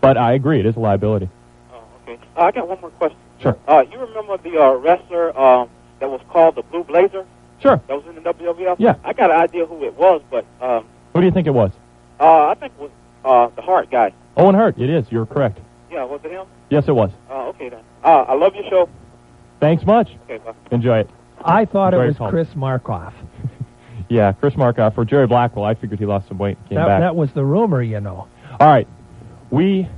But I agree, it is a liability. Oh, Okay. Uh, I got one more question. Sure. Uh, you remember the uh, wrestler um, that was called the Blue Blazer? Sure. That was in the WWF? Yeah. I got an idea who it was, but um, Who do you think it was? uh, I think it was uh, the Hart guy. Owen Hart. It is. You're correct. Yeah, was it him? Yes, it was. Uh, okay then. Uh, I love your show. Thanks much. Okay. Enjoy it. I thought it was calm. Chris Markoff. Yeah, Chris Markoff for Jerry Blackwell. I figured he lost some weight and came That, back. that was the rumor, you know. All right. We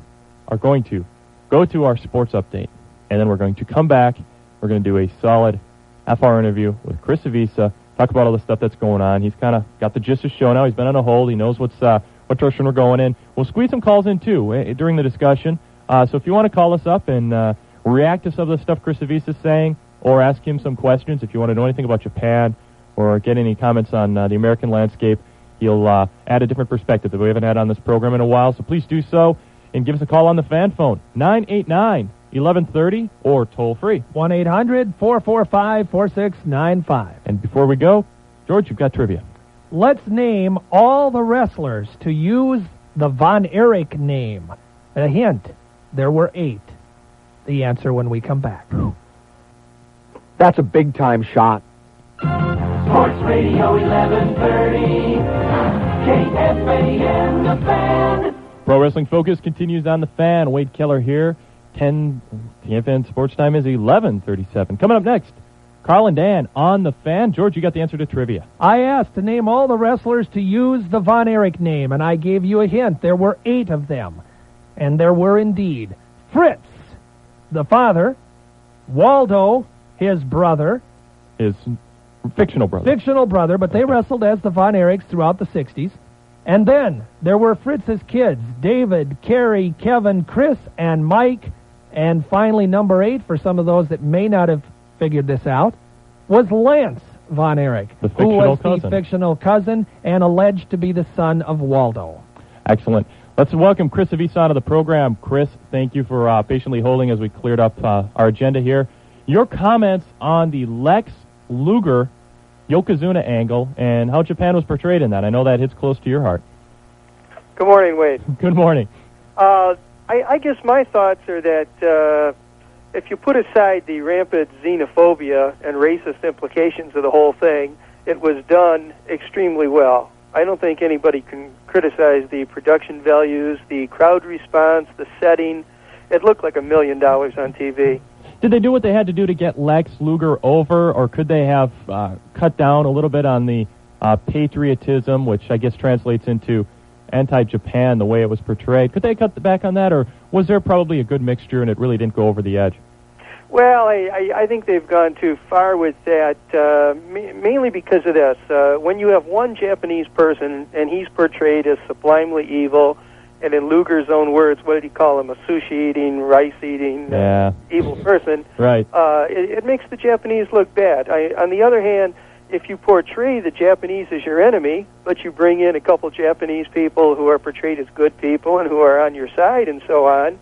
are going to go to our sports update, and then we're going to come back. We're going to do a solid half hour interview with Chris Zavisa, talk about all the stuff that's going on. He's kind of got the gist of the show now. He's been on a hold. He knows what's uh, what direction we're going in. We'll squeeze some calls in, too, uh, during the discussion. Uh, so if you want to call us up and uh, react to some of the stuff Chris Zavisa is saying, or ask him some questions, if you want to know anything about Japan or get any comments on uh, the American landscape, he'll uh, add a different perspective that we haven't had on this program in a while. So please do so and give us a call on the fan phone, 989 1130 or toll free. 1 800 445 4695. And before we go, George, you've got trivia. Let's name all the wrestlers to use the Von Erich name. A hint there were eight. The answer when we come back. That's a big time shot. Sports Radio 1130. KFAN, the fan. Pro Wrestling Focus continues on the fan. Wade Keller here. 10 TFN Sports Time is 11:37. Coming up next, Carl and Dan on the fan. George, you got the answer to trivia. I asked to name all the wrestlers to use the Von Erich name, and I gave you a hint. There were eight of them. And there were indeed Fritz, the father, Waldo, his brother, His fictional brother. fictional brother, but they wrestled as the Von Erichs throughout the 60s. And then there were Fritz's kids, David, Kerry, Kevin, Chris, and Mike. And finally, number eight, for some of those that may not have figured this out, was Lance Von Erich, The who was cousin. the fictional cousin and alleged to be the son of Waldo. Excellent. Let's welcome Chris Zavisa to the program. Chris, thank you for uh, patiently holding as we cleared up uh, our agenda here. Your comments on the Lex Luger Yokozuna angle and how Japan was portrayed in that. I know that hits close to your heart. Good morning, Wade. Good morning. Uh, I, I guess my thoughts are that uh, if you put aside the rampant xenophobia and racist implications of the whole thing, it was done extremely well. I don't think anybody can criticize the production values, the crowd response, the setting. It looked like a million dollars on TV. Did they do what they had to do to get Lex Luger over, or could they have uh, cut down a little bit on the uh, patriotism, which I guess translates into anti-Japan, the way it was portrayed? Could they cut back on that, or was there probably a good mixture and it really didn't go over the edge? Well, I, I, I think they've gone too far with that, uh, ma- mainly because of this. Uh, when you have one Japanese person and he's portrayed as sublimely evil, and in Luger's own words, what did he call him? A sushi eating, rice eating, Yeah. evil person. Right. Uh, it, it makes the Japanese look bad. I, on the other hand, if you portray the Japanese as your enemy, but you bring in a couple Japanese people who are portrayed as good people and who are on your side and so on,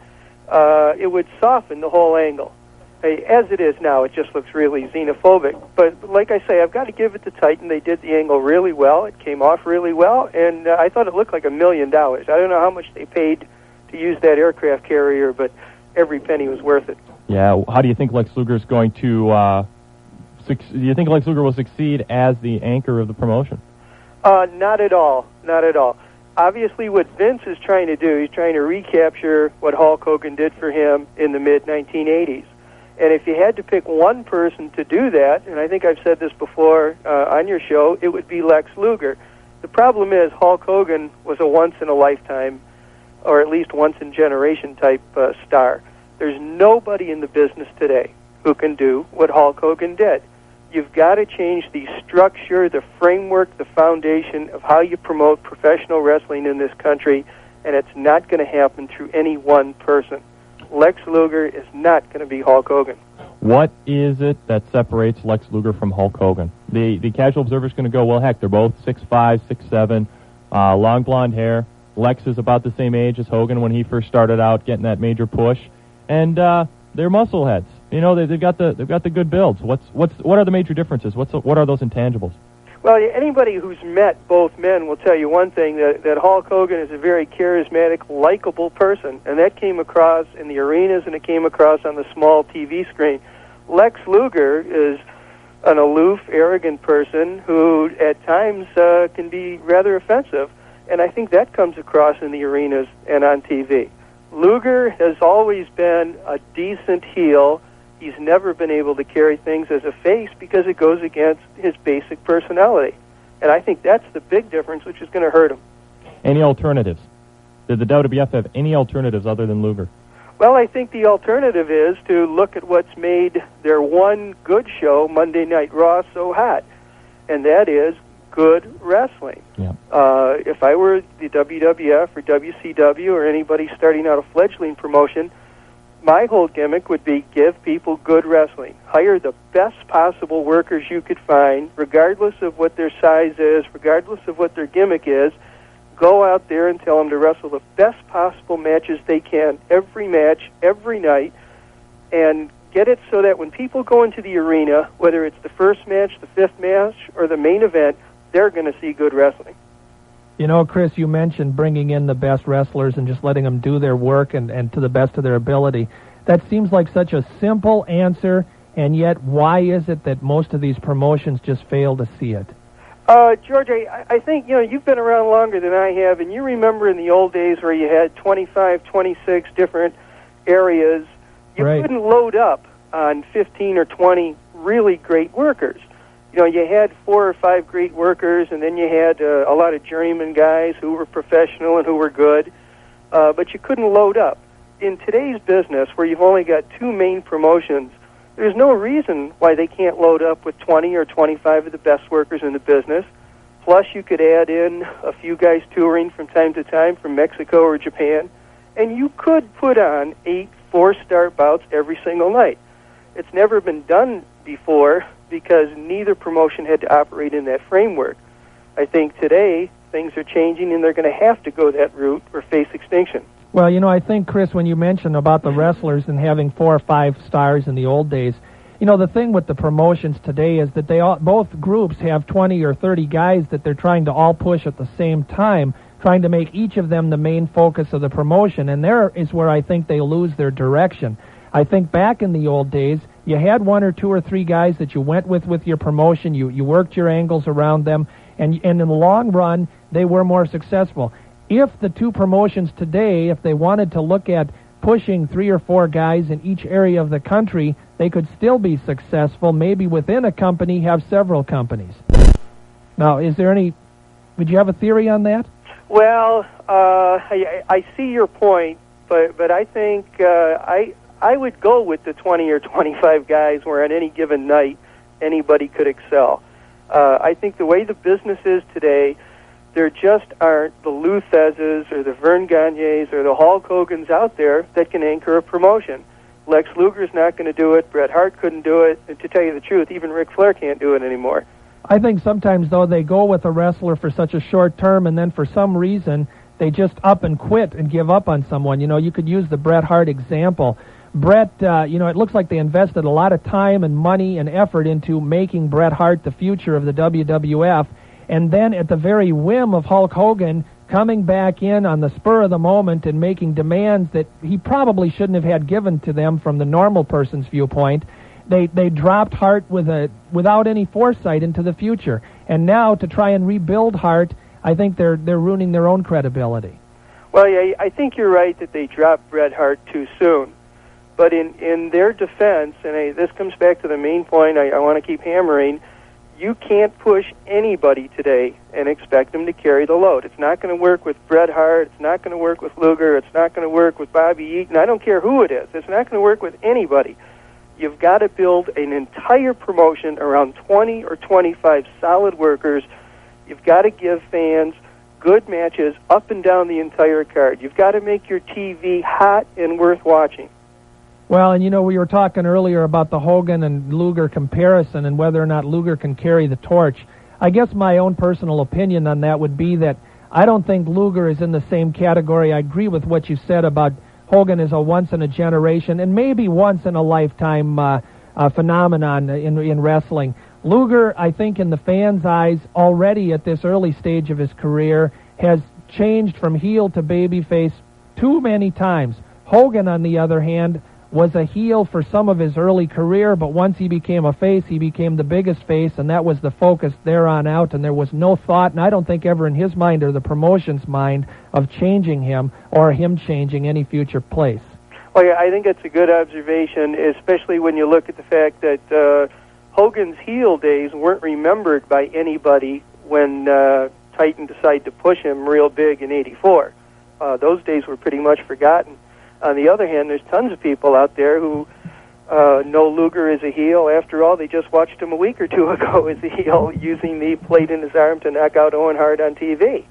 uh, it would soften the whole angle. As it is now, it just looks really xenophobic. But like I say, I've got to give it to Titan. They did the angle really well. It came off really well, and uh, I thought it looked like a million dollars. I don't know how much they paid to use that aircraft carrier, but every penny was worth it. Yeah. How do you think Lex Luger is going to? Uh, suc- do you think Lex Luger will succeed as the anchor of the promotion? Uh, not at all. Not at all. Obviously, what Vince is trying to do, he's trying to recapture what Hulk Hogan did for him in the mid 1980s. And if you had to pick one person to do that, and I think I've said this before uh, on your show, it would be Lex Luger. The problem is Hulk Hogan was a once in a lifetime, or at least once in generation type uh, star. There's nobody in the business today who can do what Hulk Hogan did. You've got to change the structure, the framework, the foundation of how you promote professional wrestling in this country, and it's not going to happen through any one person. Lex Luger is not going to be Hulk Hogan. What is it that separates Lex Luger from Hulk Hogan? The the casual observer is going to go, well, heck, they're both six five, six seven, uh, long blonde hair. Lex is about the same age as Hogan when he first started out getting that major push, and uh, they're muscle heads. You know, they, they've got the they've got the good builds. What's what's what are the major differences? What's what are those intangibles? Well, anybody who's met both men will tell you one thing that, that Hulk Hogan is a very charismatic, likable person, and that came across in the arenas and it came across on the small TV screen. Lex Luger is an aloof, arrogant person who at times uh, can be rather offensive, and I think that comes across in the arenas and on TV. Luger has always been a decent heel. He's never been able to carry things as a face because it goes against his basic personality. And I think that's the big difference, which is going to hurt him. Any alternatives? Did the WWF have any alternatives other than Luger? Well, I think the alternative is to look at what's made their one good show, Monday Night Raw, so hot, and that is good wrestling. Yeah. Uh, if I were the WWF or WCW or anybody starting out a fledgling promotion, my whole gimmick would be give people good wrestling. Hire the best possible workers you could find, regardless of what their size is, regardless of what their gimmick is. Go out there and tell them to wrestle the best possible matches they can every match, every night, and get it so that when people go into the arena, whether it's the first match, the fifth match, or the main event, they're going to see good wrestling. You know, Chris, you mentioned bringing in the best wrestlers and just letting them do their work and, and to the best of their ability. That seems like such a simple answer, and yet why is it that most of these promotions just fail to see it? Uh, George, I, I think, you know, you've been around longer than I have, and you remember in the old days where you had 25, 26 different areas. You Right. couldn't load up on 15 or 20 really great workers. You know, you had four or five great workers, and then you had uh, a lot of journeyman guys who were professional and who were good, uh, but you couldn't load up. In today's business, where you've only got two main promotions, there's no reason why they can't load up with 20 or 25 of the best workers in the business. Plus, you could add in a few guys touring from time to time from Mexico or Japan, and you could put on eight four-star bouts every single night. It's never been done before because neither promotion had to operate in that framework. I think today things are changing, and they're going to have to go that route or face extinction. Well, you know, I think, Chris, when you mentioned about the wrestlers and having four or five stars in the old days, you know, the thing with the promotions today is that they all, both groups have 20 or 30 guys that they're trying to all push at the same time, trying to make each of them the main focus of the promotion. And there is where I think they lose their direction. I think back in the old days, you had one or two or three guys that you went with with your promotion. You you worked your angles around them, and and in the long run, they were more successful. If the two promotions today, if they wanted to look at pushing three or four guys in each area of the country, they could still be successful. Maybe within a company, have several companies. Now, is there any? Would you have a theory on that? Well, uh, I, I see your point, but but I think uh, I I would go with the 20 or 25 guys where on any given night anybody could excel. Uh, I think the way the business is today, there just aren't the Lou or the Vern Gagnes or the Hulk Hogan's out there that can anchor a promotion. Lex Luger's not going to do it. Bret Hart couldn't do it. And to tell you the truth, even Ric Flair can't do it anymore. I think sometimes though they go with a wrestler for such a short term, and then for some reason they just up and quit and give up on someone. You know, you could use the Bret Hart example. Bret, uh, you know, it looks like they invested a lot of time and money and effort into making Bret Hart the future of the WWF, and then at the very whim of Hulk Hogan, coming back in on the spur of the moment and making demands that he probably shouldn't have had given to them from the normal person's viewpoint. They they dropped Hart with a without any foresight into the future, and now to try and rebuild Hart, I think they're they're ruining their own credibility. Well, yeah, I think you're right that they dropped Bret Hart too soon. But in, in their defense, and I, this comes back to the main point I, I want to keep hammering, you can't push anybody today and expect them to carry the load. It's not going to work with Bret Hart. It's not going to work with Luger. It's not going to work with Bobby Eaton. I don't care who it is. It's not going to work with anybody. You've got to build an entire promotion around 20 or 25 solid workers. You've got to give fans good matches up and down the entire card. You've got to make your TV hot and worth watching. Well, and you know, we were talking earlier about the Hogan and Luger comparison and whether or not Luger can carry the torch. I guess my own personal opinion on that would be that I don't think Luger is in the same category. I agree with what you said about Hogan is a once in a generation and maybe once in a lifetime uh, uh, phenomenon in in wrestling. Luger, I think, in the fans' eyes, already at this early stage of his career, has changed from heel to babyface too many times. Hogan, on the other hand, was a heel for some of his early career, but once he became a face, he became the biggest face, and that was the focus there on out, and there was no thought, and I don't think ever in his mind or the promotion's mind, of changing him or him changing any future place. Well, yeah, I think that's a good observation, especially when you look at the fact that uh, Hogan's heel days weren't remembered by anybody when uh, Titan decided to push him real big in '84. Uh, those days were pretty much forgotten. On the other hand, there's tons of people out there who uh, know Luger is a heel. After all, they just watched him a week or two ago as a heel using the plate in his arm to knock out Owen Hart on TV.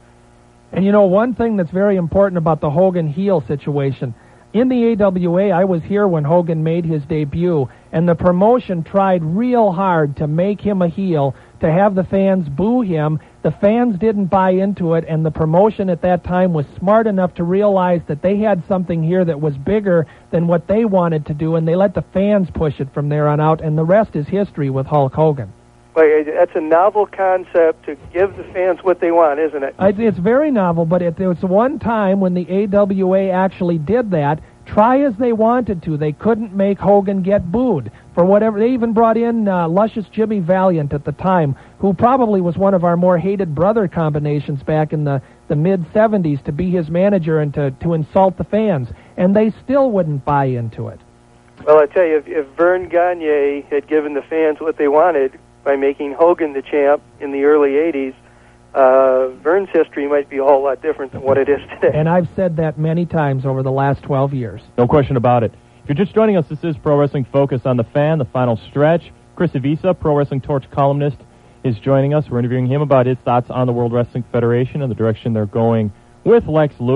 And you know, one thing that's very important about the Hogan heel situation. In the AWA, I was here when Hogan made his debut, and the promotion tried real hard to make him a heel, to have the fans boo him. The fans didn't buy into it, and the promotion at that time was smart enough to realize that they had something here that was bigger than what they wanted to do, and they let the fans push it from there on out, and the rest is history with Hulk Hogan. Well, that's a novel concept to give the fans what they want, isn't it? It's very novel, but it, there was one time when the AWA actually did that. Try as they wanted to, they couldn't make Hogan get booed for whatever. They even brought in uh, luscious Jimmy Valiant at the time, who probably was one of our more hated brother combinations back in the, the mid 70s, to be his manager and to, to insult the fans, and they still wouldn't buy into it. Well, I tell you, if, if Verne Gagne had given the fans what they wanted by making Hogan the champ in the early '80s, uh, Verne's history might be a whole lot different than what it is today. And I've said that many times over the last 12 years. No question about it. If you're just joining us, this is Pro Wrestling Focus on the Fan, the final stretch. Chris Zavisa, Pro Wrestling Torch columnist, is joining us. We're interviewing him about his thoughts on the World Wrestling Federation and the direction they're going with Lex Luger.